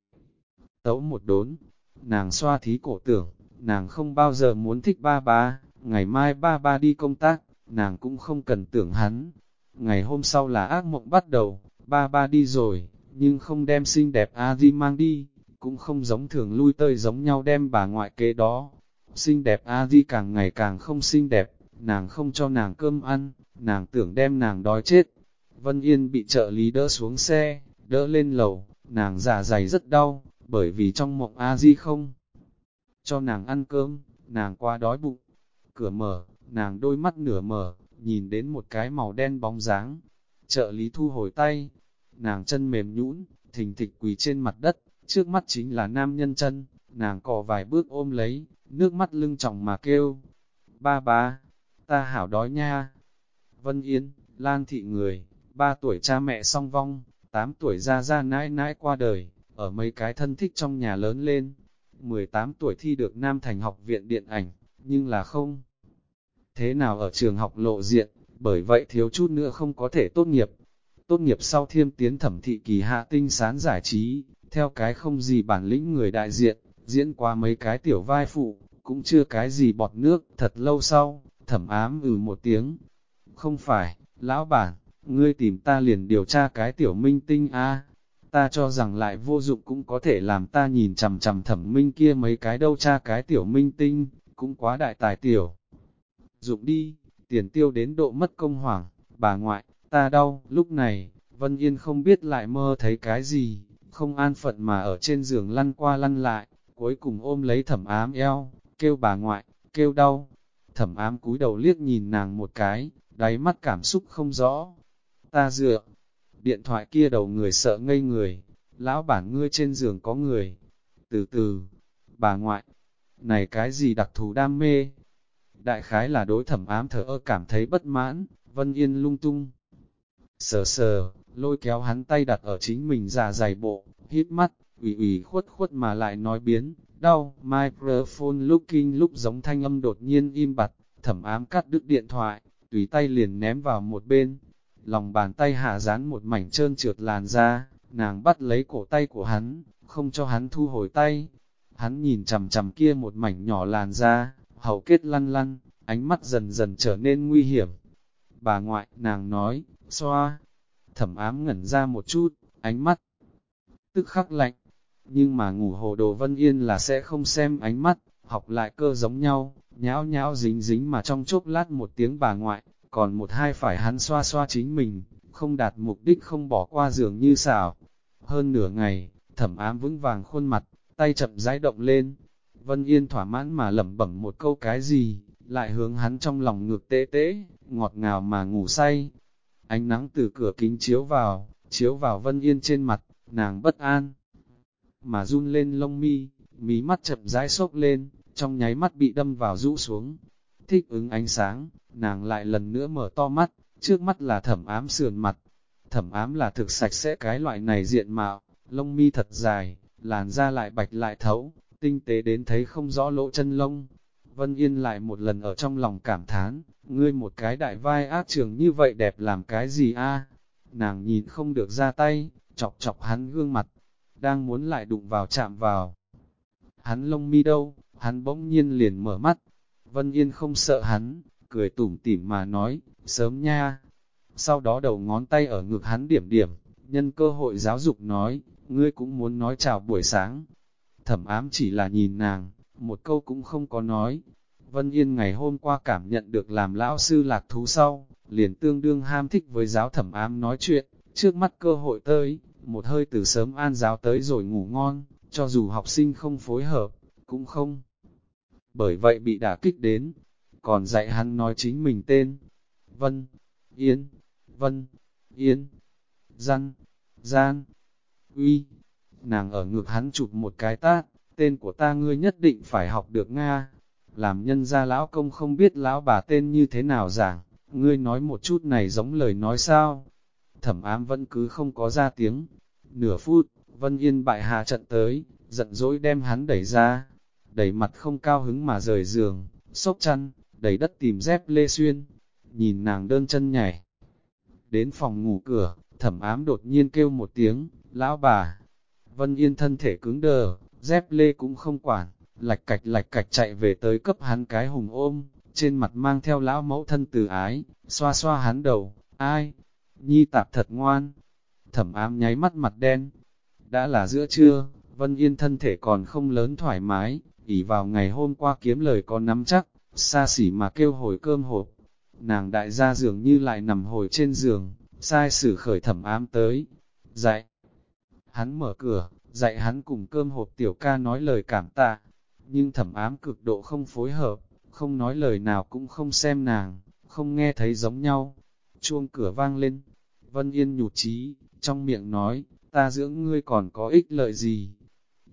tấu một đốn. Nàng xoa thí cổ tưởng, nàng không bao giờ muốn thích ba ba, ngày mai ba ba đi công tác, nàng cũng không cần tưởng hắn. Ngày hôm sau là ác mộng bắt đầu, ba ba đi rồi, nhưng không đem xinh đẹp A Di mang đi, cũng không giống thường lui tơi giống nhau đem bà ngoại kế đó. Xinh đẹp A Di càng ngày càng không xinh đẹp, nàng không cho nàng cơm ăn, nàng tưởng đem nàng đói chết. Vân Yên bị trợ lý đỡ xuống xe, đỡ lên lầu, nàng giả dày rất đau, bởi vì trong mộng A Di không cho nàng ăn cơm, nàng qua đói bụng. Cửa mở, nàng đôi mắt nửa mở, nhìn đến một cái màu đen bóng dáng. Trợ lý thu hồi tay, nàng chân mềm nhũn, thình thịch quỳ trên mặt đất, trước mắt chính là nam nhân chân, nàng cò vài bước ôm lấy, nước mắt lưng tròng mà kêu. Ba ba, ta hảo đói nha. Vân Yên, Lan thị người, ba tuổi cha mẹ song vong, tám tuổi ra ra nãi nãi qua đời, ở mấy cái thân thích trong nhà lớn lên. 18 tuổi thi được Nam Thành học viện điện ảnh, nhưng là không. Thế nào ở trường học lộ diện, bởi vậy thiếu chút nữa không có thể tốt nghiệp. Tốt nghiệp sau thiêm tiến thẩm thị kỳ hạ tinh sán giải trí, theo cái không gì bản lĩnh người đại diện, diễn qua mấy cái tiểu vai phụ, cũng chưa cái gì bọt nước, thật lâu sau, thẩm ám ừ một tiếng. Không phải, lão bản, ngươi tìm ta liền điều tra cái tiểu minh tinh a ta cho rằng lại vô dụng cũng có thể làm ta nhìn chằm chằm thẩm minh kia mấy cái đâu cha cái tiểu minh tinh, cũng quá đại tài tiểu. Dụng đi, tiền tiêu đến độ mất công hoảng, bà ngoại, ta đau, lúc này, Vân Yên không biết lại mơ thấy cái gì, không an phận mà ở trên giường lăn qua lăn lại, cuối cùng ôm lấy thẩm ám eo, kêu bà ngoại, kêu đau. Thẩm ám cúi đầu liếc nhìn nàng một cái, đáy mắt cảm xúc không rõ. Ta dựa, điện thoại kia đầu người sợ ngây người, lão bản ngươi trên giường có người. Từ từ, bà ngoại, này cái gì đặc thù đam mê? Đại khái là đối thẩm ám thở ơ cảm thấy bất mãn, Vân Yên lung tung. Sờ sờ, lôi kéo hắn tay đặt ở chính mình già dày bộ, hít mắt, ủy ủy khuất khuất mà lại nói biến, đau, microphone looking lúc giống thanh âm đột nhiên im bặt, thẩm ám cắt đứt điện thoại, tùy tay liền ném vào một bên, lòng bàn tay hạ dán một mảnh trơn trượt làn ra, nàng bắt lấy cổ tay của hắn, không cho hắn thu hồi tay. Hắn nhìn chầm chầm kia một mảnh nhỏ làn ra, hầu kết lăn lăn, ánh mắt dần dần trở nên nguy hiểm. Bà ngoại, nàng nói, xoa, thẩm ám ngẩn ra một chút, ánh mắt, tức khắc lạnh, nhưng mà ngủ hồ đồ vân yên là sẽ không xem ánh mắt, học lại cơ giống nhau, nháo nháo dính dính mà trong chốc lát một tiếng bà ngoại, còn một hai phải hắn xoa xoa chính mình, không đạt mục đích không bỏ qua giường như xảo. Hơn nửa ngày, thẩm ám vững vàng khuôn mặt, tay chậm rãi động lên. Vân Yên thỏa mãn mà lẩm bẩm một câu cái gì, lại hướng hắn trong lòng ngược tê tê, ngọt ngào mà ngủ say. Ánh nắng từ cửa kính chiếu vào, chiếu vào Vân Yên trên mặt, nàng bất an. Mà run lên lông mi, mí mắt chậm rãi sốc lên, trong nháy mắt bị đâm vào rũ xuống. Thích ứng ánh sáng, nàng lại lần nữa mở to mắt, trước mắt là thẩm ám sườn mặt. Thẩm ám là thực sạch sẽ cái loại này diện mạo, lông mi thật dài, làn da lại bạch lại thấu, tinh tế đến thấy không rõ lỗ chân lông. Vân Yên lại một lần ở trong lòng cảm thán, ngươi một cái đại vai ác trường như vậy đẹp làm cái gì a? Nàng nhìn không được ra tay, chọc chọc hắn gương mặt, đang muốn lại đụng vào chạm vào. Hắn lông mi đâu, hắn bỗng nhiên liền mở mắt. Vân Yên không sợ hắn, cười tủm tỉm mà nói, sớm nha. Sau đó đầu ngón tay ở ngực hắn điểm điểm, nhân cơ hội giáo dục nói, ngươi cũng muốn nói chào buổi sáng. Thẩm ám chỉ là nhìn nàng, một câu cũng không có nói. Vân Yên ngày hôm qua cảm nhận được làm lão sư lạc thú sau, liền tương đương ham thích với giáo thẩm ám nói chuyện, trước mắt cơ hội tới, một hơi từ sớm an giáo tới rồi ngủ ngon, cho dù học sinh không phối hợp, cũng không. Bởi vậy bị đả kích đến, còn dạy hắn nói chính mình tên. Vân, Yên, Vân, Yên, Giang Giang Uy. Nàng ở ngực hắn chụp một cái tát, tên của ta ngươi nhất định phải học được Nga. Làm nhân gia lão công không biết lão bà tên như thế nào giảng, ngươi nói một chút này giống lời nói sao. Thẩm ám vẫn cứ không có ra tiếng. Nửa phút, Vân Yên bại hạ trận tới, giận dỗi đem hắn đẩy ra, đẩy mặt không cao hứng mà rời giường, sốc chăn, đầy đất tìm dép lê xuyên, nhìn nàng đơn chân nhảy. Đến phòng ngủ cửa, thẩm ám đột nhiên kêu một tiếng, lão bà. Vân Yên thân thể cứng đờ, dép lê cũng không quản, lạch cạch lạch cạch chạy về tới cấp hắn cái hùng ôm, trên mặt mang theo lão mẫu thân từ ái, xoa xoa hắn đầu, ai? Nhi tạp thật ngoan. Thẩm ám nháy mắt mặt đen. Đã là giữa trưa, Vân Yên thân thể còn không lớn thoải mái, ỉ vào ngày hôm qua kiếm lời có nắm chắc, xa xỉ mà kêu hồi cơm hộp. Nàng đại gia dường như lại nằm hồi trên giường, sai sử khởi thẩm ám tới. Dạy! Hắn mở cửa, dạy hắn cùng cơm hộp tiểu ca nói lời cảm tạ. Nhưng thẩm ám cực độ không phối hợp, không nói lời nào cũng không xem nàng, không nghe thấy giống nhau. Chuông cửa vang lên, Vân Yên nhụt chí, trong miệng nói, ta dưỡng ngươi còn có ích lợi gì?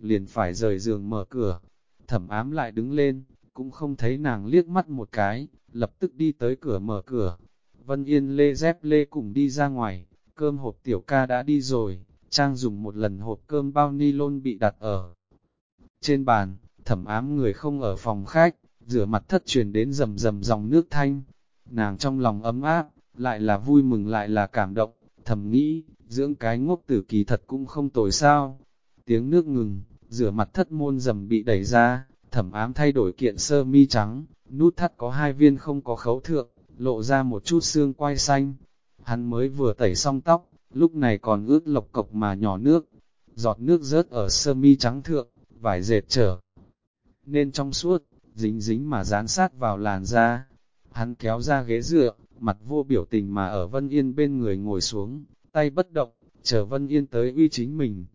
Liền phải rời giường mở cửa, thẩm ám lại đứng lên, cũng không thấy nàng liếc mắt một cái, lập tức đi tới cửa mở cửa. Vân Yên lê dép lê cùng đi ra ngoài, cơm hộp tiểu ca đã đi rồi, Trang dùng một lần hộp cơm bao ni lôn bị đặt ở trên bàn, thẩm ám người không ở phòng khách, rửa mặt thất truyền đến rầm rầm dòng nước thanh. Nàng trong lòng ấm áp, lại là vui mừng lại là cảm động, thầm nghĩ, dưỡng cái ngốc tử kỳ thật cũng không tồi sao. Tiếng nước ngừng, rửa mặt thất môn rầm bị đẩy ra, thẩm ám thay đổi kiện sơ mi trắng, nút thắt có hai viên không có khấu thượng, lộ ra một chút xương quai xanh. Hắn mới vừa tẩy xong tóc, lúc này còn ướt lộc cộc mà nhỏ nước, giọt nước rớt ở sơ mi trắng thượng, vải dệt trở. Nên trong suốt, dính dính mà dán sát vào làn da. Hắn kéo ra ghế dựa, mặt vô biểu tình mà ở Vân Yên bên người ngồi xuống, tay bất động, chờ Vân Yên tới uy chính mình.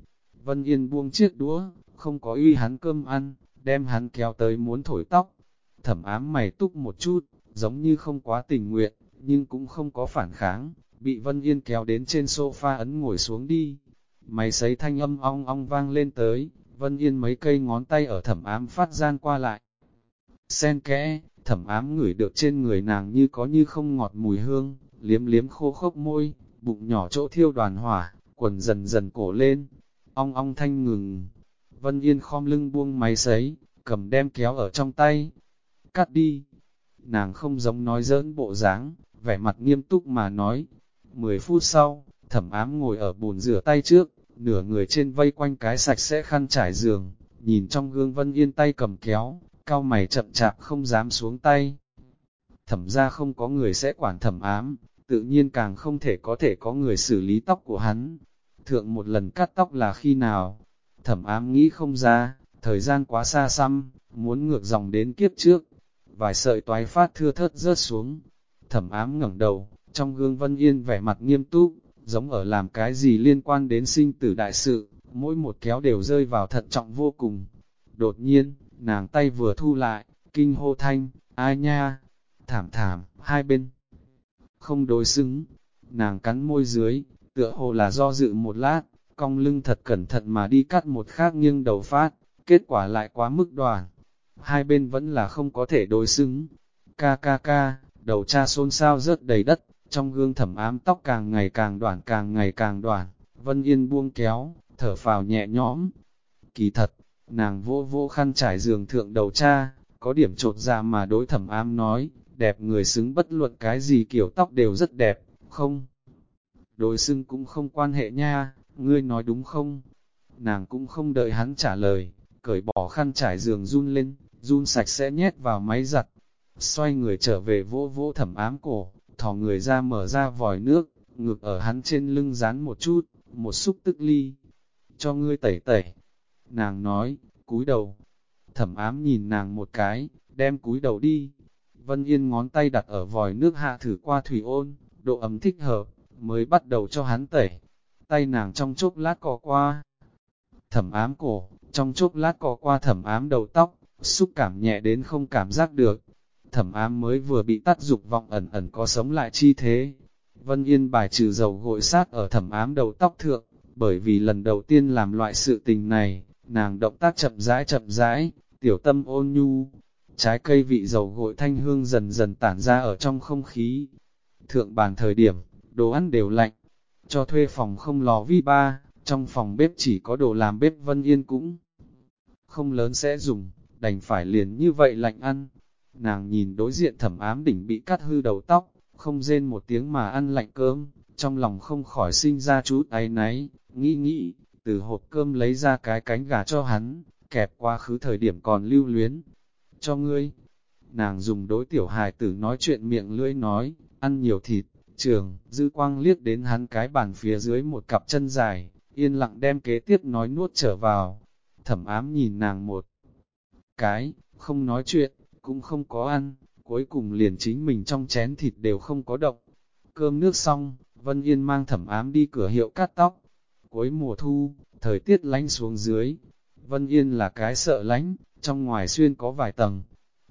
Vân Yên buông chiếc đũa, không có uy hắn cơm ăn, đem hắn kéo tới muốn thổi tóc. Thẩm ám mày túc một chút, giống như không quá tình nguyện, nhưng cũng không có phản kháng, bị Vân Yên kéo đến trên sofa ấn ngồi xuống đi. Mày sấy thanh âm ong ong vang lên tới, Vân Yên mấy cây ngón tay ở thẩm ám phát gian qua lại. Sen kẽ, thẩm ám ngửi được trên người nàng như có như không ngọt mùi hương, liếm liếm khô khốc môi, bụng nhỏ chỗ thiêu đoàn hỏa, quần dần dần cổ lên, ong ong thanh ngừng. Vân Yên khom lưng buông máy sấy, cầm đem kéo ở trong tay. Cắt đi. Nàng không giống nói giỡn bộ dáng, vẻ mặt nghiêm túc mà nói. Mười phút sau, thẩm ám ngồi ở bồn rửa tay trước, nửa người trên vây quanh cái sạch sẽ khăn trải giường, nhìn trong gương Vân Yên tay cầm kéo, cao mày chậm chạp không dám xuống tay. Thẩm ra không có người sẽ quản thẩm ám, tự nhiên càng không thể có thể có người xử lý tóc của hắn. Thượng một lần cắt tóc là khi nào? Thẩm ám nghĩ không ra, thời gian quá xa xăm, muốn ngược dòng đến kiếp trước. Vài sợi toái phát thưa thớt rớt xuống. Thẩm ám ngẩng đầu, trong gương Vân Yên vẻ mặt nghiêm túc, giống ở làm cái gì liên quan đến sinh tử đại sự, mỗi một kéo đều rơi vào thận trọng vô cùng. Đột nhiên, nàng tay vừa thu lại, kinh hô thanh, ai nha, thảm thảm, hai bên. Không đối xứng, nàng cắn môi dưới, tựa hồ là do dự một lát, cong lưng thật cẩn thận mà đi cắt một khác nghiêng đầu phát, kết quả lại quá mức đoàn. Hai bên vẫn là không có thể đối xứng. Ca ca ca, đầu cha xôn xao rớt đầy đất, trong gương thẩm ám tóc càng ngày càng đoạn càng ngày càng đoạn, Vân Yên buông kéo, thở phào nhẹ nhõm. Kỳ thật, nàng vô vô khăn trải giường thượng đầu cha, có điểm trột ra mà đối thẩm ám nói, đẹp người xứng bất luận cái gì kiểu tóc đều rất đẹp, không? Đối xưng cũng không quan hệ nha, ngươi nói đúng không? Nàng cũng không đợi hắn trả lời, cởi bỏ khăn trải giường run lên, run sạch sẽ nhét vào máy giặt. Xoay người trở về vỗ vỗ thẩm ám cổ, thò người ra mở ra vòi nước, ngực ở hắn trên lưng dán một chút, một xúc tức ly. Cho ngươi tẩy tẩy. Nàng nói, cúi đầu. Thẩm ám nhìn nàng một cái, đem cúi đầu đi. Vân Yên ngón tay đặt ở vòi nước hạ thử qua thủy ôn, độ ấm thích hợp, mới bắt đầu cho hắn tẩy. Tay nàng trong chốc lát cỏ qua. Thẩm ám cổ, trong chốc lát cỏ qua thẩm ám đầu tóc, xúc cảm nhẹ đến không cảm giác được. Thẩm ám mới vừa bị tắt dục vọng ẩn ẩn có sống lại chi thế. Vân Yên bài trừ dầu gội sát ở thẩm ám đầu tóc thượng, bởi vì lần đầu tiên làm loại sự tình này, nàng động tác chậm rãi chậm rãi, tiểu tâm ôn nhu, trái cây vị dầu gội thanh hương dần dần tản ra ở trong không khí. Thượng bàn thời điểm, đồ ăn đều lạnh, cho thuê phòng không lò vi ba, trong phòng bếp chỉ có đồ làm bếp Vân Yên cũng không lớn sẽ dùng, đành phải liền như vậy lạnh ăn. Nàng nhìn đối diện thẩm ám đỉnh bị cắt hư đầu tóc, không rên một tiếng mà ăn lạnh cơm, trong lòng không khỏi sinh ra chút áy náy, nghĩ nghĩ, từ hộp cơm lấy ra cái cánh gà cho hắn, kẹp qua khứ thời điểm còn lưu luyến. Cho ngươi, nàng dùng đối tiểu hài tử nói chuyện miệng lưỡi nói, ăn nhiều thịt, trường, dư quang liếc đến hắn cái bàn phía dưới một cặp chân dài, yên lặng đem kế tiếp nói nuốt trở vào. Thẩm ám nhìn nàng một cái, không nói chuyện, cũng không có ăn, cuối cùng liền chính mình trong chén thịt đều không có động. Cơm nước xong, Vân Yên mang thẩm ám đi cửa hiệu cắt tóc. Cuối mùa thu, thời tiết lánh xuống dưới. Vân Yên là cái sợ lánh, trong ngoài xuyên có vài tầng.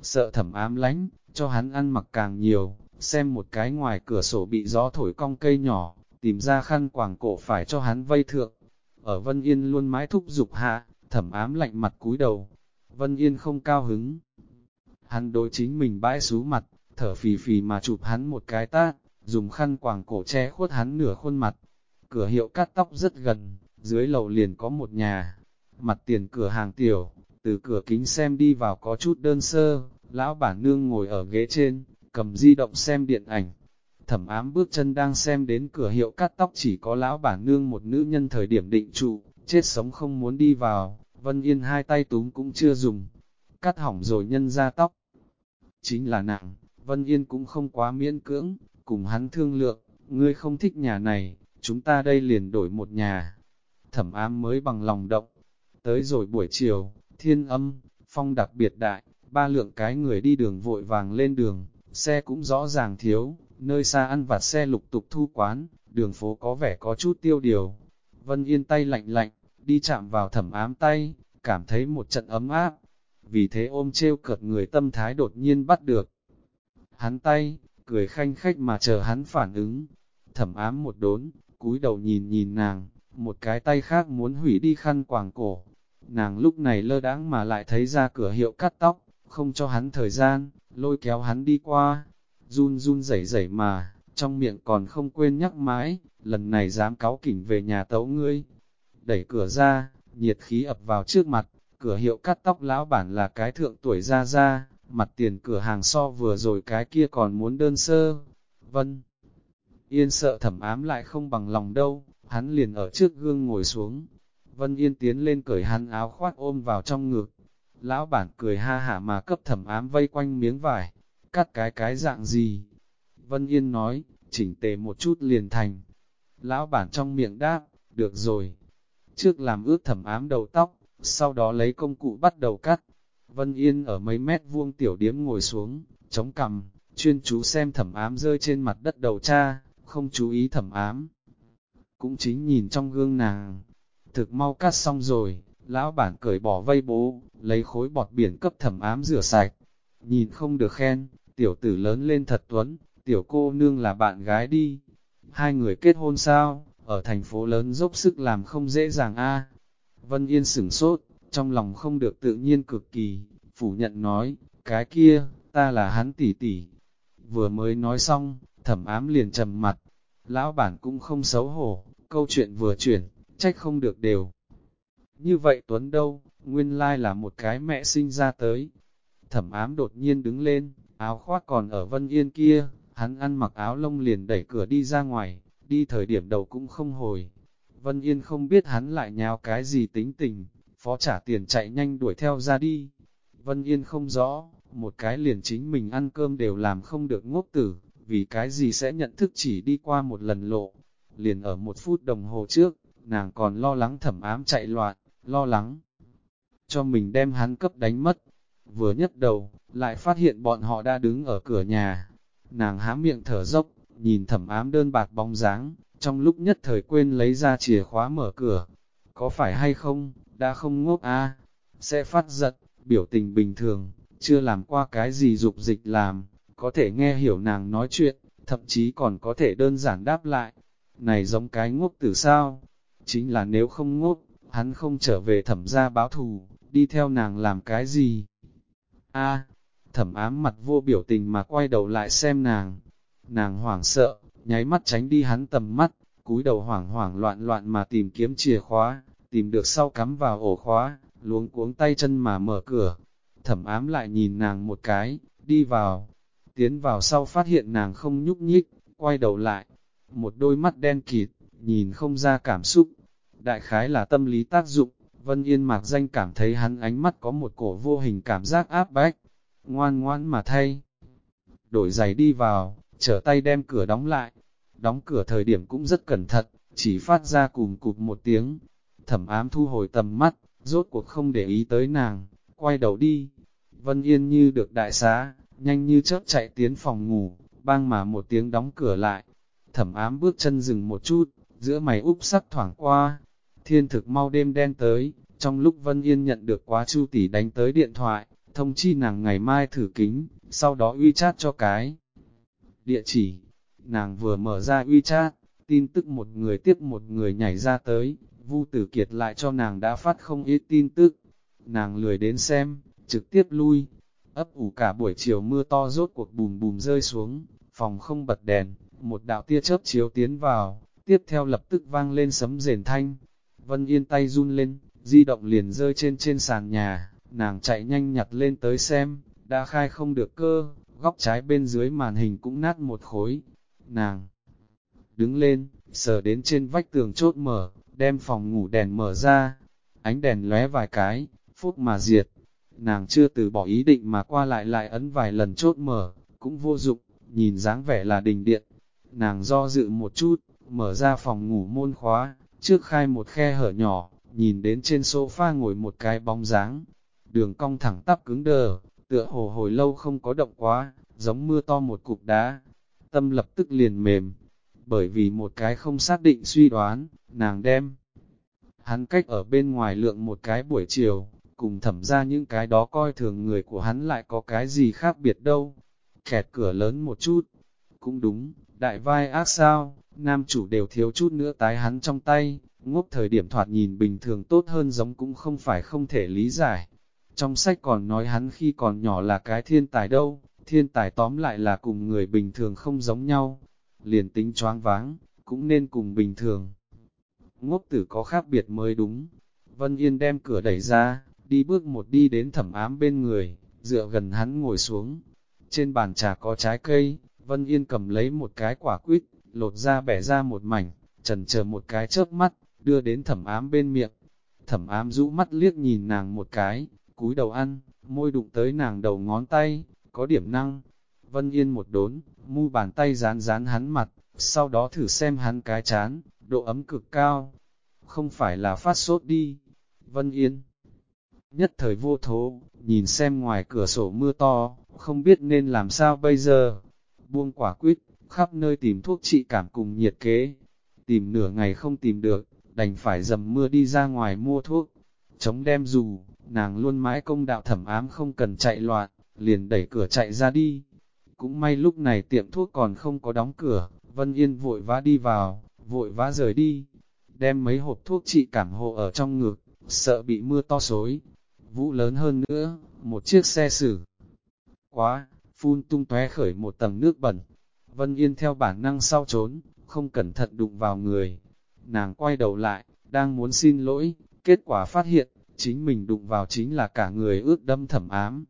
Sợ thẩm ám lánh, cho hắn ăn mặc càng nhiều, xem một cái ngoài cửa sổ bị gió thổi cong cây nhỏ, tìm ra khăn quàng cổ phải cho hắn vây thượng. Ở Vân Yên luôn mãi thúc giục hạ, thẩm ám lạnh mặt cúi đầu. Vân Yên không cao hứng. Hắn đối chính mình bãi xú mặt, thở phì phì mà chụp hắn một cái tát, dùng khăn quàng cổ che khuất hắn nửa khuôn mặt. Cửa hiệu cắt tóc rất gần, dưới lầu liền có một nhà. Mặt tiền cửa hàng tiểu, từ cửa kính xem đi vào có chút đơn sơ, lão bản nương ngồi ở ghế trên, cầm di động xem điện ảnh. Thẩm ám bước chân đang xem đến cửa hiệu cắt tóc chỉ có lão bản nương một nữ nhân thời điểm định trụ, chết sống không muốn đi vào, Vân Yên hai tay túm cũng chưa dùng, cắt hỏng rồi nhân ra tóc. Chính là nặng, Vân Yên cũng không quá miễn cưỡng, cùng hắn thương lượng, ngươi không thích nhà này, chúng ta đây liền đổi một nhà. Thẩm ám mới bằng lòng động. Tới rồi buổi chiều, thiên âm, phong đặc biệt đại, ba lượng cái người đi đường vội vàng lên đường, xe cũng rõ ràng thiếu, nơi xa ăn vặt xe lục tục thu quán, đường phố có vẻ có chút tiêu điều. Vân Yên tay lạnh lạnh, đi chạm vào thẩm ám tay, cảm thấy một trận ấm áp, vì thế ôm treo cợt người tâm thái đột nhiên bắt được. Hắn tay, cười khanh khách mà chờ hắn phản ứng, thẩm ám một đốn, cúi đầu nhìn nhìn nàng, một cái tay khác muốn hủy đi khăn quàng cổ. Nàng lúc này lơ đãng mà lại thấy ra cửa hiệu cắt tóc, không cho hắn thời gian, lôi kéo hắn đi qua, run run rẩy rẩy mà, trong miệng còn không quên nhắc mãi, lần này dám cáo kỉnh về nhà tấu ngươi. Đẩy cửa ra, nhiệt khí ập vào trước mặt, cửa hiệu cắt tóc lão bản là cái thượng tuổi ra ra, mặt tiền cửa hàng so vừa rồi cái kia còn muốn đơn sơ. Vân, Yên sợ thẩm ám lại không bằng lòng đâu, hắn liền ở trước gương ngồi xuống. Vân Yên tiến lên cởi hắn áo khoác ôm vào trong ngực. Lão bản cười ha hả mà cấp thẩm ám vây quanh miếng vải, cắt cái cái dạng gì? Vân Yên nói, chỉnh tề một chút liền thành. Lão bản trong miệng đáp, được rồi. Trước làm ướt thẩm ám đầu tóc, sau đó lấy công cụ bắt đầu cắt. Vân Yên ở mấy mét vuông tiểu điếm ngồi xuống, chống cằm, chuyên chú xem thẩm ám rơi trên mặt đất đầu cha, không chú ý thẩm ám. Cũng chính nhìn trong gương nàng, thực mau cắt xong rồi, lão bản cởi bỏ vây bố, lấy khối bọt biển cấp thẩm ám rửa sạch. Nhìn không được khen, tiểu tử lớn lên thật tuấn, tiểu cô nương là bạn gái đi. Hai người kết hôn sao, ở thành phố lớn dốc sức làm không dễ dàng a Vân Yên sửng sốt, trong lòng không được tự nhiên cực kỳ, phủ nhận nói, cái kia, ta là hắn tỷ tỷ. Vừa mới nói xong, thẩm ám liền trầm mặt. Lão bản cũng không xấu hổ, câu chuyện vừa chuyển, trách không được đều. Như vậy Tuấn đâu, nguyên lai là một cái mẹ sinh ra tới. Thẩm ám đột nhiên đứng lên, áo khoác còn ở Vân Yên kia, hắn ăn mặc áo lông liền đẩy cửa đi ra ngoài, đi thời điểm đầu cũng không hồi. Vân Yên không biết hắn lại nhào cái gì tính tình, phó trả tiền chạy nhanh đuổi theo ra đi. Vân Yên không rõ, một cái liền chính mình ăn cơm đều làm không được ngốc tử, vì cái gì sẽ nhận thức chỉ đi qua một lần lộ. Liền ở một phút đồng hồ trước, nàng còn lo lắng thẩm ám chạy loạn, lo lắng cho mình đem hắn cấp đánh mất. Vừa nhấc đầu, lại phát hiện bọn họ đã đứng ở cửa nhà. Nàng há miệng thở dốc, nhìn thẩm ám đơn bạc bóng dáng, trong lúc nhất thời quên lấy ra chìa khóa mở cửa. Có phải hay không, đã không ngốc a sẽ phát giật, biểu tình bình thường, chưa làm qua cái gì dục dịch làm, có thể nghe hiểu nàng nói chuyện, thậm chí còn có thể đơn giản đáp lại. Này giống cái ngốc từ sao? Chính là nếu không ngốc, hắn không trở về thẩm gia báo thù, đi theo nàng làm cái gì? A, thẩm ám mặt vô biểu tình mà quay đầu lại xem nàng. Nàng hoảng sợ, nháy mắt tránh đi hắn tầm mắt, cúi đầu hoảng hoảng loạn loạn mà tìm kiếm chìa khóa, tìm được sau cắm vào ổ khóa, luống cuống tay chân mà mở cửa. Thẩm ám lại nhìn nàng một cái, đi vào, tiến vào sau phát hiện nàng không nhúc nhích, quay đầu lại, một đôi mắt đen kịt, nhìn không ra cảm xúc. Đại khái là tâm lý tác dụng, Vân Yên mạc danh cảm thấy hắn ánh mắt có một cổ vô hình cảm giác áp bách, ngoan ngoan mà thay. Đổi giày đi vào, trở tay đem cửa đóng lại, đóng cửa thời điểm cũng rất cẩn thận, chỉ phát ra cùm cụp một tiếng. Thẩm ám thu hồi tầm mắt, rốt cuộc không để ý tới nàng, quay đầu đi. Vân Yên như được đại xá, nhanh như chớp chạy tiến phòng ngủ, bang mà một tiếng đóng cửa lại. Thẩm ám bước chân dừng một chút, giữa mày úp sắc thoảng qua. Thiên thực mau đêm đen tới, trong lúc Vân Yên nhận được quá chu tỷ đánh tới điện thoại, thông chi nàng ngày mai thử kính, sau đó uy chat cho cái. Địa chỉ, nàng vừa mở ra uy chat, tin tức một người tiếp một người nhảy ra tới, Vu Tử Kiệt lại cho nàng đã phát không ít tin tức. Nàng lười đến xem, trực tiếp lui. Ấp ủ cả buổi chiều mưa to rốt cuộc bùm bùm rơi xuống, phòng không bật đèn, một đạo tia chớp chiếu tiến vào, tiếp theo lập tức vang lên sấm rền thanh. Vân Yên tay run lên, di động liền rơi trên trên sàn nhà, nàng chạy nhanh nhặt lên tới xem, đã khai không được cơ, góc trái bên dưới màn hình cũng nát một khối. Nàng đứng lên, sờ đến trên vách tường chốt mở, đem phòng ngủ đèn mở ra, ánh đèn lóe vài cái, phút mà diệt. Nàng chưa từ bỏ ý định mà qua lại lại ấn vài lần chốt mở, cũng vô dụng, nhìn dáng vẻ là đình điện. Nàng do dự một chút, mở ra phòng ngủ môn khóa, trước khai một khe hở nhỏ, nhìn đến trên sofa ngồi một cái bóng dáng. Đường cong thẳng tắp cứng đờ, tựa hồ hồi lâu không có động quá, giống mưa to một cục đá. Tâm lập tức liền mềm, bởi vì một cái không xác định suy đoán, nàng đem. Hắn cách ở bên ngoài lượng một cái buổi chiều, cùng thẩm ra những cái đó coi thường người của hắn lại có cái gì khác biệt đâu. Kẹt cửa lớn một chút, cũng đúng, đại vai ác sao, nam chủ đều thiếu chút nữa tái hắn trong tay, ngốc thời điểm thoạt nhìn bình thường tốt hơn giống cũng không phải không thể lý giải. Trong sách còn nói hắn khi còn nhỏ là cái thiên tài đâu, thiên tài tóm lại là cùng người bình thường không giống nhau, liền tính choáng váng, cũng nên cùng bình thường. Ngốc tử có khác biệt mới đúng. Vân Yên đem cửa đẩy ra, đi bước một đi đến thẩm ám bên người, dựa gần hắn ngồi xuống. Trên bàn trà có trái cây, Vân Yên cầm lấy một cái quả quýt, lột ra bẻ ra một mảnh, trần chờ một cái chớp mắt, đưa đến thẩm ám bên miệng. Thẩm ám rũ mắt liếc nhìn nàng một cái, cúi đầu ăn, môi đụng tới nàng đầu ngón tay, có điểm năng. Vân Yên một đốn, mu bàn tay dán dán hắn mặt, sau đó thử xem hắn cái chán, độ ấm cực cao. Không phải là phát sốt đi. Vân Yên nhất thời vô thố, nhìn xem ngoài cửa sổ mưa to, không biết nên làm sao bây giờ. Buông quả quyết, khắp nơi tìm thuốc trị cảm cùng nhiệt kế. Tìm nửa ngày không tìm được, đành phải dầm mưa đi ra ngoài mua thuốc. Chống đem dù, nàng luôn mãi công đạo thẩm ám không cần chạy loạn, liền đẩy cửa chạy ra đi. Cũng may lúc này tiệm thuốc còn không có đóng cửa, Vân Yên vội vã đi vào, vội vã rời đi. Đem mấy hộp thuốc trị cảm hộ ở trong ngực, sợ bị mưa to xối. Vũ lớn hơn nữa, một chiếc xe xử. Quá, phun tung tóe khởi một tầng nước bẩn. Vân Yên theo bản năng sau trốn, không cẩn thận đụng vào người. Nàng quay đầu lại, đang muốn xin lỗi, kết quả phát hiện, chính mình đụng vào chính là cả người ước đâm thẩm ám.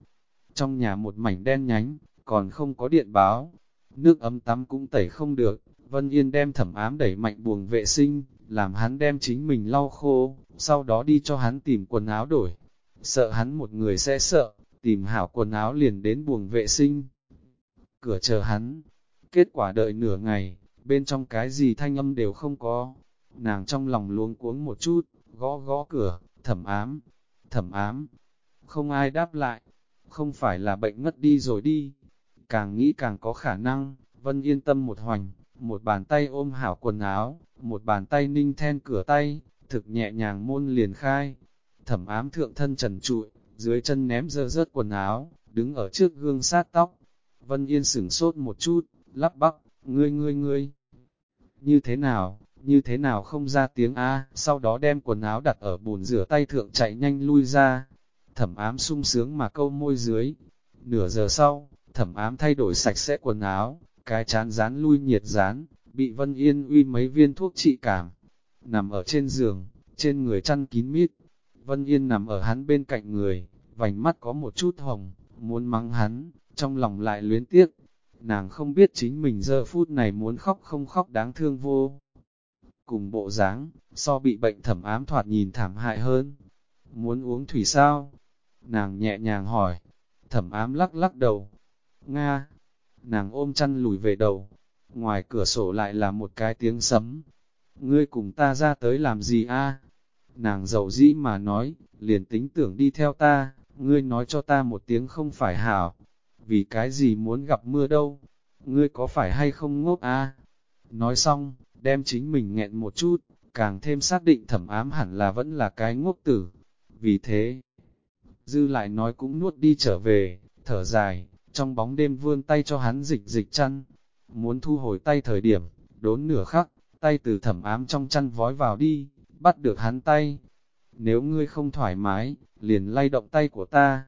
Trong nhà một mảnh đen nhánh, còn không có điện báo, nước ấm tắm cũng tẩy không được, Vân Yên đem thẩm ám đẩy mạnh buồng vệ sinh, làm hắn đem chính mình lau khô, sau đó đi cho hắn tìm quần áo đổi. Sợ hắn một người sẽ sợ, tìm hảo quần áo liền đến buồng vệ sinh. Cửa chờ hắn, kết quả đợi nửa ngày, bên trong cái gì thanh âm đều không có. Nàng trong lòng luống cuống một chút, gõ gõ cửa, thẩm ám, thẩm ám. Không ai đáp lại, không phải là bệnh ngất đi rồi đi. Càng nghĩ càng có khả năng, Vân yên tâm một hoành, một bàn tay ôm hảo quần áo, một bàn tay ninh then cửa tay, thực nhẹ nhàng môn liền khai. Thẩm ám thượng thân trần trụi, dưới chân ném dơ rớt quần áo, đứng ở trước gương sát tóc. Vân Yên sửng sốt một chút, lắp bắp, ngươi ngươi ngươi. Như thế nào, như thế nào không ra tiếng A, sau đó đem quần áo đặt ở bồn rửa tay thượng chạy nhanh lui ra. Thẩm ám sung sướng mà câu môi dưới. Nửa giờ sau, thẩm ám thay đổi sạch sẽ quần áo, cái chán rán lui nhiệt rán bị Vân Yên uy mấy viên thuốc trị cảm. Nằm ở trên giường, trên người chăn kín mít. Vân Yên nằm ở hắn bên cạnh người, vành mắt có một chút hồng, muốn mắng hắn, trong lòng lại luyến tiếc. Nàng không biết chính mình giờ phút này muốn khóc không khóc đáng thương vô. Cùng bộ dáng, so bị bệnh thẩm ám thoạt nhìn thảm hại hơn. Muốn uống thủy sao? Nàng nhẹ nhàng hỏi. Thẩm ám lắc lắc đầu. Nga, nàng ôm chăn lùi về đầu, ngoài cửa sổ lại là một cái tiếng sấm. Ngươi cùng ta ra tới làm gì a? Nàng giàu dĩ mà nói, liền tính tưởng đi theo ta, ngươi nói cho ta một tiếng không phải hảo. Vì cái gì muốn gặp mưa đâu? Ngươi có phải hay không ngốc a? Nói xong, đem chính mình nghẹn một chút, càng thêm xác định thẩm ám hẳn là vẫn là cái ngốc tử. Vì thế, dư lại nói cũng nuốt đi trở về, thở dài, trong bóng đêm vươn tay cho hắn dịch dịch chăn. Muốn thu hồi tay thời điểm, đốn nửa khắc, tay từ thẩm ám trong chăn vói vào đi, bắt được hắn tay. Nếu ngươi không thoải mái, liền lay động tay của ta.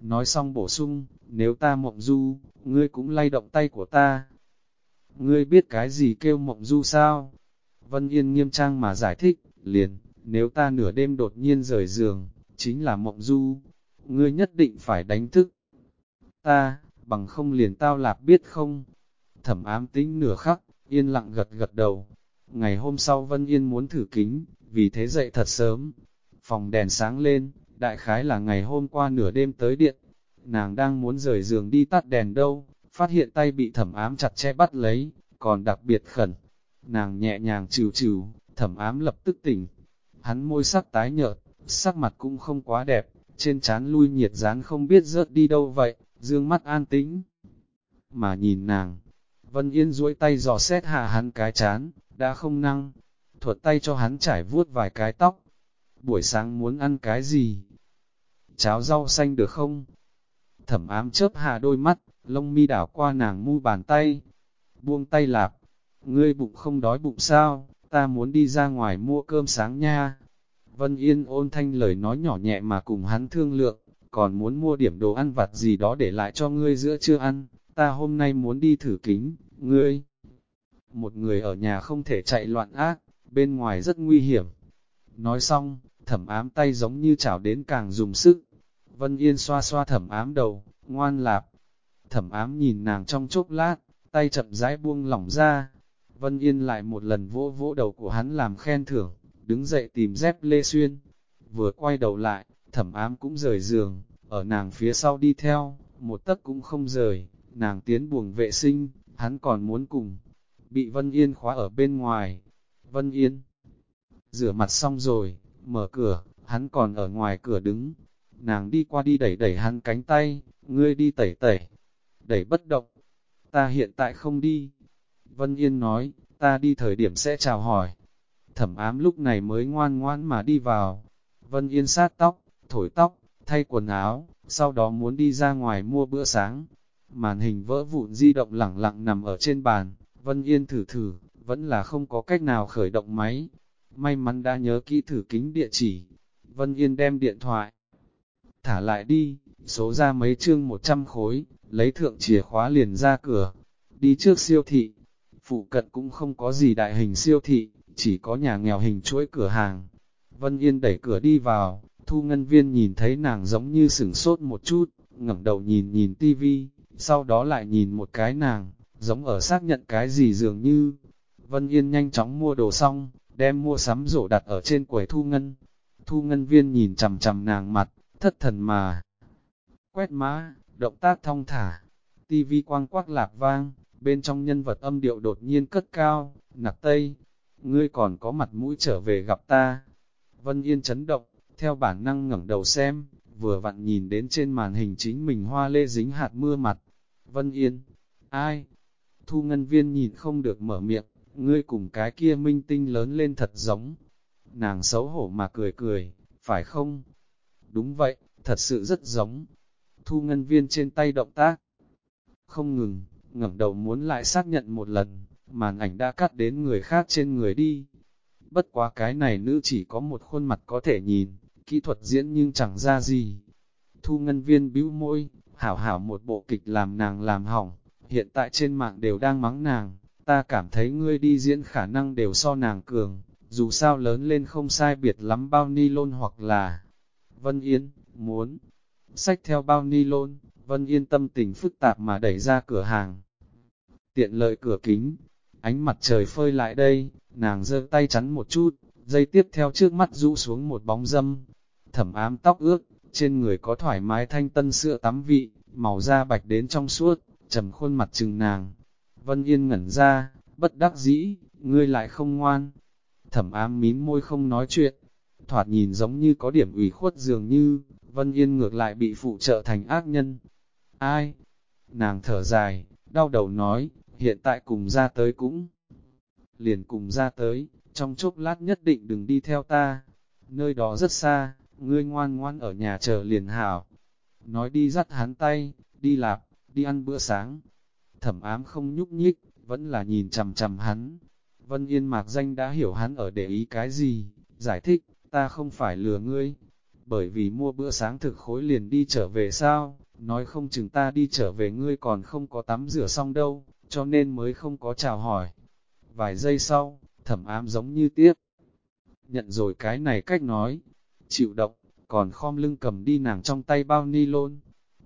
Nói xong bổ sung, nếu ta mộng du, ngươi cũng lay động tay của ta. Ngươi biết cái gì kêu mộng du sao? Vân Yên nghiêm trang mà giải thích, liền, nếu ta nửa đêm đột nhiên rời giường, chính là mộng du. Ngươi nhất định phải đánh thức, ta, bằng không liền tao lạp biết không? Thẩm ám tính nửa khắc, yên lặng gật gật đầu. Ngày hôm sau Vân Yên muốn thử kính, vì thế dậy thật sớm. Phòng đèn sáng lên, đại khái là ngày hôm qua nửa đêm tới điện. Nàng đang muốn rời giường đi tắt đèn đâu, phát hiện tay bị thẩm ám chặt che bắt lấy, còn đặc biệt khẩn. Nàng nhẹ nhàng trừ trừ, thẩm ám lập tức tỉnh. Hắn môi sắc tái nhợt, sắc mặt cũng không quá đẹp, trên trán lui nhiệt dán không biết rớt đi đâu vậy, dương mắt an tĩnh. Mà nhìn nàng, Vân Yên duỗi tay dò xét hạ hắn cái chán, đã không năng, thuật tay cho hắn trải vuốt vài cái tóc. Buổi sáng muốn ăn cái gì? Cháo rau xanh được không? Thẩm ám chớp hạ đôi mắt, lông mi đảo qua nàng mu bàn tay. Buông tay lạp, ngươi bụng không đói bụng sao, ta muốn đi ra ngoài mua cơm sáng nha. Vân Yên ôn thanh lời nói nhỏ nhẹ mà cùng hắn thương lượng, còn muốn mua điểm đồ ăn vặt gì đó để lại cho ngươi giữa trưa ăn, ta hôm nay muốn đi thử kính, ngươi. Một người ở nhà không thể chạy loạn ác, bên ngoài rất nguy hiểm. Nói xong, thẩm ám tay giống như chảo đến càng dùng sức. Vân Yên xoa xoa thẩm ám đầu, ngoan lạp. Thẩm ám nhìn nàng trong chốc lát, tay chậm rãi buông lỏng ra. Vân Yên lại một lần vỗ vỗ đầu của hắn làm khen thưởng, đứng dậy tìm dép lê xuyên. Vừa quay đầu lại, thẩm ám cũng rời giường, ở nàng phía sau đi theo, một tấc cũng không rời, nàng tiến buồng vệ sinh, hắn còn muốn cùng, bị Vân Yên khóa ở bên ngoài. Vân Yên rửa mặt xong rồi, mở cửa, hắn còn ở ngoài cửa đứng, nàng đi qua đi đẩy đẩy hắn cánh tay, ngươi đi tẩy tẩy, đẩy bất động, ta hiện tại không đi. Vân Yên nói, ta đi thời điểm sẽ chào hỏi. Thẩm ám lúc này mới ngoan ngoan mà đi vào. Vân Yên sát tóc, thổi tóc, thay quần áo, sau đó muốn đi ra ngoài mua bữa sáng. Màn hình vỡ vụn di động lẳng lặng nằm ở trên bàn, Vân Yên thử thử, vẫn là không có cách nào khởi động máy. May mắn đã nhớ kỹ thử kính địa chỉ. Vân Yên đem điện thoại, thả lại đi, số ra mấy chương 100 khối, lấy thượng chìa khóa liền ra cửa. đi trước siêu thị. Phụ cận cũng không có gì đại hình siêu thị, chỉ có nhà nghèo hình chuỗi cửa hàng. Vân Yên đẩy cửa đi vào, thu ngân viên nhìn thấy nàng giống như sửng sốt một chút, ngẩng đầu nhìn nhìn tivi, sau đó lại nhìn một cái nàng, giống ở xác nhận cái gì dường như. Vân Yên nhanh chóng mua đồ xong, đem mua sắm rổ đặt ở trên quầy thu ngân. Thu ngân viên nhìn chằm chằm nàng mặt, thất thần mà. Quét má, động tác thong thả, tivi quang quắc lạc vang, bên trong nhân vật âm điệu đột nhiên cất cao, nặc tây, ngươi còn có mặt mũi trở về gặp ta. Vân Yên chấn động, theo bản năng ngẩng đầu xem, vừa vặn nhìn đến trên màn hình chính mình hoa lê dính hạt mưa mặt. Vân Yên, ai? Thu ngân viên nhìn không được mở miệng, ngươi cùng cái kia minh tinh lớn lên thật giống. Nàng xấu hổ mà cười cười, phải không? Đúng vậy, thật sự rất giống. Thu ngân viên trên tay động tác. Không ngừng, ngẩng đầu muốn lại xác nhận một lần, màn ảnh đã cắt đến người khác trên người đi. Bất quá cái này nữ chỉ có một khuôn mặt có thể nhìn, kỹ thuật diễn nhưng chẳng ra gì. Thu ngân viên bĩu môi, hảo hảo một bộ kịch làm nàng làm hỏng, hiện tại trên mạng đều đang mắng nàng, ta cảm thấy ngươi đi diễn khả năng đều so nàng cường, dù sao lớn lên không sai biệt lắm bao ni lôn hoặc là Vân Yên, muốn sách theo bao ni lôn, Vân Yên tâm tình phức tạp mà đẩy ra cửa hàng. Tiện lợi cửa kính, ánh mặt trời phơi lại đây, nàng giơ tay chắn một chút, dây tiếp theo trước mắt rũ xuống một bóng dâm. Thẩm ám tóc ướt, trên người có thoải mái thanh tân sữa tắm vị, màu da bạch đến trong suốt, trầm khuôn mặt trừng nàng. Vân Yên ngẩn ra, bất đắc dĩ, ngươi lại không ngoan. Thẩm ám mím môi không nói chuyện, thoạt nhìn giống như có điểm ủy khuất dường như, Vân Yên ngược lại bị phụ trợ thành ác nhân. Ai? Nàng thở dài, đau đầu nói, hiện tại cùng ra tới cũng. Liền cùng ra tới, trong chốc lát nhất định đừng đi theo ta. Nơi đó rất xa, ngươi ngoan ngoan ở nhà chờ liền hảo. Nói đi dắt hắn tay, đi lạp, đi ăn bữa sáng. Thẩm ám không nhúc nhích, vẫn là nhìn chằm chằm hắn. Vân Yên mạc danh đã hiểu hắn ở để ý cái gì, giải thích, ta không phải lừa ngươi. Bởi vì mua bữa sáng thực khối liền đi trở về sao, nói không chừng ta đi trở về ngươi còn không có tắm rửa xong đâu, cho nên mới không có chào hỏi. Vài giây sau, thẩm ám giống như tiếp. Nhận rồi cái này cách nói, chịu động, còn khom lưng cầm đi nàng trong tay bao ni lôn.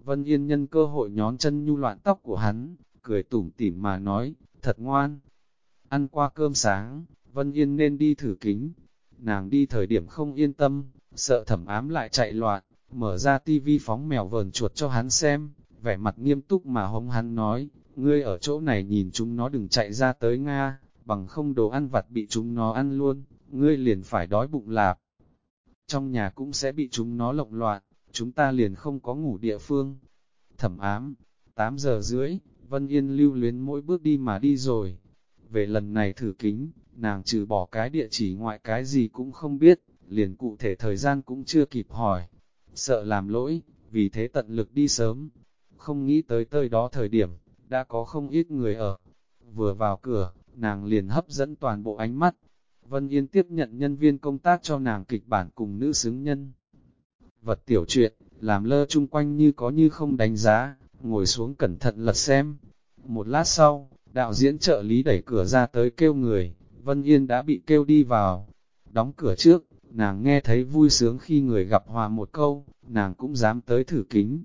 Vân Yên nhân cơ hội nhón chân nhu loạn tóc của hắn, cười tủm tỉm mà nói, thật ngoan. Ăn qua cơm sáng, Vân Yên nên đi thử kính. Nàng đi thời điểm không yên tâm, sợ thẩm ám lại chạy loạn, mở ra tivi phóng mèo vờn chuột cho hắn xem, vẻ mặt nghiêm túc mà hống hắn nói, ngươi ở chỗ này nhìn chúng nó đừng chạy ra tới Nga, bằng không đồ ăn vặt bị chúng nó ăn luôn, ngươi liền phải đói bụng lạp. Trong nhà cũng sẽ bị chúng nó lộng loạn, chúng ta liền không có ngủ địa phương. Thẩm ám, 8 giờ rưỡi, Vân Yên lưu luyến mỗi bước đi mà đi rồi. Về lần này thử kính, nàng trừ bỏ cái địa chỉ ngoại cái gì cũng không biết, liền cụ thể thời gian cũng chưa kịp hỏi. Sợ làm lỗi, vì thế tận lực đi sớm. Không nghĩ tới tới đó thời điểm, đã có không ít người ở. Vừa vào cửa, nàng liền hấp dẫn toàn bộ ánh mắt. Vân Yên tiếp nhận nhân viên công tác cho nàng kịch bản cùng nữ xứng nhân. Vật tiểu truyện, làm lơ chung quanh như có như không đánh giá, ngồi xuống cẩn thận lật xem. Một lát sau, đạo diễn trợ lý đẩy cửa ra tới kêu người, Vân Yên đã bị kêu đi vào. Đóng cửa trước, nàng nghe thấy vui sướng khi người gặp hòa một câu, nàng cũng dám tới thử kính.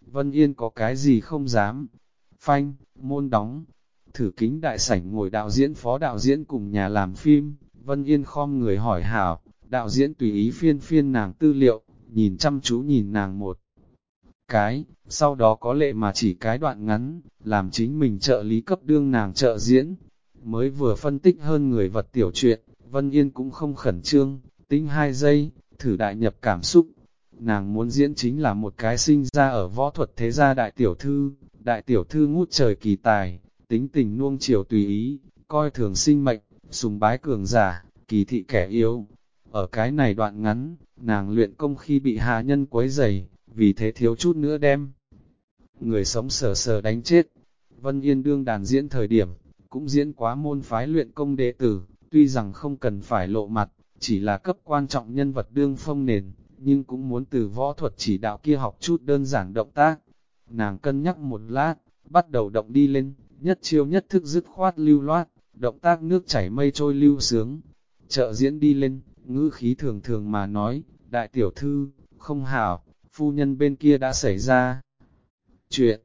Vân Yên có cái gì không dám, phanh, môn đóng. Thử kính đại sảnh ngồi đạo diễn phó đạo diễn cùng nhà làm phim, Vân Yên khom người hỏi hảo, đạo diễn tùy ý phiên phiên nàng tư liệu, nhìn chăm chú nhìn nàng một cái, sau đó có lệ mà chỉ cái đoạn ngắn, làm chính mình trợ lý cấp đương nàng trợ diễn. Mới vừa phân tích hơn người vật tiểu chuyện Vân Yên cũng không khẩn trương, tính hai giây, thử đại nhập cảm xúc. Nàng muốn diễn chính là một cái sinh ra ở võ thuật thế gia đại tiểu thư, đại tiểu thư ngút trời kỳ tài, tính tình nuông chiều tùy ý, coi thường sinh mệnh, sùng bái cường giả, kỳ thị kẻ yếu. Ở cái này đoạn ngắn, nàng luyện công khi bị hạ nhân quấy dày, vì thế thiếu chút nữa đem. Người sống sờ sờ đánh chết. Vân Yên đương đàn diễn thời điểm, cũng diễn quá môn phái luyện công đệ tử, tuy rằng không cần phải lộ mặt, chỉ là cấp quan trọng nhân vật đương phong nền, nhưng cũng muốn từ võ thuật chỉ đạo kia học chút đơn giản động tác. Nàng cân nhắc một lát, bắt đầu động đi lên, nhất chiêu nhất thức dứt khoát lưu loát, động tác nước chảy mây trôi lưu sướng. Trợ diễn đi lên, ngữ khí thường thường mà nói, đại tiểu thư, không hảo, phu nhân bên kia đã xảy ra. Chuyện,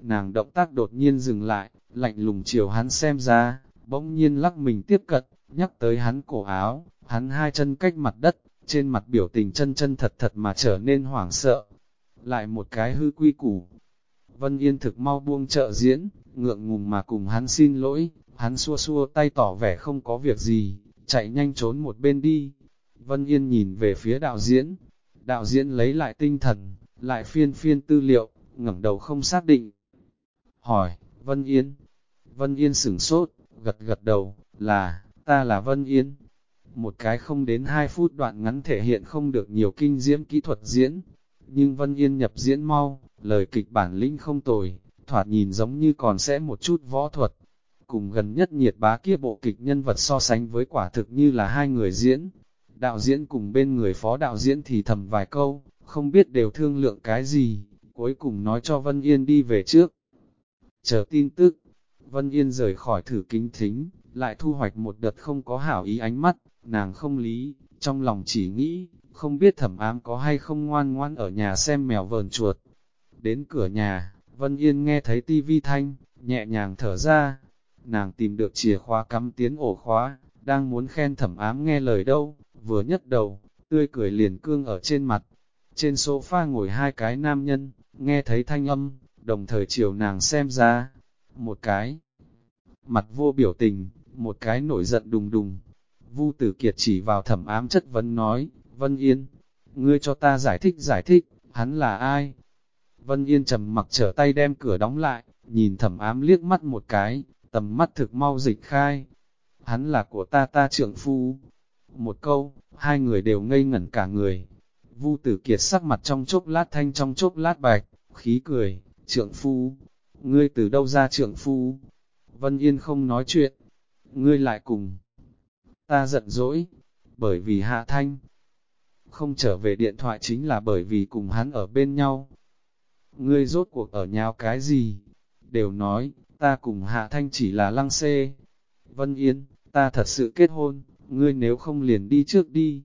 nàng động tác đột nhiên dừng lại, lạnh lùng chiều hắn xem ra, bỗng nhiên lắc mình tiếp cận, nhắc tới hắn cổ áo, hắn hai chân cách mặt đất, trên mặt biểu tình chân chân thật thật mà trở nên hoảng sợ. Lại một cái hư quy củ. Vân Yên thực mau buông trợ diễn, ngượng ngùng mà cùng hắn xin lỗi, hắn xua xua tay tỏ vẻ không có việc gì, chạy nhanh trốn một bên đi. Vân Yên nhìn về phía đạo diễn, đạo diễn lấy lại tinh thần, lại phiên phiên tư liệu, ngẩng đầu không xác định. Hỏi, Vân Yên. Vân Yên sửng sốt, gật gật đầu, là, ta là Vân Yên. Một cái không đến 2 phút đoạn ngắn thể hiện không được nhiều kinh diễm kỹ thuật diễn, nhưng Vân Yên nhập diễn mau, lời kịch bản linh không tồi, thoạt nhìn giống như còn sẽ một chút võ thuật. Cùng gần nhất nhiệt bá kia bộ kịch nhân vật so sánh với quả thực như là hai người diễn. Đạo diễn cùng bên người phó đạo diễn thì thầm vài câu, không biết đều thương lượng cái gì, cuối cùng nói cho Vân Yên đi về trước. Chờ tin tức, Vân Yên rời khỏi thử kính thính, lại thu hoạch một đợt không có hảo ý ánh mắt, nàng không lý, trong lòng chỉ nghĩ, không biết thẩm ám có hay không ngoan ngoan ở nhà xem mèo vờn chuột. Đến cửa nhà, Vân Yên nghe thấy tivi thanh, nhẹ nhàng thở ra, nàng tìm được chìa khóa cắm tiến ổ khóa, đang muốn khen thẩm ám nghe lời đâu, vừa nhấc đầu, tươi cười liền cương ở trên mặt. Trên sofa ngồi hai cái nam nhân, nghe thấy thanh âm, đồng thời chiều nàng xem ra, một cái mặt vô biểu tình, một cái nổi giận đùng đùng. Vu Tử Kiệt chỉ vào thẩm ám chất vấn nói, Vân Yên, ngươi cho ta giải thích giải thích, hắn là ai? Vân Yên trầm mặc trở tay đem cửa đóng lại, nhìn thẩm ám liếc mắt một cái, tầm mắt thực mau dịch khai. Hắn là của ta ta trưởng phu. Một câu, hai người đều ngây ngẩn cả người. Vu Tử Kiệt sắc mặt trong chốc lát thanh trong chốc lát bạch, khí cười, trưởng phu, ngươi từ đâu ra trưởng phu? Vân Yên không nói chuyện, ngươi lại cùng. Ta giận dỗi, bởi vì hạ thanh. Không trở về điện thoại chính là bởi vì cùng hắn ở bên nhau. Ngươi rốt cuộc ở nhau cái gì? Đều nói, ta cùng hạ thanh chỉ là lăng xê. Vân Yên, ta thật sự kết hôn, ngươi nếu không liền đi trước đi.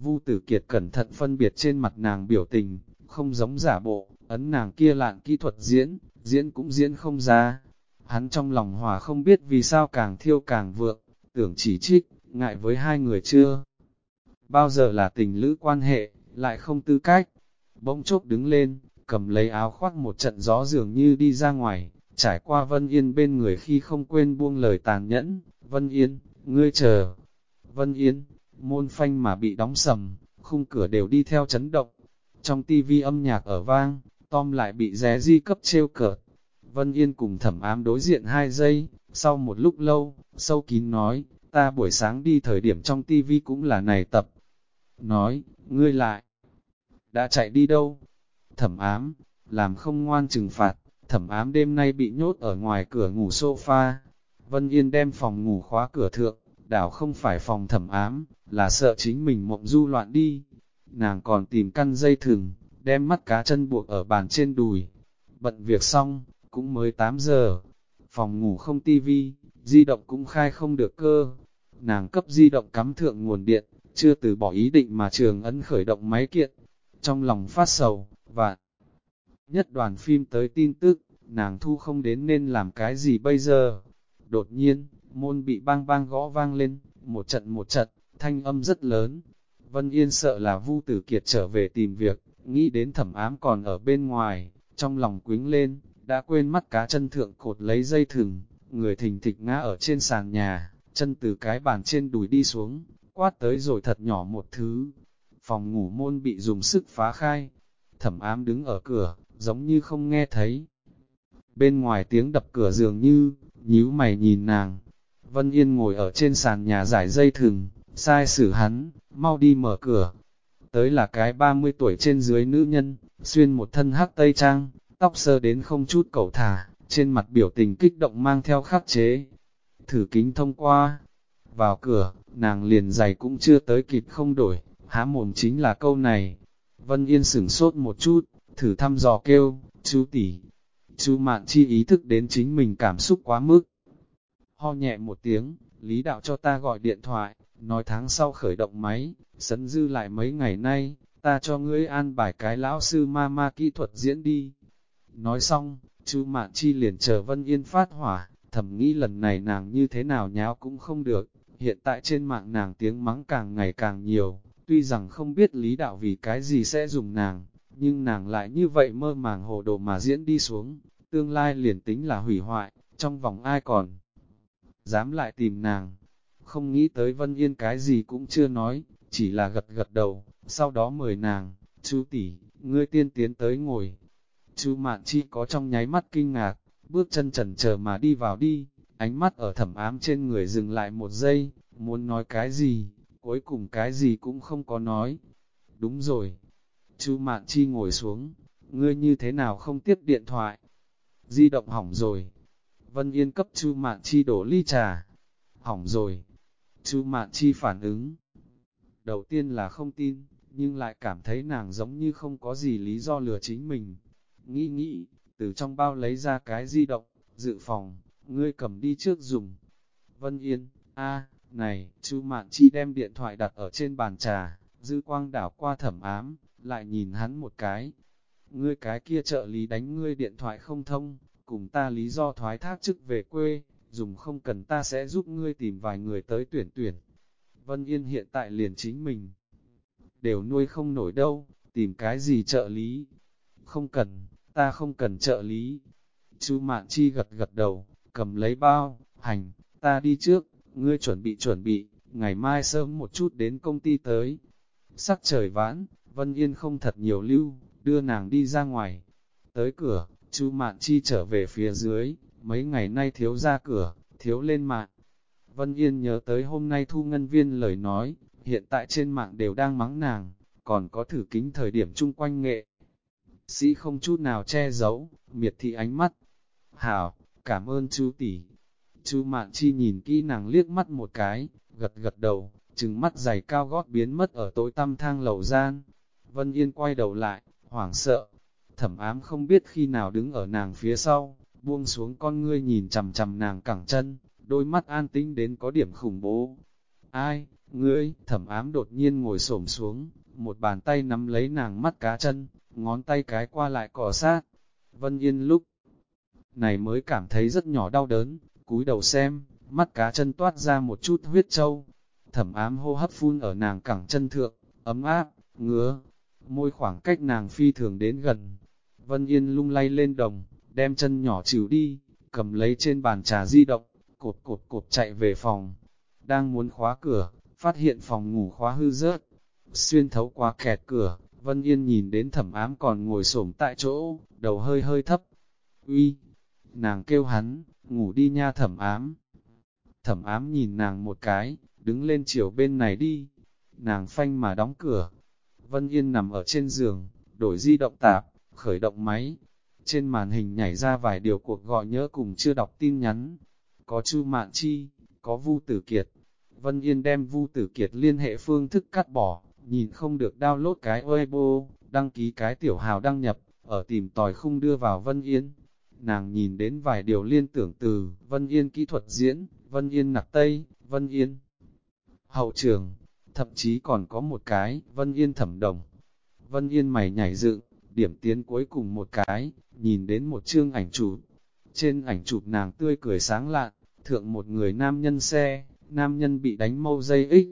Vu tử kiệt cẩn thận phân biệt trên mặt nàng biểu tình, không giống giả bộ, ấn nàng kia lạng kỹ thuật diễn, diễn cũng diễn không ra. Hắn trong lòng hòa không biết vì sao càng thiêu càng vượng, tưởng chỉ trích, ngại với hai người chưa. Bao giờ là tình lữ quan hệ, lại không tư cách. Bỗng chốc đứng lên, cầm lấy áo khoác một trận gió dường như đi ra ngoài, trải qua Vân Yên bên người khi không quên buông lời tàn nhẫn. Vân Yên, ngươi chờ. Vân Yên, môn phanh mà bị đóng sầm, khung cửa đều đi theo chấn động. Trong tivi âm nhạc ở vang, Tom lại bị ré di cấp trêu cợt. Vân Yên cùng thẩm ám đối diện hai giây, sau một lúc lâu, sâu kín nói, ta buổi sáng đi thời điểm trong tivi cũng là này tập. Nói, ngươi lại, đã chạy đi đâu? Thẩm ám, làm không ngoan trừng phạt, thẩm ám đêm nay bị nhốt ở ngoài cửa ngủ sofa. Vân Yên đem phòng ngủ khóa cửa thượng, đảo không phải phòng thẩm ám, là sợ chính mình mộng du loạn đi. Nàng còn tìm căn dây thừng, đem mắt cá chân buộc ở bàn trên đùi. Bận việc xong, cũng mới 8 giờ. Phòng ngủ không tivi, di động cũng khai không được cơ. Nàng cấp di động cắm thượng nguồn điện, chưa từ bỏ ý định mà trường ấn khởi động máy kiện. Trong lòng phát sầu, và nhất đoàn phim tới tin tức, nàng thu không đến nên làm cái gì bây giờ. Đột nhiên, môn bị bang bang gõ vang lên, một trận một trận, thanh âm rất lớn. Vân Yên sợ là Vu Tử Kiệt trở về tìm việc, nghĩ đến thẩm ám còn ở bên ngoài, trong lòng quính lên, đã quên mắt cá chân thượng cột lấy dây thừng, người thình thịch ngã ở trên sàn nhà, chân từ cái bàn trên đùi đi xuống, quát tới rồi thật nhỏ một thứ. Phòng ngủ môn bị dùng sức phá khai, thẩm ám đứng ở cửa, giống như không nghe thấy. Bên ngoài tiếng đập cửa dường như, nhíu mày nhìn nàng. Vân Yên ngồi ở trên sàn nhà giải dây thừng, sai xử hắn, mau đi mở cửa. Tới là cái 30 tuổi trên dưới nữ nhân, xuyên một thân hắc tây trang, tóc sơ đến không chút cầu thả, trên mặt biểu tình kích động mang theo khắc chế. Thử kính thông qua, vào cửa, nàng liền giày cũng chưa tới kịp không đổi, há mồm chính là câu này. Vân Yên sửng sốt một chút, thử thăm dò kêu, chú tỷ. chú Mạn Chi ý thức đến chính mình cảm xúc quá mức. Ho nhẹ một tiếng, Lý Đạo cho ta gọi điện thoại, nói tháng sau khởi động máy, sấn dư lại mấy ngày nay, ta cho ngươi an bài cái lão sư ma ma kỹ thuật diễn đi. Nói xong, chú Mạn Chi liền chờ Vân Yên phát hỏa, thầm nghĩ lần này nàng như thế nào nháo cũng không được, hiện tại trên mạng nàng tiếng mắng càng ngày càng nhiều, tuy rằng không biết lý đạo vì cái gì sẽ dùng nàng, nhưng nàng lại như vậy mơ màng hồ đồ mà diễn đi xuống, tương lai liền tính là hủy hoại, trong vòng ai còn dám lại tìm nàng. Không nghĩ tới Vân Yên cái gì cũng chưa nói, chỉ là gật gật đầu, sau đó mời nàng, chú tỷ, ngươi tiên tiến tới ngồi. Chú Mạn Chi có trong nháy mắt kinh ngạc, bước chân trần chờ mà đi vào đi, ánh mắt ở thẩm ám trên người dừng lại một giây, muốn nói cái gì, cuối cùng cái gì cũng không có nói. Đúng rồi, chú Mạn Chi ngồi xuống, ngươi như thế nào không tiếp điện thoại? Di động hỏng rồi. Vân Yên cấp chú Mạn Chi đổ ly trà. Hỏng rồi. Chú Mạn Chi phản ứng. Đầu tiên là không tin, nhưng lại cảm thấy nàng giống như không có gì lý do lừa chính mình. Nghĩ nghĩ, từ trong bao lấy ra cái di động, dự phòng, ngươi cầm đi trước dùng. Vân Yên, a, này, chú Mạn Chi đem điện thoại đặt ở trên bàn trà, dư quang đảo qua thẩm ám, lại nhìn hắn một cái. Ngươi cái kia trợ lý đánh ngươi điện thoại không thông, cùng ta lý do thoái thác chức về quê, dùng không cần ta sẽ giúp ngươi tìm vài người tới tuyển tuyển. Vân Yên hiện tại liền chính mình, đều nuôi không nổi đâu, tìm cái gì trợ lý. Không cần, ta không cần trợ lý. Chú Mạn Chi gật gật đầu, cầm lấy bao, hành, ta đi trước, ngươi chuẩn bị chuẩn bị, ngày mai sớm một chút đến công ty tới. Sắc trời vãn, Vân Yên không thật nhiều lưu, đưa nàng đi ra ngoài. Tới cửa, chú Mạn Chi trở về phía dưới, mấy ngày nay thiếu ra cửa, thiếu lên mạng. Vân Yên nhớ tới hôm nay thu ngân viên lời nói, hiện tại trên mạng đều đang mắng nàng, còn có thử kính thời điểm chung quanh nghệ. Sĩ không chút nào che giấu, miệt thị ánh mắt. Hảo, cảm ơn chú tỷ. Chú Mạn Chi nhìn kỹ nàng liếc mắt một cái, gật gật đầu, trừng mắt dày cao gót biến mất ở tối tăm thang lầu gian. Vân Yên quay đầu lại, hoảng sợ. Thẩm ám không biết khi nào đứng ở nàng phía sau, buông xuống con ngươi nhìn chầm chầm nàng cẳng chân, đôi mắt an tĩnh đến có điểm khủng bố. Ai, ngươi, thẩm ám đột nhiên ngồi xổm xuống, một bàn tay nắm lấy nàng mắt cá chân, ngón tay cái qua lại cỏ sát. Vân Yên lúc này mới cảm thấy rất nhỏ đau đớn, cúi đầu xem, mắt cá chân toát ra một chút huyết trâu. Thẩm ám hô hấp phun ở nàng cẳng chân thượng, ấm áp, ngứa, môi khoảng cách nàng phi thường đến gần. Vân Yên lung lay lên đồng, đem chân nhỏ chịu đi, cầm lấy trên bàn trà di động, cột cột cột chạy về phòng. Đang muốn khóa cửa, phát hiện phòng ngủ khóa hư rớt. Xuyên thấu qua kẹt cửa, Vân Yên nhìn đến thẩm ám còn ngồi xổm tại chỗ, đầu hơi hơi thấp. Uy, nàng kêu hắn, ngủ đi nha thẩm ám. Thẩm ám nhìn nàng một cái, đứng lên chiều bên này đi. Nàng phanh mà đóng cửa. Vân Yên nằm ở trên giường, đổi di động tạp, khởi động máy. Trên màn hình nhảy ra vài điều cuộc gọi nhớ cùng chưa đọc tin nhắn. Có Chu Mạn Chi, có Vu Tử Kiệt. Vân Yên đem Vu Tử Kiệt liên hệ phương thức cắt bỏ, nhìn không được download cái Weibo, đăng ký cái tiểu hào đăng nhập, ở tìm tòi không đưa vào Vân Yên. Nàng nhìn đến vài điều liên tưởng từ Vân Yên kỹ thuật diễn, Vân Yên nặc tây, Vân Yên hậu trường, thậm chí còn có một cái Vân Yên thẩm đồng. Vân Yên mày nhảy dựng, điểm tiến cuối cùng một cái, nhìn đến một chương ảnh chụp. Trên ảnh chụp nàng tươi cười sáng lạn, thượng một người nam nhân xe, nam nhân bị đánh mâu dây ích,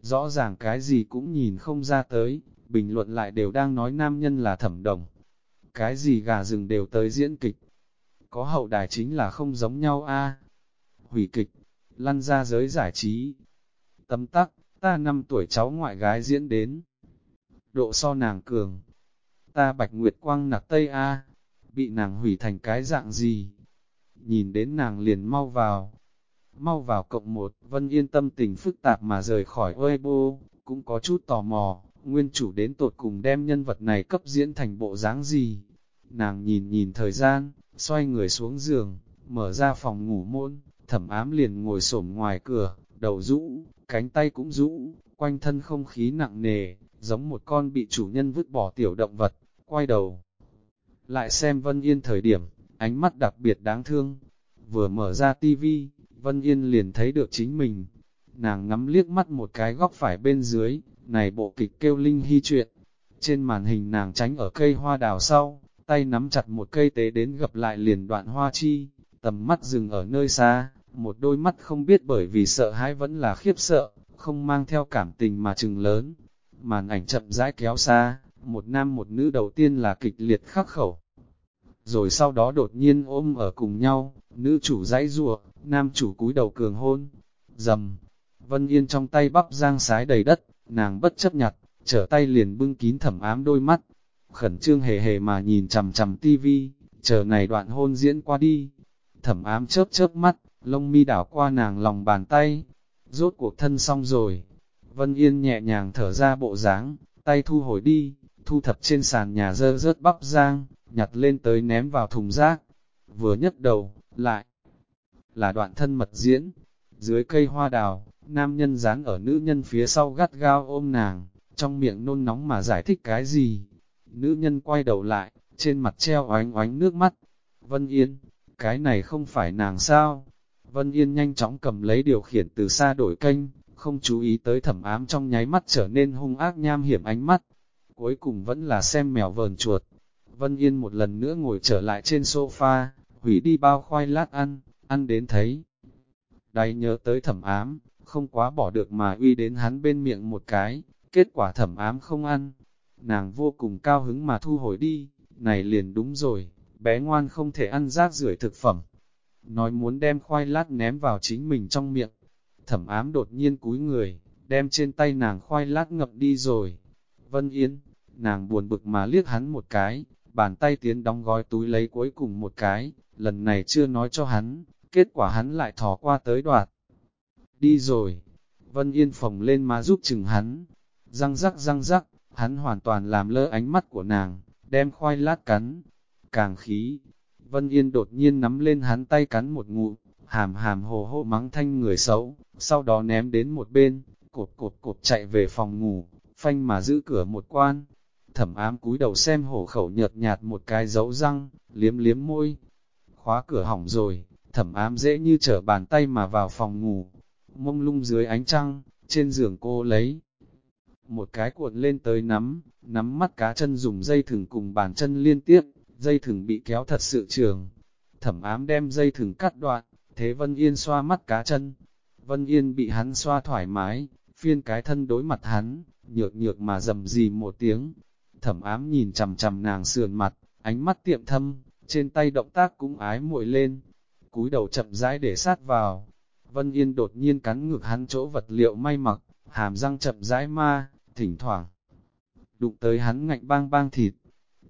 rõ ràng cái gì cũng nhìn không ra tới, bình luận lại đều đang nói nam nhân là thẩm đồng. Cái gì gà rừng đều tới diễn kịch. Có hậu đài chính là không giống nhau a Hủy kịch, lăn ra giới giải trí. Tấm tắc, ta năm tuổi cháu ngoại gái diễn đến. Độ so nàng cường. Ta bạch nguyệt quang nặc tây a bị nàng hủy thành cái dạng gì. Nhìn đến nàng liền mau vào, mau vào cộng một, Vân Yên tâm tình phức tạp mà rời khỏi Weibo, cũng có chút tò mò, nguyên chủ đến tột cùng đem nhân vật này cấp diễn thành bộ dáng gì. Nàng nhìn nhìn thời gian, xoay người xuống giường, mở ra phòng ngủ môn, thẩm ám liền ngồi xổm ngoài cửa, đầu rũ, cánh tay cũng rũ, quanh thân không khí nặng nề, giống một con bị chủ nhân vứt bỏ tiểu động vật, quay đầu. Lại xem Vân Yên thời điểm, ánh mắt đặc biệt đáng thương. Vừa mở ra tivi, Vân Yên liền thấy được chính mình. Nàng ngắm liếc mắt một cái góc phải bên dưới, này bộ kịch kêu Linh Hy chuyện. Trên màn hình nàng tránh ở cây hoa đào sau, tay nắm chặt một cây tế đến gặp lại liền đoạn hoa chi, tầm mắt dừng ở nơi xa, một đôi mắt không biết bởi vì sợ hãi vẫn là khiếp sợ, không mang theo cảm tình mà chừng lớn. Màn ảnh chậm rãi kéo xa, một nam một nữ đầu tiên là kịch liệt khắc khẩu. Rồi sau đó đột nhiên ôm ở cùng nhau, nữ chủ dãy rùa, nam chủ cúi đầu cường hôn. Dầm, Vân Yên trong tay bắp giang sái đầy đất, nàng bất chấp nhặt, trở tay liền bưng kín thẩm ám đôi mắt. Khẩn trương hề hề mà nhìn chằm chằm tivi, chờ này đoạn hôn diễn qua đi. Thẩm ám chớp chớp mắt, lông mi đảo qua nàng lòng bàn tay. Rốt cuộc thân xong rồi. Vân Yên nhẹ nhàng thở ra bộ dáng, tay thu hồi đi, thu thập trên sàn nhà dơ rớt bắp rang nhặt lên tới ném vào thùng rác. Vừa nhất đầu, lại là đoạn thân mật diễn. Dưới cây hoa đào, nam nhân dán ở nữ nhân phía sau gắt gao ôm nàng, trong miệng nôn nóng mà giải thích cái gì. Nữ nhân quay đầu lại, trên mặt treo oánh oánh nước mắt. Vân Yên, cái này không phải nàng sao? Vân Yên nhanh chóng cầm lấy điều khiển từ xa đổi kênh, không chú ý tới thẩm ám trong nháy mắt trở nên hung ác nham hiểm ánh mắt. Cuối cùng vẫn là xem mèo vờn chuột. Vân Yên một lần nữa ngồi trở lại trên sofa, hủy đi bao khoai lát ăn, ăn đến thấy. Đáy nhớ tới thẩm ám, không quá bỏ được mà uy đến hắn bên miệng một cái, kết quả thẩm ám không ăn. Nàng vô cùng cao hứng mà thu hồi đi, này liền đúng rồi, bé ngoan không thể ăn rác rưởi thực phẩm. Nói muốn đem khoai lát ném vào chính mình trong miệng. Thẩm ám đột nhiên cúi người, đem trên tay nàng khoai lát ngập đi rồi. Vân Yên, nàng buồn bực mà liếc hắn một cái, bàn tay tiến đóng gói túi lấy cuối cùng một cái, lần này chưa nói cho hắn, kết quả hắn lại thò qua tới đoạt. Đi rồi, Vân Yên phồng lên má giúp chừng hắn, răng rắc răng rắc, hắn hoàn toàn làm lơ ánh mắt của nàng, đem khoai lát cắn, càng khí. Vân Yên đột nhiên nắm lên hắn tay cắn một ngụ, hàm hàm hồ hô mắng thanh người xấu, sau đó ném đến một bên, cột cột cột chạy về phòng ngủ, phanh mà giữ cửa một quan. Thẩm ám cúi đầu xem hổ khẩu nhợt nhạt một cái dấu răng, liếm liếm môi. Khóa cửa hỏng rồi, thẩm ám dễ như trở bàn tay mà vào phòng ngủ. Mông lung dưới ánh trăng, trên giường cô lấy. Một cái cuộn lên tới nắm, nắm mắt cá chân dùng dây thừng cùng bàn chân liên tiếp, dây thừng bị kéo thật sự trường. Thẩm ám đem dây thừng cắt đoạn, thế Vân Yên xoa mắt cá chân. Vân Yên bị hắn xoa thoải mái, phiên cái thân đối mặt hắn, nhược nhược mà dầm gì một tiếng. Thẩm ám nhìn chầm chầm nàng sườn mặt, ánh mắt tiệm thâm, trên tay động tác cũng ái muội lên. Cúi đầu chậm rãi để sát vào. Vân Yên đột nhiên cắn ngược hắn chỗ vật liệu may mặc, hàm răng chậm rãi ma, thỉnh thoảng. Đụng tới hắn ngạnh bang bang thịt.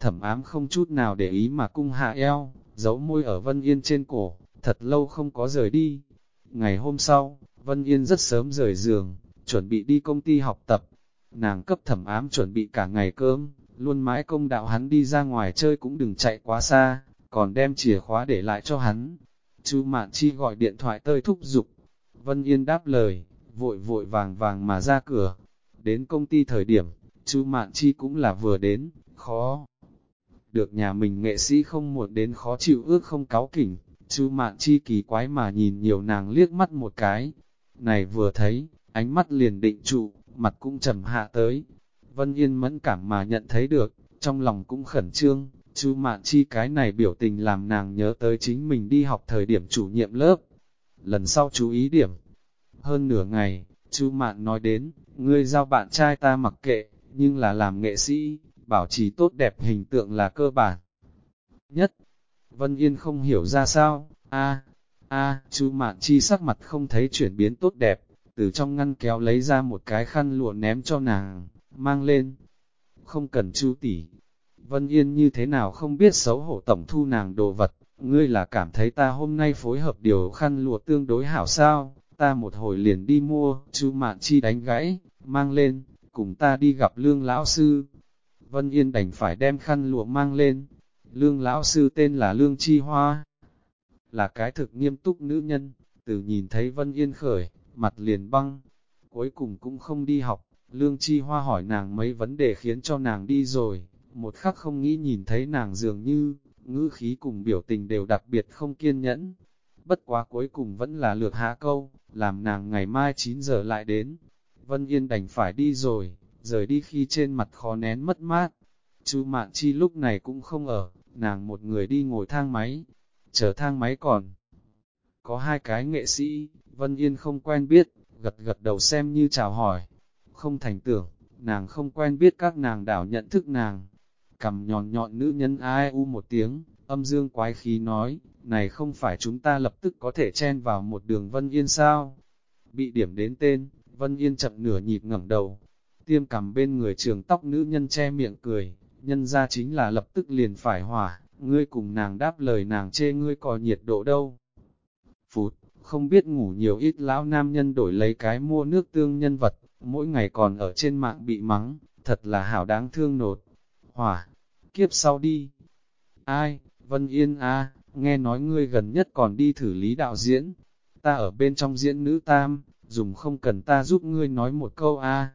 Thẩm ám không chút nào để ý mà cung hạ eo, giấu môi ở Vân Yên trên cổ, thật lâu không có rời đi. Ngày hôm sau, Vân Yên rất sớm rời giường, chuẩn bị đi công ty học tập. Nàng cấp thẩm ám chuẩn bị cả ngày cơm, luôn mãi công đạo hắn đi ra ngoài chơi cũng đừng chạy quá xa, còn đem chìa khóa để lại cho hắn. Chú Mạn Chi gọi điện thoại tơi thúc giục. Vân Yên đáp lời, vội vội vàng vàng mà ra cửa. Đến công ty thời điểm, chú Mạn Chi cũng là vừa đến, khó. Được nhà mình nghệ sĩ không muộn đến khó chịu ước không cáo kỉnh, chú Mạn Chi kỳ quái mà nhìn nhiều nàng liếc mắt một cái. Này vừa thấy, ánh mắt liền định trụ, mặt cũng trầm hạ tới. Vân Yên mẫn cảm mà nhận thấy được, trong lòng cũng khẩn trương, chú Mạn Chi cái này biểu tình làm nàng nhớ tới chính mình đi học thời điểm chủ nhiệm lớp. Lần sau chú ý điểm. Hơn nửa ngày, chú Mạn nói đến, ngươi giao bạn trai ta mặc kệ, nhưng là làm nghệ sĩ, bảo trì tốt đẹp hình tượng là cơ bản. Nhất, Vân Yên không hiểu ra sao, a a chú Mạn Chi sắc mặt không thấy chuyển biến tốt đẹp, từ trong ngăn kéo lấy ra một cái khăn lụa ném cho nàng, mang lên. Không cần chú tỷ. Vân Yên như thế nào không biết xấu hổ tổng thu nàng đồ vật, ngươi là cảm thấy ta hôm nay phối hợp điều khăn lụa tương đối hảo sao, ta một hồi liền đi mua, chú Mạn Chi đánh gãy, mang lên, cùng ta đi gặp lương lão sư. Vân Yên đành phải đem khăn lụa mang lên, lương lão sư tên là Lương Chi Hoa, là cái thực nghiêm túc nữ nhân, từ nhìn thấy Vân Yên khởi, mặt liền băng, cuối cùng cũng không đi học, Lương Chi Hoa hỏi nàng mấy vấn đề khiến cho nàng đi rồi, một khắc không nghĩ nhìn thấy nàng dường như, ngữ khí cùng biểu tình đều đặc biệt không kiên nhẫn. Bất quá cuối cùng vẫn là lược hạ câu, làm nàng ngày mai 9 giờ lại đến. Vân Yên đành phải đi rồi, rời đi khi trên mặt khó nén mất mát. Chú Mạn Chi lúc này cũng không ở, nàng một người đi ngồi thang máy, chờ thang máy còn. Có hai cái nghệ sĩ, Vân Yên không quen biết, gật gật đầu xem như chào hỏi. Không thành tưởng, nàng không quen biết các nàng đảo nhận thức nàng. Cầm nhọn nhọn nữ nhân ai u một tiếng, âm dương quái khí nói, này không phải chúng ta lập tức có thể chen vào một đường Vân Yên sao? Bị điểm đến tên, Vân Yên chậm nửa nhịp ngẩng đầu, tiêm cầm bên người trường tóc nữ nhân che miệng cười, nhân ra chính là lập tức liền phải hỏa, ngươi cùng nàng đáp lời nàng chê ngươi có nhiệt độ đâu. phút không biết ngủ nhiều ít lão nam nhân đổi lấy cái mua nước tương nhân vật, mỗi ngày còn ở trên mạng bị mắng, thật là hảo đáng thương nột. Hỏa, kiếp sau đi. Ai, Vân Yên a nghe nói ngươi gần nhất còn đi thử lý đạo diễn. Ta ở bên trong diễn nữ tam, dùng không cần ta giúp ngươi nói một câu a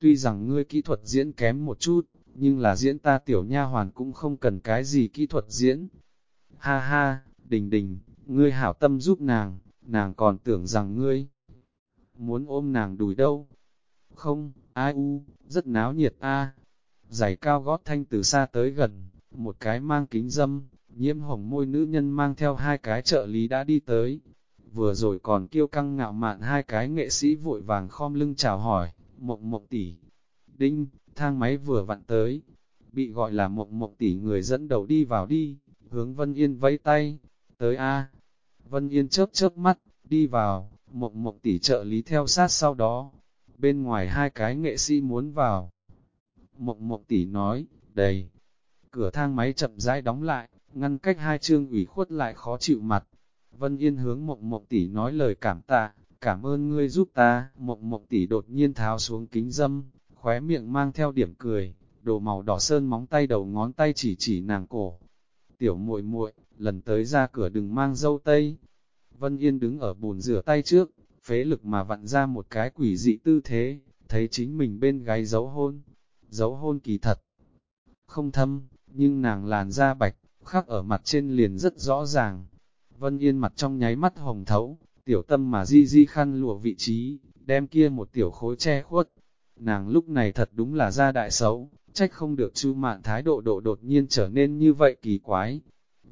Tuy rằng ngươi kỹ thuật diễn kém một chút, nhưng là diễn ta tiểu nha hoàn cũng không cần cái gì kỹ thuật diễn. Ha ha, đình đình, ngươi hảo tâm giúp nàng, nàng còn tưởng rằng ngươi muốn ôm nàng đùi đâu. Không, ai u, rất náo nhiệt a. Giày cao gót thanh từ xa tới gần, một cái mang kính dâm, nhiễm hồng môi nữ nhân mang theo hai cái trợ lý đã đi tới. Vừa rồi còn kêu căng ngạo mạn hai cái nghệ sĩ vội vàng khom lưng chào hỏi, mộng mộng tỷ. Đinh, thang máy vừa vặn tới, bị gọi là mộng mộng tỷ người dẫn đầu đi vào đi, hướng Vân Yên vẫy tay, tới A. Vân Yên chớp chớp mắt, đi vào, mộng mộng tỷ trợ lý theo sát sau đó, bên ngoài hai cái nghệ sĩ muốn vào. Mộng mộng tỷ nói, đầy, cửa thang máy chậm rãi đóng lại, ngăn cách hai chương ủy khuất lại khó chịu mặt. Vân Yên hướng mộng mộng tỷ nói lời cảm tạ, cảm ơn ngươi giúp ta, mộng mộng tỷ đột nhiên tháo xuống kính dâm, khóe miệng mang theo điểm cười, đồ màu đỏ sơn móng tay đầu ngón tay chỉ chỉ nàng cổ. Tiểu muội muội, lần tới ra cửa đừng mang dâu tây. Vân Yên đứng ở bồn rửa tay trước, phế lực mà vặn ra một cái quỷ dị tư thế, thấy chính mình bên gái dấu hôn. Dấu hôn kỳ thật, không thâm, nhưng nàng làn da bạch, khắc ở mặt trên liền rất rõ ràng. Vân Yên mặt trong nháy mắt hồng thấu, tiểu tâm mà di di khăn lụa vị trí, đem kia một tiểu khối che khuất. Nàng lúc này thật đúng là ra đại xấu, trách không được chu mạn thái độ độ đột nhiên trở nên như vậy kỳ quái.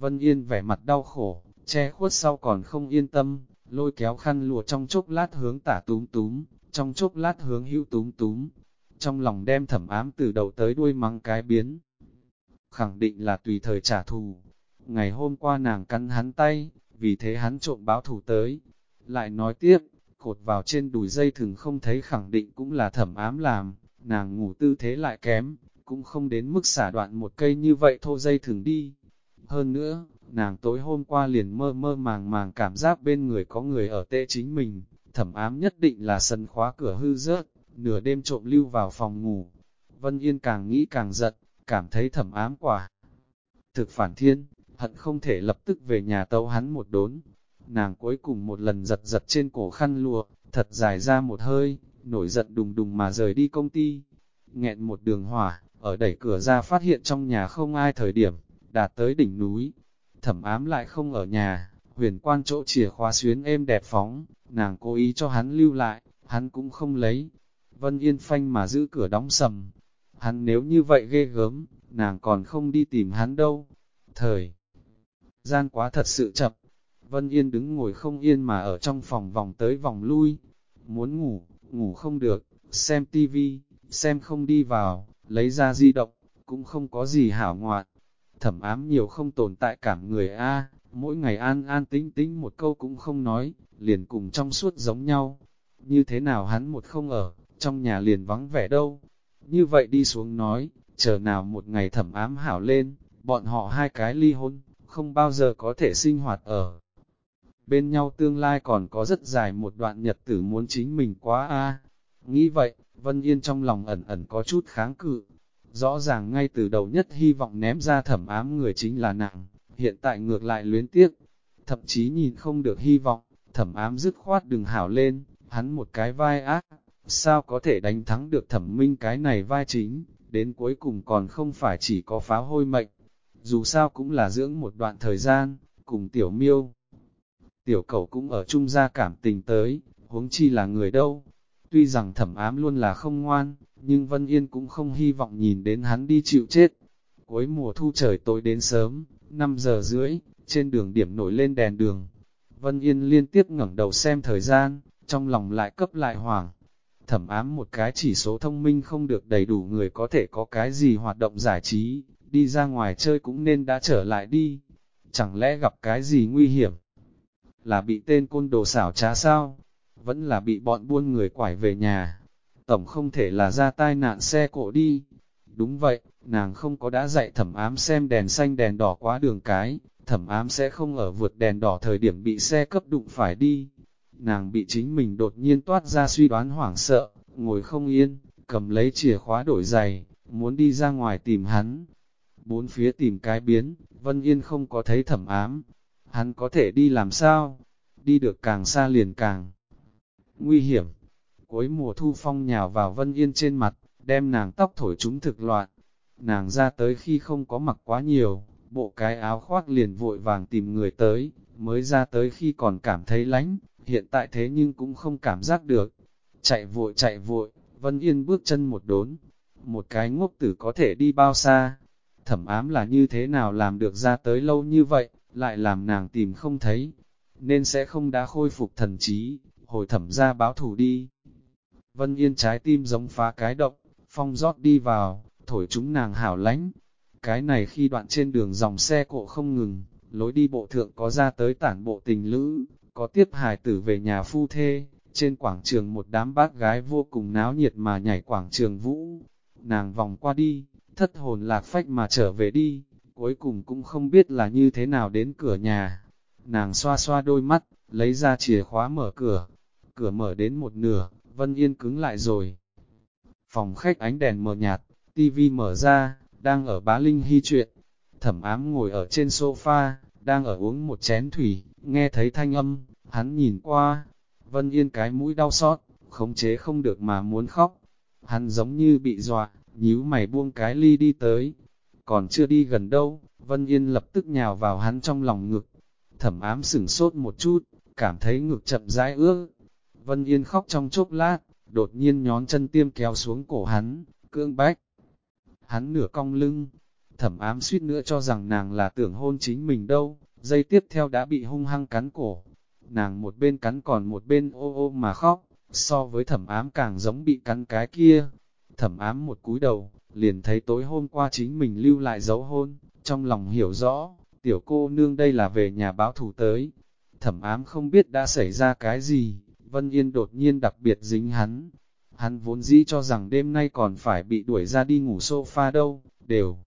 Vân Yên vẻ mặt đau khổ, che khuất sau còn không yên tâm, lôi kéo khăn lụa trong chốc lát hướng tả túm túm, trong chốc lát hướng hữu túm túm. Trong lòng đem thẩm ám từ đầu tới đuôi mắng cái biến. Khẳng định là tùy thời trả thù. Ngày hôm qua nàng cắn hắn tay, vì thế hắn trộm báo thù tới, lại nói tiếp, cột vào trên đùi dây thừng không thấy khẳng định cũng là thẩm ám làm, nàng ngủ tư thế lại kém, cũng không đến mức xả đoạn một cây như vậy thô dây thừng đi. Hơn nữa, nàng tối hôm qua liền mơ mơ màng màng cảm giác bên người có người ở tệ chính mình, thẩm ám nhất định là sân khóa cửa hư rớt, nửa đêm trộm lưu vào phòng ngủ. Vân Yên càng nghĩ càng giận, cảm thấy thẩm ám quả. Thực phản thiên, hận không thể lập tức về nhà tấu hắn một đốn, Nàng cuối cùng một lần giật giật trên cổ khăn lụa, thật dài ra một hơi, nổi giận đùng đùng mà rời đi công ty. Nghẹn một đường hỏa, ở đẩy cửa ra phát hiện trong nhà không ai thời điểm, đạt tới đỉnh núi. Thẩm ám lại không ở nhà, huyền quan chỗ chìa khóa xuyến êm đẹp phóng, nàng cố ý cho hắn lưu lại, hắn cũng không lấy. Vân Yên phanh mà giữ cửa đóng sầm. Hắn nếu như vậy ghê gớm, nàng còn không đi tìm hắn đâu. Thời gian quá thật sự chậm, Vân Yên đứng ngồi không yên mà ở trong phòng vòng tới vòng lui. Muốn ngủ, ngủ không được, xem tivi, xem không đi vào, lấy ra di động, cũng không có gì hảo ngoạn. Thẩm ám nhiều không tồn tại cảm người A, mỗi ngày an an tính tính một câu cũng không nói, liền cùng trong suốt giống nhau. Như thế nào hắn một không ở, trong nhà liền vắng vẻ đâu. Như vậy đi xuống nói, chờ nào một ngày thẩm ám hảo lên, bọn họ hai cái ly hôn, không bao giờ có thể sinh hoạt ở bên nhau tương lai còn có rất dài một đoạn nhật tử muốn chính mình quá a. Nghĩ vậy, Vân Yên trong lòng ẩn ẩn có chút kháng cự. Rõ ràng ngay từ đầu nhất hy vọng ném ra thẩm ám người chính là nàng, hiện tại ngược lại luyến tiếc. Thậm chí nhìn không được hy vọng, thẩm ám dứt khoát đừng hảo lên, hắn một cái vai ác, sao có thể đánh thắng được thẩm minh cái này vai chính, đến cuối cùng còn không phải chỉ có pháo hôi mệnh. dù sao cũng là dưỡng một đoạn thời gian, cùng tiểu miêu. Tiểu cầu cũng ở chung ra cảm tình tới, huống chi là người đâu. Tuy rằng thẩm ám luôn là không ngoan, nhưng Vân Yên cũng không hy vọng nhìn đến hắn đi chịu chết. Cuối mùa thu trời tối đến sớm, 5 giờ rưỡi, trên đường điểm nổi lên đèn đường. Vân Yên liên tiếp ngẩng đầu xem thời gian, trong lòng lại cấp lại hoảng. Thẩm ám một cái chỉ số thông minh không được đầy đủ người có thể có cái gì hoạt động giải trí, đi ra ngoài chơi cũng nên đã trở lại đi. Chẳng lẽ gặp cái gì nguy hiểm? Là bị tên côn đồ xảo trá sao? Vẫn là bị bọn buôn người quải về nhà. Tổng không thể là ra tai nạn xe cộ đi. Đúng vậy, nàng không có đã dạy thẩm ám xem đèn xanh đèn đỏ quá đường cái, thẩm ám sẽ không ở vượt đèn đỏ thời điểm bị xe cấp đụng phải đi. Nàng bị chính mình đột nhiên toát ra suy đoán hoảng sợ, ngồi không yên, cầm lấy chìa khóa đổi giày, muốn đi ra ngoài tìm hắn. Bốn phía tìm cái biến, Vân Yên không có thấy thẩm ám. Hắn có thể đi làm sao? Đi được càng xa liền càng nguy hiểm. Cuối mùa thu phong nhào vào Vân Yên trên mặt, đem nàng tóc thổi chúng thực loạn. Nàng ra tới khi không có mặc quá nhiều, bộ cái áo khoác liền vội vàng tìm người tới, mới ra tới khi còn cảm thấy lánh, hiện tại thế nhưng cũng không cảm giác được. Chạy vội chạy vội, Vân Yên bước chân một đốn, một cái ngốc tử có thể đi bao xa. Thẩm ám là như thế nào làm được ra tới lâu như vậy, lại làm nàng tìm không thấy, nên sẽ không đã khôi phục thần trí, hồi thẩm ra báo thủ đi. Vân Yên trái tim giống phá cái động, phong rót đi vào, thổi chúng nàng hảo lánh. Cái này khi đoạn trên đường dòng xe cộ không ngừng, lối đi bộ thượng có ra tới tản bộ tình lữ, có tiếp hài tử về nhà phu thê, trên quảng trường một đám bác gái vô cùng náo nhiệt mà nhảy quảng trường vũ. Nàng vòng qua đi, thất hồn lạc phách mà trở về đi, cuối cùng cũng không biết là như thế nào đến cửa nhà. Nàng xoa xoa đôi mắt, lấy ra chìa khóa mở cửa. Cửa mở đến một nửa, Vân Yên cứng lại rồi. Phòng khách ánh đèn mờ nhạt, tivi mở ra, đang ở bá linh hy chuyện. Thẩm ám ngồi ở trên sofa, đang ở uống một chén thủy, nghe thấy thanh âm, hắn nhìn qua. Vân Yên cái mũi đau xót, khống chế không được mà muốn khóc. Hắn giống như bị dọa, nhíu mày buông cái ly đi tới. Còn chưa đi gần đâu, Vân Yên lập tức nhào vào hắn trong lòng ngực. Thẩm ám sửng sốt một chút, cảm thấy ngực chậm rãi ước. Vân Yên khóc trong chốc lát, đột nhiên nhón chân tiêm kéo xuống cổ hắn, cưỡng bách. Hắn nửa cong lưng, thẩm ám suýt nữa cho rằng nàng là tưởng hôn chính mình đâu, dây tiếp theo đã bị hung hăng cắn cổ. Nàng một bên cắn còn một bên ô ô mà khóc, so với thẩm ám càng giống bị cắn cái kia. Thẩm ám một cúi đầu, liền thấy tối hôm qua chính mình lưu lại dấu hôn, trong lòng hiểu rõ, tiểu cô nương đây là về nhà báo thủ tới. Thẩm ám không biết đã xảy ra cái gì, Vân Yên đột nhiên đặc biệt dính hắn. Hắn vốn dĩ cho rằng đêm nay còn phải bị đuổi ra đi ngủ sofa đâu, đều.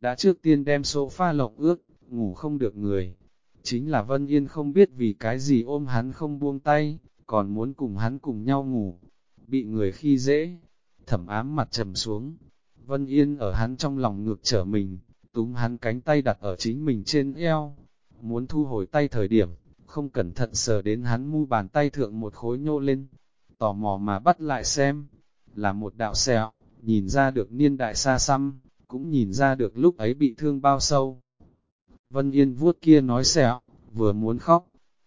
Đã trước tiên đem sofa lộng ước, ngủ không được người. Chính là Vân Yên không biết vì cái gì ôm hắn không buông tay, còn muốn cùng hắn cùng nhau ngủ. Bị người khi dễ, thẩm ám mặt trầm xuống. Vân Yên ở hắn trong lòng ngược trở mình, túm hắn cánh tay đặt ở chính mình trên eo. Muốn thu hồi tay thời điểm, không cẩn thận sờ đến hắn mu bàn tay thượng một khối nhô lên. Tò mò mà bắt lại xem, là một đạo sẹo, nhìn ra được niên đại xa xăm, cũng nhìn ra được lúc ấy bị thương bao sâu. Vân Yên vuốt kia nói sẹo, vừa muốn khóc,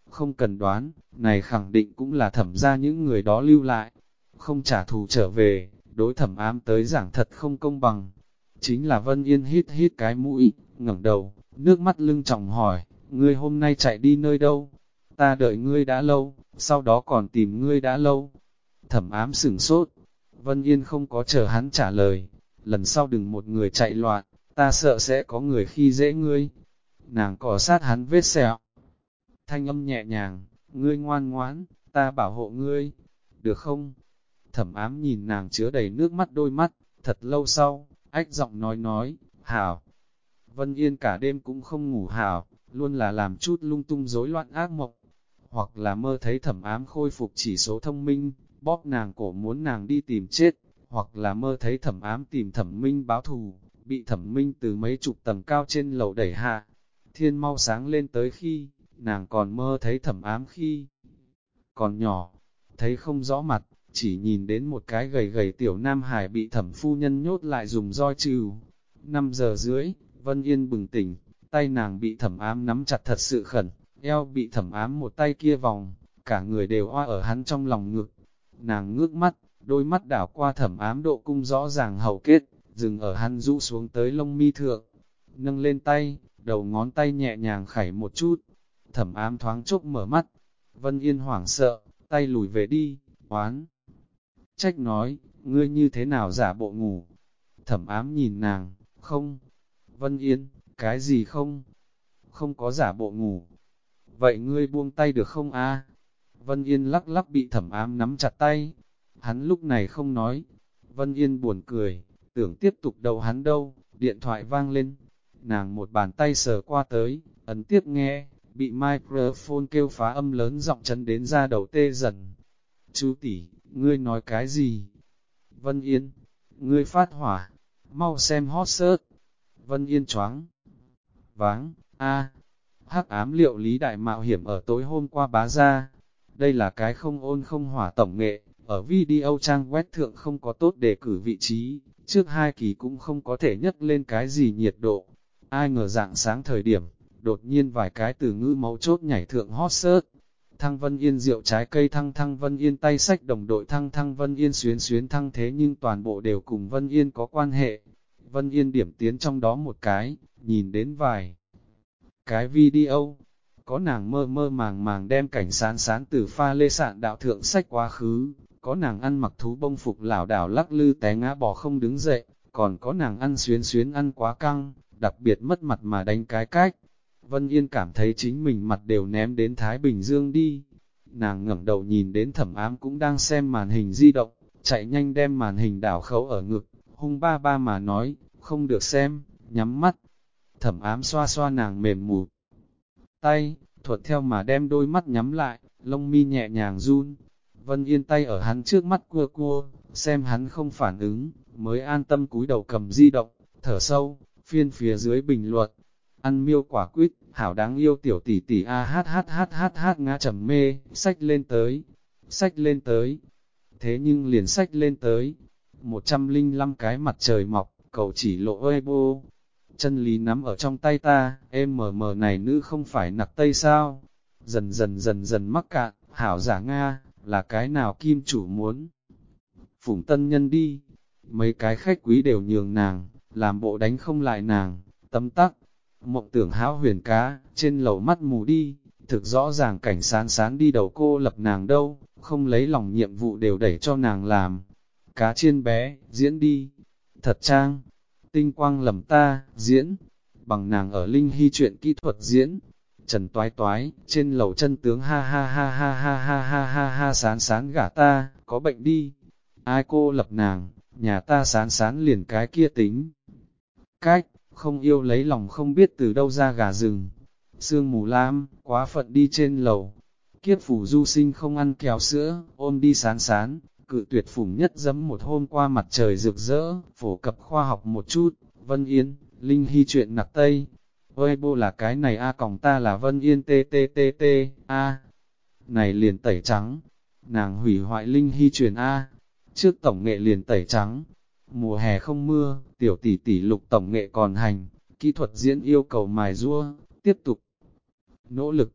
không cần đoán, này khẳng định cũng là thẩm ra những người đó lưu lại, không trả thù trở về, đối thẩm ám tới giảng thật không công bằng. Chính là Vân Yên hít hít cái mũi, ngẩng đầu, nước mắt lưng trọng hỏi, ngươi hôm nay chạy đi nơi đâu? Ta đợi ngươi đã lâu, sau đó còn tìm ngươi đã lâu. Thẩm ám sửng sốt, Vân Yên không có chờ hắn trả lời, lần sau đừng một người chạy loạn, ta sợ sẽ có người khi dễ ngươi. Nàng cỏ sát hắn vết sẹo. Thanh âm nhẹ nhàng, ngươi ngoan ngoãn, ta bảo hộ ngươi, được không? Thẩm ám nhìn nàng chứa đầy nước mắt đôi mắt, thật lâu sau, ách giọng nói nói, hảo. Vân Yên cả đêm cũng không ngủ hảo, luôn là làm chút lung tung rối loạn ác mộng, hoặc là mơ thấy thẩm ám khôi phục chỉ số thông minh, bóp nàng cổ muốn nàng đi tìm chết, hoặc là mơ thấy thẩm ám tìm thẩm minh báo thù, bị thẩm minh từ mấy chục tầng cao trên lầu đẩy hạ. Thiên mau sáng lên tới khi, nàng còn mơ thấy thẩm ám khi còn nhỏ, thấy không rõ mặt, chỉ nhìn đến một cái gầy gầy tiểu nam hải bị thẩm phu nhân nhốt lại dùng roi trừ. 5 giờ dưới, Vân Yên bừng tỉnh, tay nàng bị thẩm ám nắm chặt thật sự khẩn, eo bị thẩm ám một tay kia vòng, cả người đều hoa ở hắn trong lòng ngực. Nàng ngước mắt, đôi mắt đảo qua thẩm ám độ cung rõ ràng hầu kết, dừng ở hắn rũ xuống tới lông mi thượng, nâng lên tay, đầu ngón tay nhẹ nhàng khảy một chút, thẩm ám thoáng chốc mở mắt, Vân Yên hoảng sợ, tay lùi về đi, oán. Trách nói, ngươi như thế nào giả bộ ngủ? Thẩm ám nhìn nàng, không. Vân Yên, cái gì không? Không có giả bộ ngủ. Vậy ngươi buông tay được không a? Vân Yên lắc lắc bị thẩm ám nắm chặt tay. Hắn lúc này không nói. Vân Yên buồn cười, tưởng tiếp tục đầu hắn đâu, điện thoại vang lên. Nàng một bàn tay sờ qua tới, ấn tiếp nghe, bị microphone kêu phá âm lớn giọng chấn đến ra đầu tê dần. Chú tỷ, ngươi nói cái gì? Vân Yên, ngươi phát hỏa, mau xem hot search. Vân Yên choáng. Váng, a hắc ám liệu lý đại mạo hiểm ở tối hôm qua bá ra. Đây là cái không ôn không hỏa tổng nghệ, ở video trang web thượng không có tốt để cử vị trí, trước hai kỳ cũng không có thể nhấc lên cái gì nhiệt độ. Ai ngờ dạng sáng thời điểm, đột nhiên vài cái từ ngữ máu chốt nhảy thượng hot search. Thăng Vân Yên rượu trái cây thăng Thăng Vân Yên tay sách đồng đội thăng Thăng Vân Yên xuyến xuyến thăng thế nhưng toàn bộ đều cùng Vân Yên có quan hệ. Vân Yên điểm tiến trong đó một cái, nhìn đến vài cái video, có nàng mơ mơ màng màng đem cảnh sán sán từ pha lê sạn đạo thượng sách quá khứ, có nàng ăn mặc thú bông phục lảo đảo lắc lư té ngã bỏ không đứng dậy, còn có nàng ăn xuyến xuyến ăn quá căng, đặc biệt mất mặt mà đánh cái cách. Vân Yên cảm thấy chính mình mặt đều ném đến Thái Bình Dương đi. Nàng ngẩng đầu nhìn đến thẩm ám cũng đang xem màn hình di động, chạy nhanh đem màn hình đảo khấu ở ngực, hung ba ba mà nói, không được xem, nhắm mắt. Thẩm ám xoa xoa nàng mềm mụt. Tay, thuật theo mà đem đôi mắt nhắm lại, lông mi nhẹ nhàng run. Vân Yên tay ở hắn trước mắt cua cua, xem hắn không phản ứng, mới an tâm cúi đầu cầm di động, thở sâu, phiên phía dưới bình luận, ăn miêu quả quýt, hảo đáng yêu tiểu tỷ tỷ a hát hát hát hát hát ngã trầm mê, sách lên tới, sách lên tới. Thế nhưng liền sách lên tới, 105 cái mặt trời mọc, cầu chỉ lộ ơi bô. Chân lý nắm ở trong tay ta, em mờ mờ này nữ không phải nặc tây sao? Dần dần dần dần mắc cạn, hảo giả Nga, là cái nào kim chủ muốn? Phủng tân nhân đi, mấy cái khách quý đều nhường nàng, làm bộ đánh không lại nàng, tâm tắc, mộng tưởng hão huyền cá, trên lầu mắt mù đi, thực rõ ràng cảnh sán sán đi đầu cô lập nàng đâu, không lấy lòng nhiệm vụ đều đẩy cho nàng làm. Cá chiên bé, diễn đi, thật trang, tinh quang lầm ta, diễn, bằng nàng ở Linh Hy chuyện kỹ thuật diễn. Trần toái toái, trên lầu chân tướng ha ha ha ha ha ha ha ha ha sán sán gả ta, có bệnh đi. Ai cô lập nàng, nhà ta sán sán liền cái kia tính. Cách, không yêu lấy lòng không biết từ đâu ra gà rừng. Sương mù lam, quá phận đi trên lầu. Kiếp phủ du sinh không ăn kẹo sữa, ôm đi sán sán, cự tuyệt phủng nhất dấm một hôm qua mặt trời rực rỡ, phổ cập khoa học một chút, Vân Yên, Linh Hy chuyện nặc Tây. Ôi bô là cái này a còng ta là Vân Yên t t t t a Này liền tẩy trắng, nàng hủy hoại Linh Hy truyền A, trước tổng nghệ liền tẩy trắng, Mùa hè không mưa, tiểu tỷ tỷ lục tổng nghệ còn hành, kỹ thuật diễn yêu cầu mài rua, tiếp tục nỗ lực.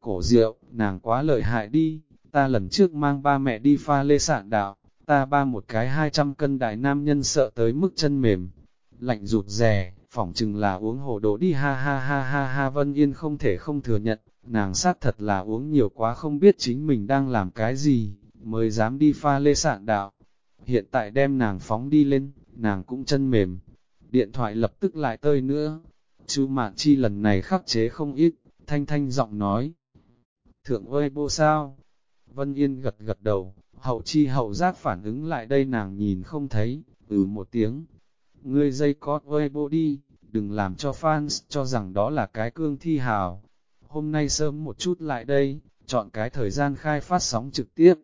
Cổ rượu, nàng quá lợi hại đi, ta lần trước mang ba mẹ đi pha lê sạn đạo, ta ba một cái 200 cân đại nam nhân sợ tới mức chân mềm, lạnh rụt rè, phỏng chừng là uống hồ đồ đi ha ha ha ha ha Vân Yên không thể không thừa nhận, nàng sát thật là uống nhiều quá không biết chính mình đang làm cái gì, mới dám đi pha lê sạn đạo hiện tại đem nàng phóng đi lên, nàng cũng chân mềm. Điện thoại lập tức lại tơi nữa. Chú Mạn Chi lần này khắc chế không ít, thanh thanh giọng nói. Thượng ơi bô sao? Vân Yên gật gật đầu, hậu chi hậu giác phản ứng lại đây nàng nhìn không thấy, ừ một tiếng. Ngươi dây có Weibo đi, đừng làm cho fans cho rằng đó là cái cương thi hào. Hôm nay sớm một chút lại đây, chọn cái thời gian khai phát sóng trực tiếp.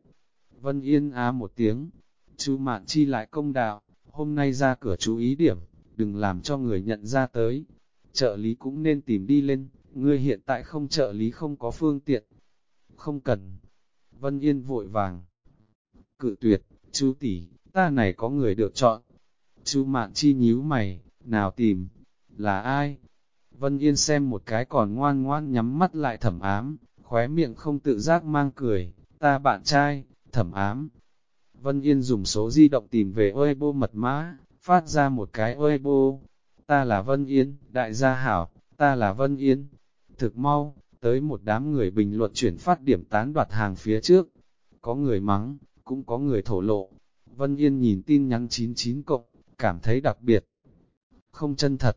Vân Yên á một tiếng, Chú Mạn Chi lại công đạo, hôm nay ra cửa chú ý điểm, đừng làm cho người nhận ra tới. Trợ lý cũng nên tìm đi lên, ngươi hiện tại không trợ lý không có phương tiện. Không cần. Vân Yên vội vàng. Cự tuyệt, chú tỷ, ta này có người được chọn. Chú Mạn Chi nhíu mày, nào tìm. là ai? Vân Yên xem một cái còn ngoan ngoan nhắm mắt lại thẩm ám, khóe miệng không tự giác mang cười, ta bạn trai, thẩm ám. Vân Yên dùng số di động tìm về Weibo mật mã, phát ra một cái Weibo. Ta là Vân Yên, đại gia hảo, ta là Vân Yên. Thực mau, tới một đám người bình luận chuyển phát điểm tán đoạt hàng phía trước. Có người mắng, cũng có người thổ lộ. Vân Yên nhìn tin nhắn 99 cộng, cảm thấy đặc biệt. Không chân thật,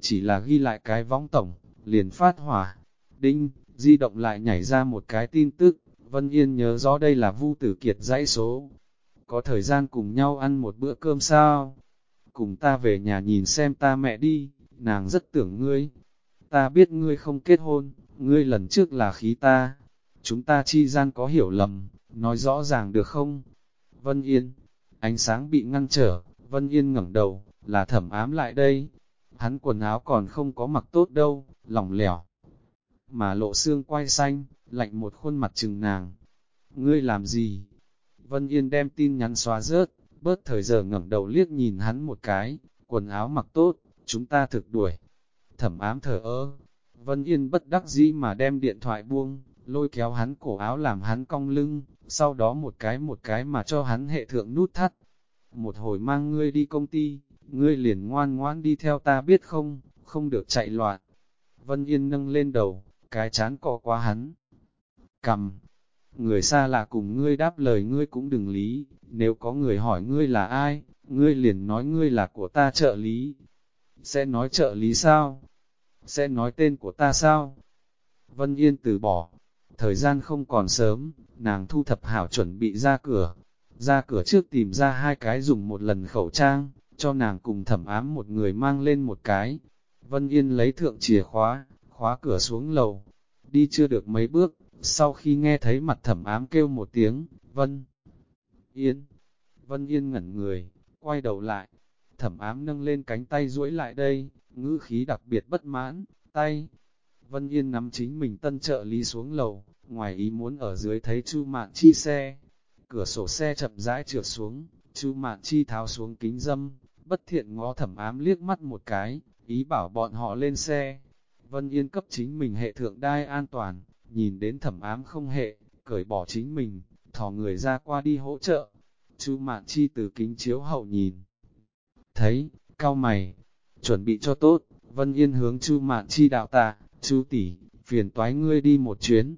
chỉ là ghi lại cái võng tổng, liền phát hỏa. Đinh, di động lại nhảy ra một cái tin tức, Vân Yên nhớ rõ đây là Vu Tử Kiệt dãy số. Có thời gian cùng nhau ăn một bữa cơm sao? Cùng ta về nhà nhìn xem ta mẹ đi, nàng rất tưởng ngươi. Ta biết ngươi không kết hôn, ngươi lần trước là khí ta. Chúng ta chi gian có hiểu lầm, nói rõ ràng được không? Vân Yên, ánh sáng bị ngăn trở, Vân Yên ngẩng đầu, là thẩm ám lại đây. Hắn quần áo còn không có mặc tốt đâu, lỏng lẻo. Mà lộ xương quay xanh, lạnh một khuôn mặt chừng nàng. Ngươi làm gì? Vân Yên đem tin nhắn xóa rớt, bớt thời giờ ngẩng đầu liếc nhìn hắn một cái, quần áo mặc tốt, chúng ta thực đuổi. Thẩm ám thở ơ, Vân Yên bất đắc dĩ mà đem điện thoại buông, lôi kéo hắn cổ áo làm hắn cong lưng, sau đó một cái một cái mà cho hắn hệ thượng nút thắt. Một hồi mang ngươi đi công ty, ngươi liền ngoan ngoan đi theo ta biết không, không được chạy loạn. Vân Yên nâng lên đầu, cái chán cọ qua hắn. Cầm, người xa lạ cùng ngươi đáp lời ngươi cũng đừng lý, nếu có người hỏi ngươi là ai, ngươi liền nói ngươi là của ta trợ lý. Sẽ nói trợ lý sao? Sẽ nói tên của ta sao? Vân Yên từ bỏ, thời gian không còn sớm, nàng thu thập hảo chuẩn bị ra cửa. Ra cửa trước tìm ra hai cái dùng một lần khẩu trang, cho nàng cùng thẩm ám một người mang lên một cái. Vân Yên lấy thượng chìa khóa, khóa cửa xuống lầu. Đi chưa được mấy bước, sau khi nghe thấy mặt thẩm ám kêu một tiếng, Vân Yên. Vân Yên ngẩn người, quay đầu lại. Thẩm ám nâng lên cánh tay duỗi lại đây, ngữ khí đặc biệt bất mãn, tay. Vân Yên nắm chính mình tân trợ lý xuống lầu, ngoài ý muốn ở dưới thấy Chu Mạn Chi xe. Cửa sổ xe chậm rãi trượt xuống, Chu Mạn Chi tháo xuống kính dâm, bất thiện ngó thẩm ám liếc mắt một cái, ý bảo bọn họ lên xe. Vân Yên cấp chính mình hệ thượng đai an toàn, nhìn đến thẩm ám không hệ, cởi bỏ chính mình, thò người ra qua đi hỗ trợ. Chu Mạn Chi từ kính chiếu hậu nhìn. Thấy, cao mày, chuẩn bị cho tốt, Vân Yên hướng Chu Mạn Chi đạo tạ, Chu tỷ, phiền toái ngươi đi một chuyến.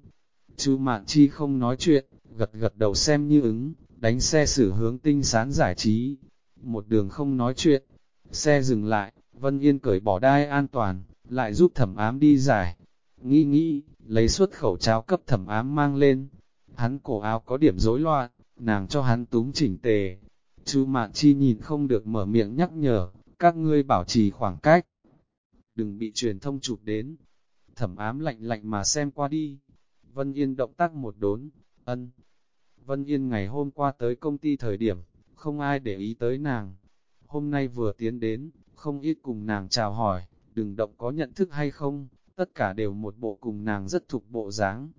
Chu Mạn Chi không nói chuyện, gật gật đầu xem như ứng, đánh xe xử hướng tinh sán giải trí. Một đường không nói chuyện, xe dừng lại, Vân Yên cởi bỏ đai an toàn, lại giúp thẩm ám đi giải. Nghĩ nghĩ, lấy suất khẩu cháo cấp thẩm ám mang lên. Hắn cổ áo có điểm rối loạn, nàng cho hắn túng chỉnh tề. Chu Mạn Chi nhìn không được mở miệng nhắc nhở, các ngươi bảo trì khoảng cách. Đừng bị truyền thông chụp đến. Thẩm ám lạnh lạnh mà xem qua đi. Vân Yên động tác một đốn, ân. Vân Yên ngày hôm qua tới công ty thời điểm, không ai để ý tới nàng. Hôm nay vừa tiến đến, không ít cùng nàng chào hỏi, đừng động có nhận thức hay không, tất cả đều một bộ cùng nàng rất thục bộ dáng.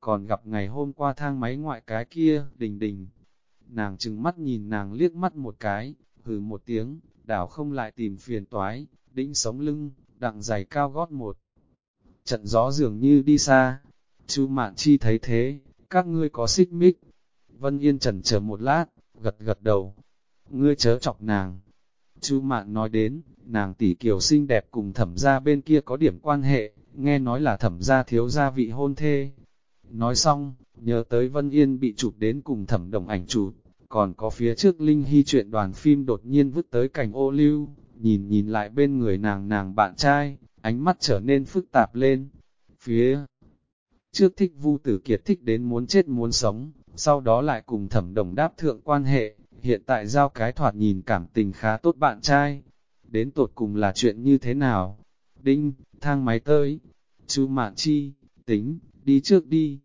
Còn gặp ngày hôm qua thang máy ngoại cái kia, đình đình. Nàng chừng mắt nhìn nàng liếc mắt một cái, hừ một tiếng, đảo không lại tìm phiền toái, đĩnh sống lưng, đặng giày cao gót một. Trận gió dường như đi xa, chú Mạn Chi thấy thế, các ngươi có xích mích. Vân Yên chần chờ một lát, gật gật đầu, ngươi chớ chọc nàng. Chú Mạn nói đến, nàng tỷ kiều xinh đẹp cùng thẩm gia bên kia có điểm quan hệ, nghe nói là thẩm gia thiếu gia vị hôn thê. Nói xong, nhớ tới Vân Yên bị chụp đến cùng thẩm đồng ảnh chụp, còn có phía trước Linh Hy chuyện đoàn phim đột nhiên vứt tới cảnh ô lưu, nhìn nhìn lại bên người nàng nàng bạn trai, ánh mắt trở nên phức tạp lên. Phía trước thích Vu Tử Kiệt thích đến muốn chết muốn sống, sau đó lại cùng thẩm đồng đáp thượng quan hệ, hiện tại giao cái thoạt nhìn cảm tình khá tốt bạn trai. Đến tột cùng là chuyện như thế nào? Đinh, thang máy tới. Chú Mạn Chi, tính, đi trước đi.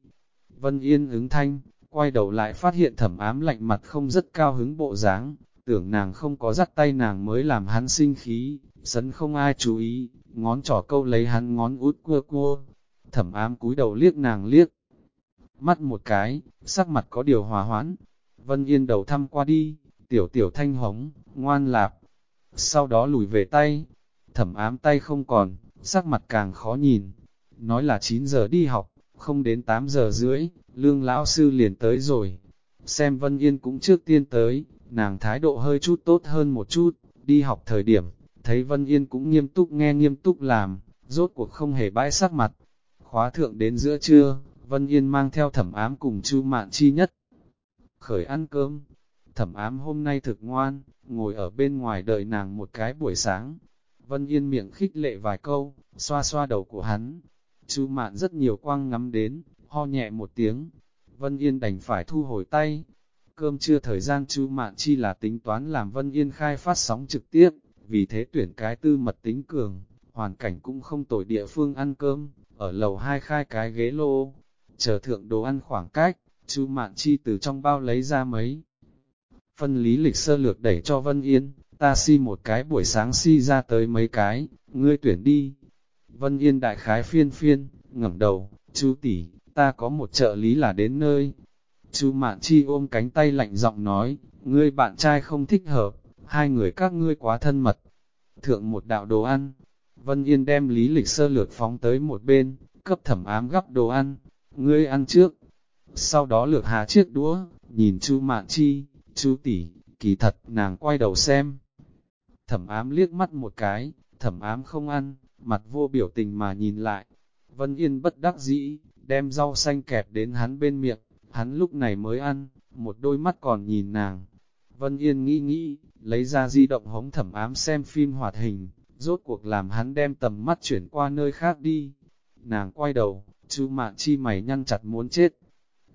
Vân Yên ứng thanh, quay đầu lại phát hiện thẩm ám lạnh mặt không rất cao hứng bộ dáng, tưởng nàng không có dắt tay nàng mới làm hắn sinh khí, sấn không ai chú ý, ngón trỏ câu lấy hắn ngón út cua cua. Thẩm ám cúi đầu liếc nàng liếc, mắt một cái, sắc mặt có điều hòa hoãn. Vân Yên đầu thăm qua đi, tiểu tiểu thanh hống, ngoan lạp. Sau đó lùi về tay. thẩm ám tay không còn, sắc mặt càng khó nhìn. Nói là 9 giờ đi học, không đến 8 giờ rưỡi, lương lão sư liền tới rồi. Xem Vân Yên cũng trước tiên tới, nàng thái độ hơi chút tốt hơn một chút, đi học thời điểm, thấy Vân Yên cũng nghiêm túc nghe nghiêm túc làm, rốt cuộc không hề bãi sắc mặt. Khóa thượng đến giữa trưa, Vân Yên mang theo thẩm ám cùng Chu Mạn Chi nhất. Khởi ăn cơm, thẩm ám hôm nay thực ngoan, ngồi ở bên ngoài đợi nàng một cái buổi sáng. Vân Yên miệng khích lệ vài câu, xoa xoa đầu của hắn chú Mạn rất nhiều quang ngắm đến, ho nhẹ một tiếng. Vân Yên đành phải thu hồi tay. Cơm trưa thời gian chú Mạn Chi là tính toán làm Vân Yên khai phát sóng trực tiếp, vì thế tuyển cái tư mật tính cường, hoàn cảnh cũng không tồi địa phương ăn cơm, ở lầu hai khai cái ghế lô, chờ thượng đồ ăn khoảng cách, chú Mạn Chi từ trong bao lấy ra mấy. Phân lý lịch sơ lược đẩy cho Vân Yên, ta si một cái buổi sáng si ra tới mấy cái, ngươi tuyển đi. Vân Yên đại khái phiên phiên, ngẩng đầu, chú tỷ, ta có một trợ lý là đến nơi. Chú Mạn Chi ôm cánh tay lạnh giọng nói, ngươi bạn trai không thích hợp, hai người các ngươi quá thân mật. Thượng một đạo đồ ăn, Vân Yên đem lý lịch sơ lược phóng tới một bên, cấp thẩm ám gắp đồ ăn, ngươi ăn trước. Sau đó lược hà chiếc đũa, nhìn Chu Mạn Chi, Chu tỷ, kỳ thật, nàng quay đầu xem. Thẩm ám liếc mắt một cái, thẩm ám không ăn, mặt vô biểu tình mà nhìn lại. Vân Yên bất đắc dĩ, đem rau xanh kẹp đến hắn bên miệng, hắn lúc này mới ăn, một đôi mắt còn nhìn nàng. Vân Yên nghĩ nghĩ, lấy ra di động hống thẩm ám xem phim hoạt hình, rốt cuộc làm hắn đem tầm mắt chuyển qua nơi khác đi. Nàng quay đầu, chú mạn chi mày nhăn chặt muốn chết.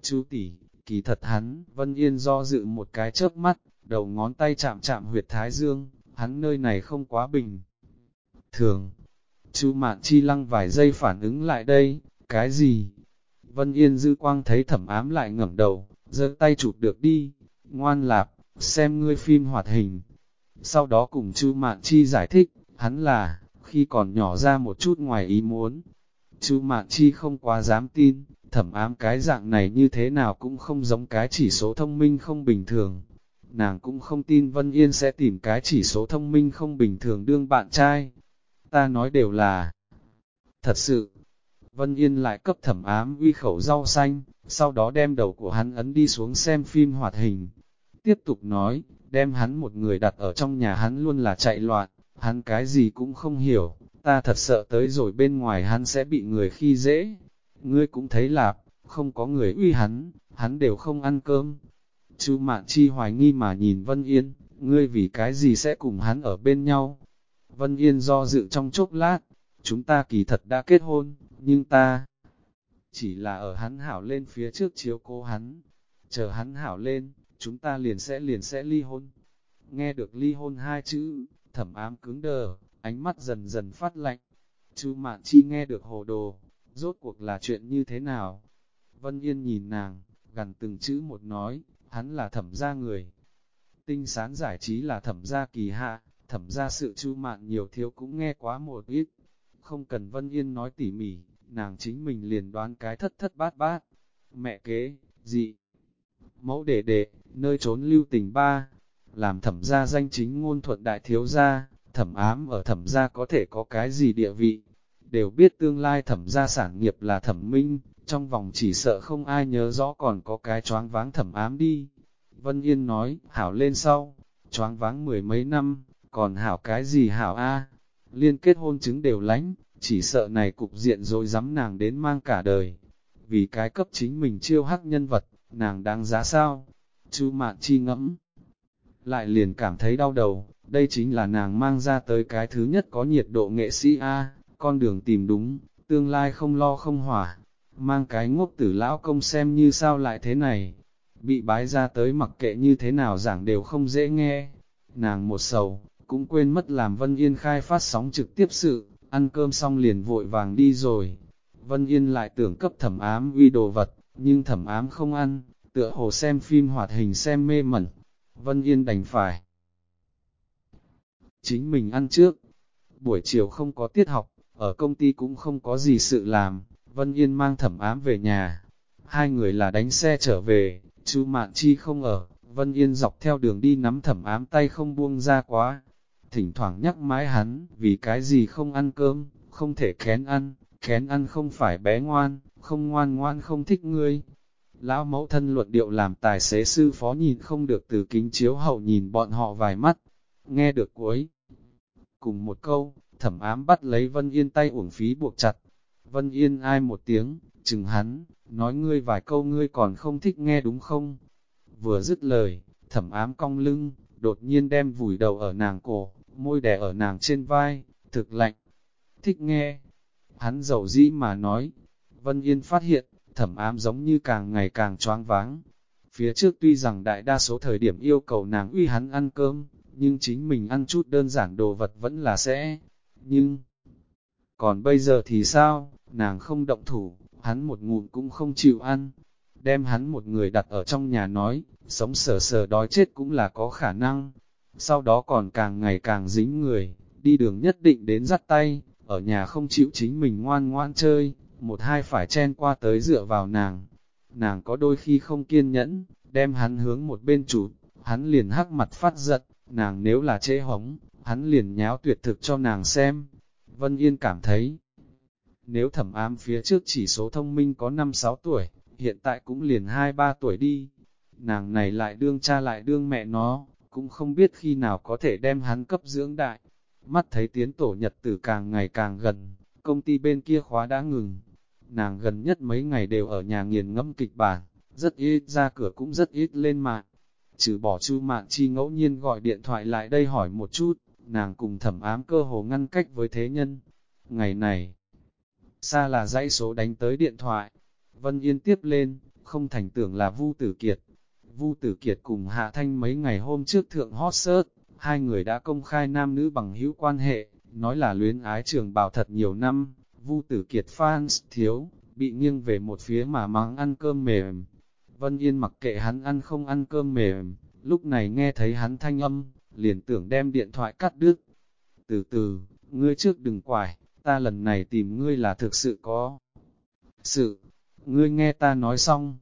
Chú tỷ, kỳ thật hắn, Vân Yên do dự một cái chớp mắt, đầu ngón tay chạm chạm huyệt thái dương, hắn nơi này không quá bình. Thường, chú mạn chi lăng vài giây phản ứng lại đây, cái gì? Vân Yên dư quang thấy thẩm ám lại ngẩng đầu, giơ tay chụp được đi, ngoan lạp, xem ngươi phim hoạt hình. Sau đó cùng chú Mạn Chi giải thích, hắn là, khi còn nhỏ ra một chút ngoài ý muốn. Chú Mạn Chi không quá dám tin, thẩm ám cái dạng này như thế nào cũng không giống cái chỉ số thông minh không bình thường. Nàng cũng không tin Vân Yên sẽ tìm cái chỉ số thông minh không bình thường đương bạn trai. Ta nói đều là thật sự. Vân Yên lại cấp thẩm ám uy khẩu rau xanh, sau đó đem đầu của hắn ấn đi xuống xem phim hoạt hình. Tiếp tục nói, đem hắn một người đặt ở trong nhà hắn luôn là chạy loạn hắn cái gì cũng không hiểu, ta thật sợ tới rồi bên ngoài hắn sẽ bị người khi dễ. Ngươi cũng thấy lạp, không có người uy hắn, hắn đều không ăn cơm. Chú Mạn Chi hoài nghi mà nhìn Vân Yên, ngươi vì cái gì sẽ cùng hắn ở bên nhau. Vân Yên do dự trong chốc lát, chúng ta kỳ thật đã kết hôn, nhưng ta chỉ là ở hắn hảo lên phía trước chiếu cố hắn. Chờ hắn hảo lên, chúng ta liền sẽ liền sẽ ly hôn. Nghe được ly hôn hai chữ, thẩm ám cứng đờ, ánh mắt dần dần phát lạnh. Chú Mạn Chi nghe được hồ đồ, rốt cuộc là chuyện như thế nào? Vân Yên nhìn nàng, gần từng chữ một nói, hắn là thẩm gia người. Tinh sán giải trí là thẩm gia kỳ hạ, thẩm gia sự chu mạn nhiều thiếu cũng nghe quá một ít. Không cần Vân Yên nói tỉ mỉ, nàng chính mình liền đoán cái thất thất bát bát. Mẹ kế, dị, mẫu đệ đệ, nơi trốn lưu tình ba, làm thẩm gia danh chính ngôn thuận đại thiếu gia, thẩm ám ở thẩm gia có thể có cái gì địa vị. Đều biết tương lai thẩm gia sản nghiệp là thẩm minh, trong vòng chỉ sợ không ai nhớ rõ còn có cái choáng váng thẩm ám đi. Vân Yên nói, hảo lên sau, choáng váng mười mấy năm, còn hảo cái gì hảo a Liên kết hôn chứng đều lánh, chỉ sợ này cục diện rồi dám nàng đến mang cả đời. Vì cái cấp chính mình chiêu hắc nhân vật, nàng đáng giá sao? Chu Mạn Chi ngẫm lại liền cảm thấy đau đầu, đây chính là nàng mang ra tới cái thứ nhất có nhiệt độ nghệ sĩ A, con đường tìm đúng, tương lai không lo không hỏa, mang cái ngốc tử lão công xem như sao lại thế này, bị bái ra tới mặc kệ như thế nào giảng đều không dễ nghe, nàng một sầu, cũng quên mất làm Vân Yên khai phát sóng trực tiếp sự, ăn cơm xong liền vội vàng đi rồi. Vân Yên lại tưởng cấp thẩm ám uy đồ vật, nhưng thẩm ám không ăn, tựa hồ xem phim hoạt hình xem mê mẩn, Vân Yên đành phải. Chính mình ăn trước. Buổi chiều không có tiết học, ở công ty cũng không có gì sự làm, Vân Yên mang thẩm ám về nhà. Hai người là đánh xe trở về, chú Mạn Chi không ở, Vân Yên dọc theo đường đi nắm thẩm ám tay không buông ra quá thỉnh thoảng nhắc mãi hắn, vì cái gì không ăn cơm, không thể kén ăn, kén ăn không phải bé ngoan, không ngoan ngoan không thích ngươi. Lão mẫu thân luận điệu làm tài xế sư phó nhìn không được từ kính chiếu hậu nhìn bọn họ vài mắt, nghe được cuối. Cùng một câu, thẩm ám bắt lấy Vân Yên tay uổng phí buộc chặt. Vân Yên ai một tiếng, chừng hắn, nói ngươi vài câu ngươi còn không thích nghe đúng không? Vừa dứt lời, thẩm ám cong lưng, đột nhiên đem vùi đầu ở nàng cổ, môi đè ở nàng trên vai, thực lạnh. Thích nghe. Hắn dầu dĩ mà nói. Vân Yên phát hiện, thẩm ám giống như càng ngày càng choáng váng. Phía trước tuy rằng đại đa số thời điểm yêu cầu nàng uy hắn ăn cơm, nhưng chính mình ăn chút đơn giản đồ vật vẫn là sẽ. Nhưng, còn bây giờ thì sao, nàng không động thủ, hắn một ngụm cũng không chịu ăn. Đem hắn một người đặt ở trong nhà nói, sống sờ sờ đói chết cũng là có khả năng. Sau đó còn càng ngày càng dính người, đi đường nhất định đến dắt tay, ở nhà không chịu chính mình ngoan ngoan chơi, một hai phải chen qua tới dựa vào nàng. Nàng có đôi khi không kiên nhẫn, đem hắn hướng một bên chủ, hắn liền hắc mặt phát giận, nàng nếu là chê hống, hắn liền nháo tuyệt thực cho nàng xem. Vân Yên cảm thấy, nếu thẩm ám phía trước chỉ số thông minh có 5-6 tuổi, hiện tại cũng liền 2-3 tuổi đi. Nàng này lại đương cha lại đương mẹ nó, cũng không biết khi nào có thể đem hắn cấp dưỡng đại. Mắt thấy tiến tổ nhật tử càng ngày càng gần, công ty bên kia khóa đã ngừng. Nàng gần nhất mấy ngày đều ở nhà nghiền ngẫm kịch bản, rất ít ra cửa cũng rất ít lên mạng. Trừ bỏ chu mạng chi ngẫu nhiên gọi điện thoại lại đây hỏi một chút, nàng cùng thẩm ám cơ hồ ngăn cách với thế nhân. Ngày này, xa là dãy số đánh tới điện thoại. Vân Yên tiếp lên, không thành tưởng là Vu Tử Kiệt. Vu Tử Kiệt cùng Hạ Thanh mấy ngày hôm trước thượng hot search, hai người đã công khai nam nữ bằng hữu quan hệ, nói là luyến ái trường bào thật nhiều năm. Vu Tử Kiệt fans thiếu, bị nghiêng về một phía mà mắng ăn cơm mềm. Vân Yên mặc kệ hắn ăn không ăn cơm mềm, lúc này nghe thấy hắn thanh âm, liền tưởng đem điện thoại cắt đứt. Từ từ, ngươi trước đừng quải, ta lần này tìm ngươi là thực sự có. Sự, ngươi nghe ta nói xong,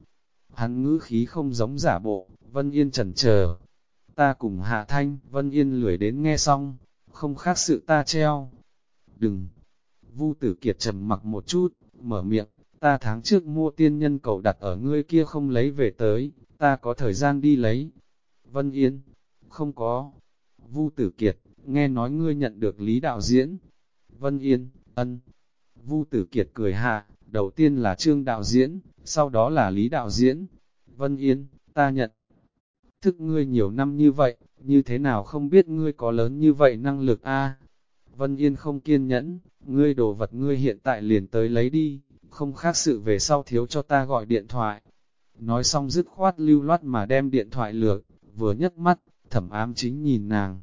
hắn ngữ khí không giống giả bộ, Vân Yên chần chờ. Ta cùng Hạ Thanh, Vân Yên lười đến nghe xong, không khác sự ta treo. Đừng! Vu tử kiệt trầm mặc một chút, mở miệng, ta tháng trước mua tiên nhân cầu đặt ở ngươi kia không lấy về tới, ta có thời gian đi lấy. Vân Yên, không có. Vu tử kiệt, nghe nói ngươi nhận được lý đạo diễn. Vân Yên, ân. Vu tử kiệt cười hạ, đầu tiên là trương đạo diễn, sau đó là lý đạo diễn. Vân Yên, ta nhận. Thức ngươi nhiều năm như vậy, như thế nào không biết ngươi có lớn như vậy năng lực a? Vân Yên không kiên nhẫn, ngươi đồ vật ngươi hiện tại liền tới lấy đi, không khác sự về sau thiếu cho ta gọi điện thoại. Nói xong dứt khoát lưu loát mà đem điện thoại lược, vừa nhấc mắt, thẩm ám chính nhìn nàng.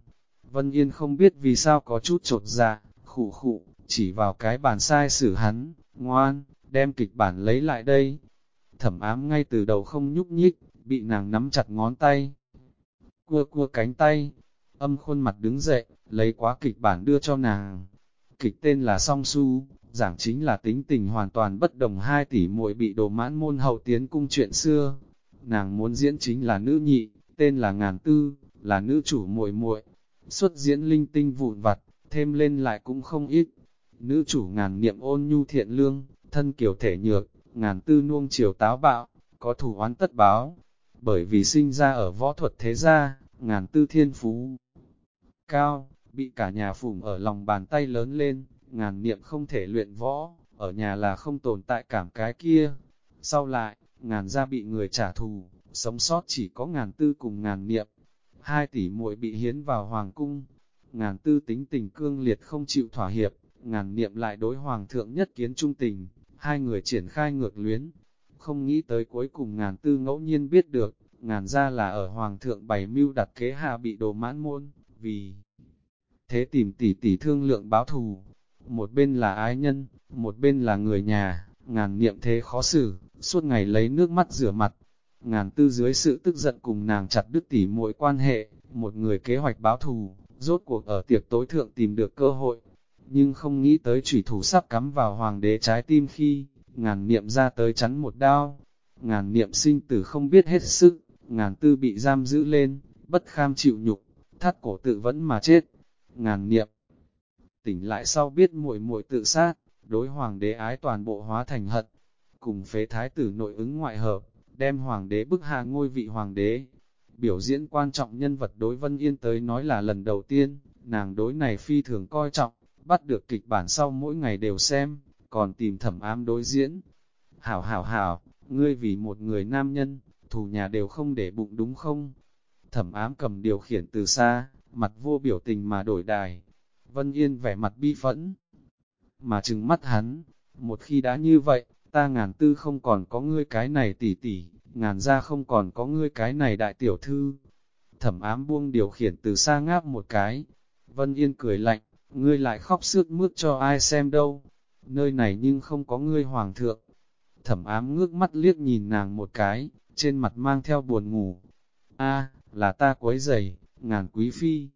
Vân Yên không biết vì sao có chút trột dạ, khụ khụ, chỉ vào cái bàn sai xử hắn, ngoan, đem kịch bản lấy lại đây. Thẩm ám ngay từ đầu không nhúc nhích, bị nàng nắm chặt ngón tay. Cua cua cánh tay, âm khuôn mặt đứng dậy, lấy quá kịch bản đưa cho nàng. Kịch tên là Song Su, giảng chính là tính tình hoàn toàn bất đồng hai tỷ muội bị đồ mãn môn hậu tiến cung chuyện xưa. Nàng muốn diễn chính là nữ nhị, tên là Ngàn Tư, là nữ chủ muội muội. Xuất diễn linh tinh vụn vặt, thêm lên lại cũng không ít. Nữ chủ ngàn niệm ôn nhu thiện lương, thân kiểu thể nhược, ngàn tư nuông chiều táo bạo, có thủ oán tất báo. Bởi vì sinh ra ở võ thuật thế gia, ngàn tư thiên phú cao, bị cả nhà phủng ở lòng bàn tay lớn lên, ngàn niệm không thể luyện võ, ở nhà là không tồn tại cảm cái kia. Sau lại, ngàn gia bị người trả thù, sống sót chỉ có ngàn tư cùng ngàn niệm. Hai tỷ muội bị hiến vào hoàng cung, ngàn tư tính tình cương liệt không chịu thỏa hiệp, ngàn niệm lại đối hoàng thượng nhất kiến trung tình, hai người triển khai ngược luyến. Không nghĩ tới cuối cùng ngàn tư ngẫu nhiên biết được, ngàn ra là ở hoàng thượng bày mưu đặt kế hạ bị đồ mãn môn, vì thế tìm tỷ tỷ thương lượng báo thù. Một bên là ái nhân, một bên là người nhà, ngàn niệm thế khó xử, suốt ngày lấy nước mắt rửa mặt. Ngàn tư dưới sự tức giận cùng nàng chặt đứt tỉ mỗi quan hệ, một người kế hoạch báo thù, rốt cuộc ở tiệc tối thượng tìm được cơ hội, nhưng không nghĩ tới chủy thủ sắp cắm vào hoàng đế trái tim khi, ngàn niệm ra tới chắn một đao. Ngàn niệm sinh tử không biết hết sức, ngàn tư bị giam giữ lên, bất kham chịu nhục, thắt cổ tự vẫn mà chết. ngàn niệm. Tỉnh lại sau biết muội muội tự sát, đối hoàng đế ái toàn bộ hóa thành hận, cùng phế thái tử nội ứng ngoại hợp, đem hoàng đế bức hạ ngôi vị hoàng đế. Biểu diễn quan trọng nhân vật đối Vân Yên tới nói là lần đầu tiên, nàng đối này phi thường coi trọng, bắt được kịch bản sau mỗi ngày đều xem, còn tìm thẩm ám đối diễn. Hảo hảo hảo, ngươi vì một người nam nhân, thù nhà đều không để bụng đúng không? Thẩm ám cầm điều khiển từ xa, mặt vô biểu tình mà đổi đài. Vân Yên vẻ mặt bi phẫn, mà trừng mắt hắn, một khi đã như vậy, ta ngàn tư không còn có ngươi cái này tỉ tỉ, ngàn ra không còn có ngươi cái này đại tiểu thư. Thẩm ám buông điều khiển từ xa ngáp một cái, Vân Yên cười lạnh, ngươi lại khóc sướt mướt cho ai xem đâu, nơi này nhưng không có ngươi hoàng thượng. Thẩm ám ngước mắt liếc nhìn nàng một cái, trên mặt mang theo buồn ngủ. a là ta quấy giày, ngàn quý phi.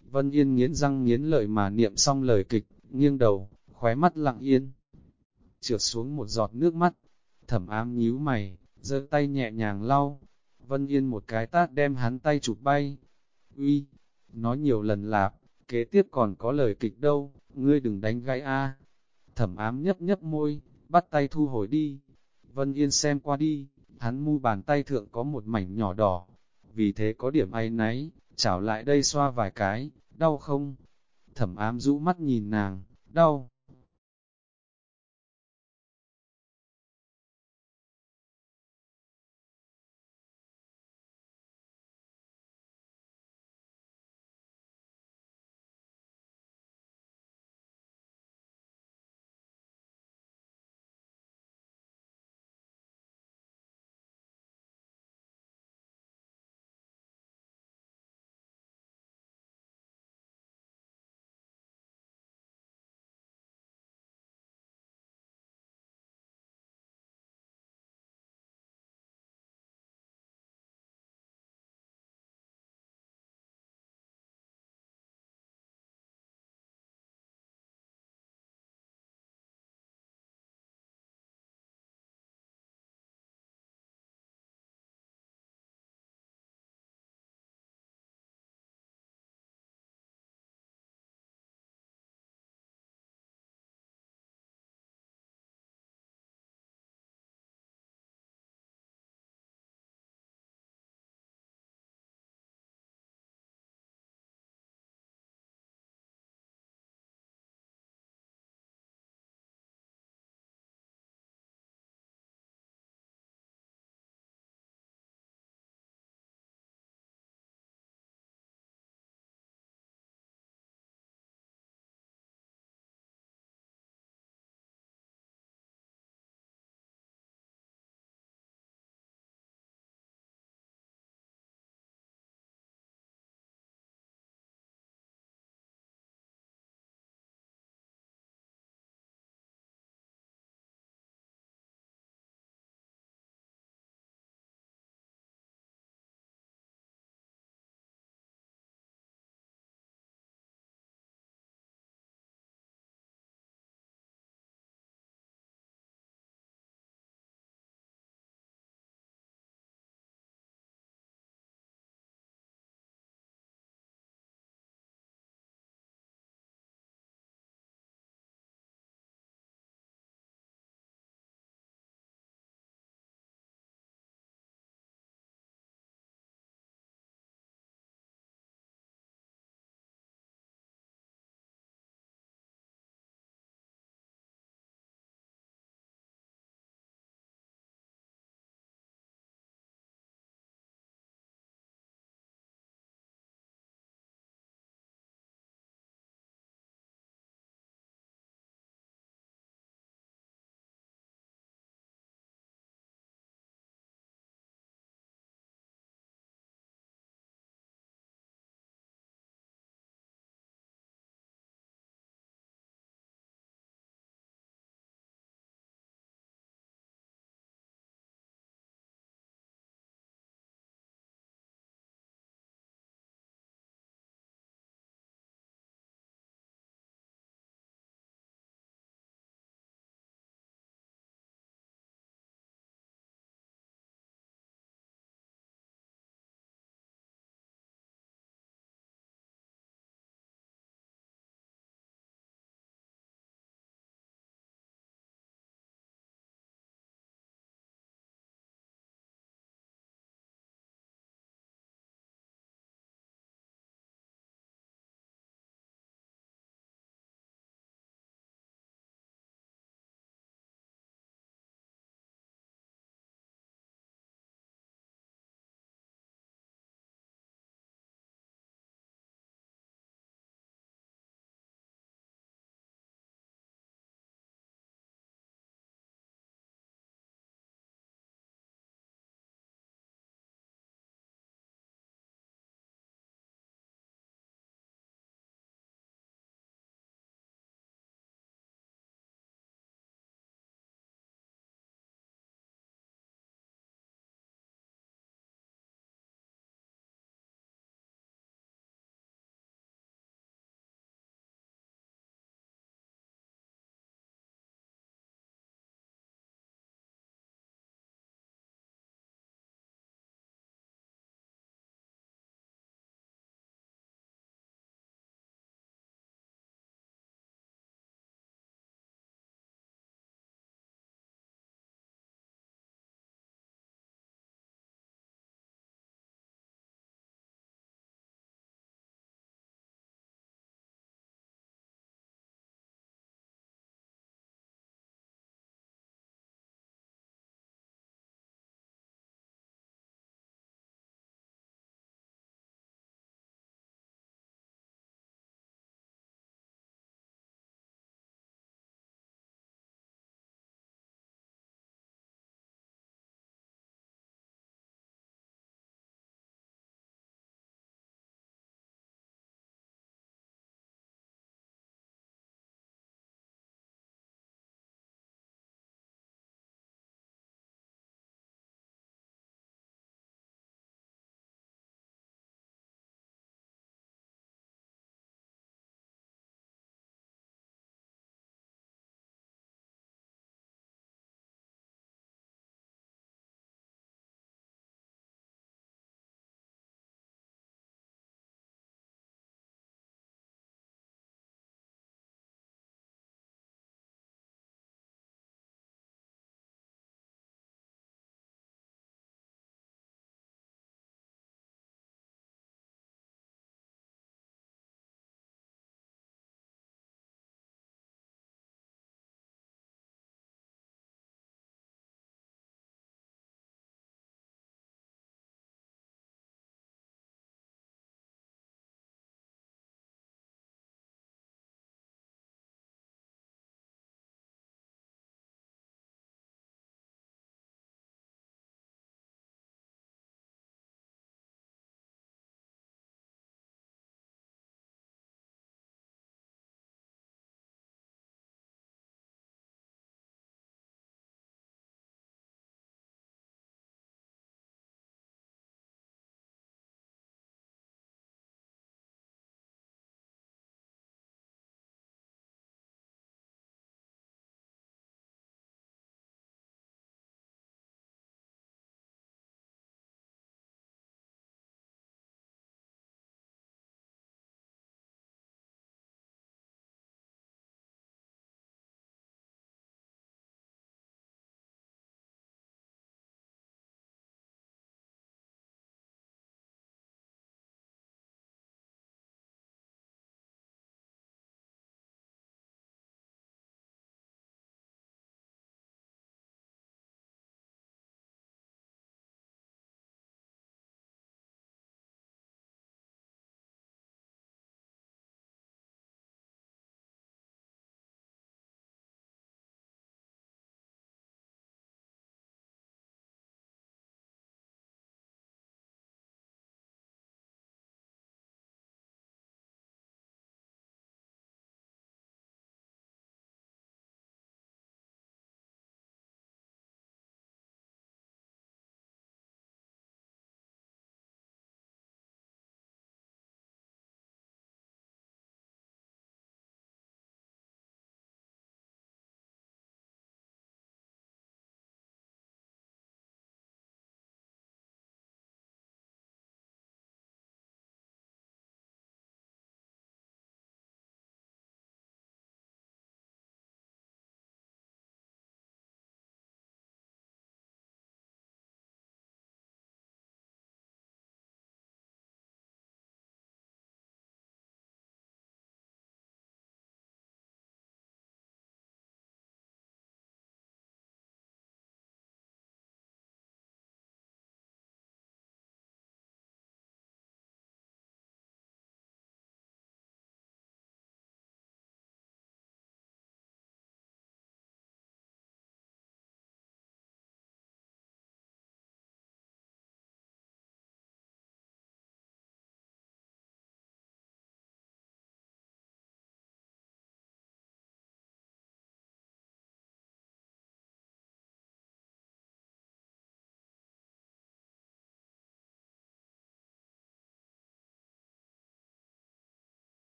Vân Yên nghiến răng nghiến lợi mà niệm xong lời kịch, nghiêng đầu, khóe mắt lặng yên. Trượt xuống một giọt nước mắt, thẩm ám nhíu mày, giơ tay nhẹ nhàng lau. Vân Yên một cái tát đem hắn tay chụp bay. Uy, nói nhiều lần lạp, kế tiếp còn có lời kịch đâu, ngươi đừng đánh gãy a. Thẩm ám nhấp nhấp môi, bắt tay thu hồi đi. Vân Yên xem qua đi, hắn mu bàn tay thượng có một mảnh nhỏ đỏ. Vì thế có điểm ai náy, chảo lại đây xoa vài cái, đau không? Thẩm ám rũ mắt nhìn nàng, đau.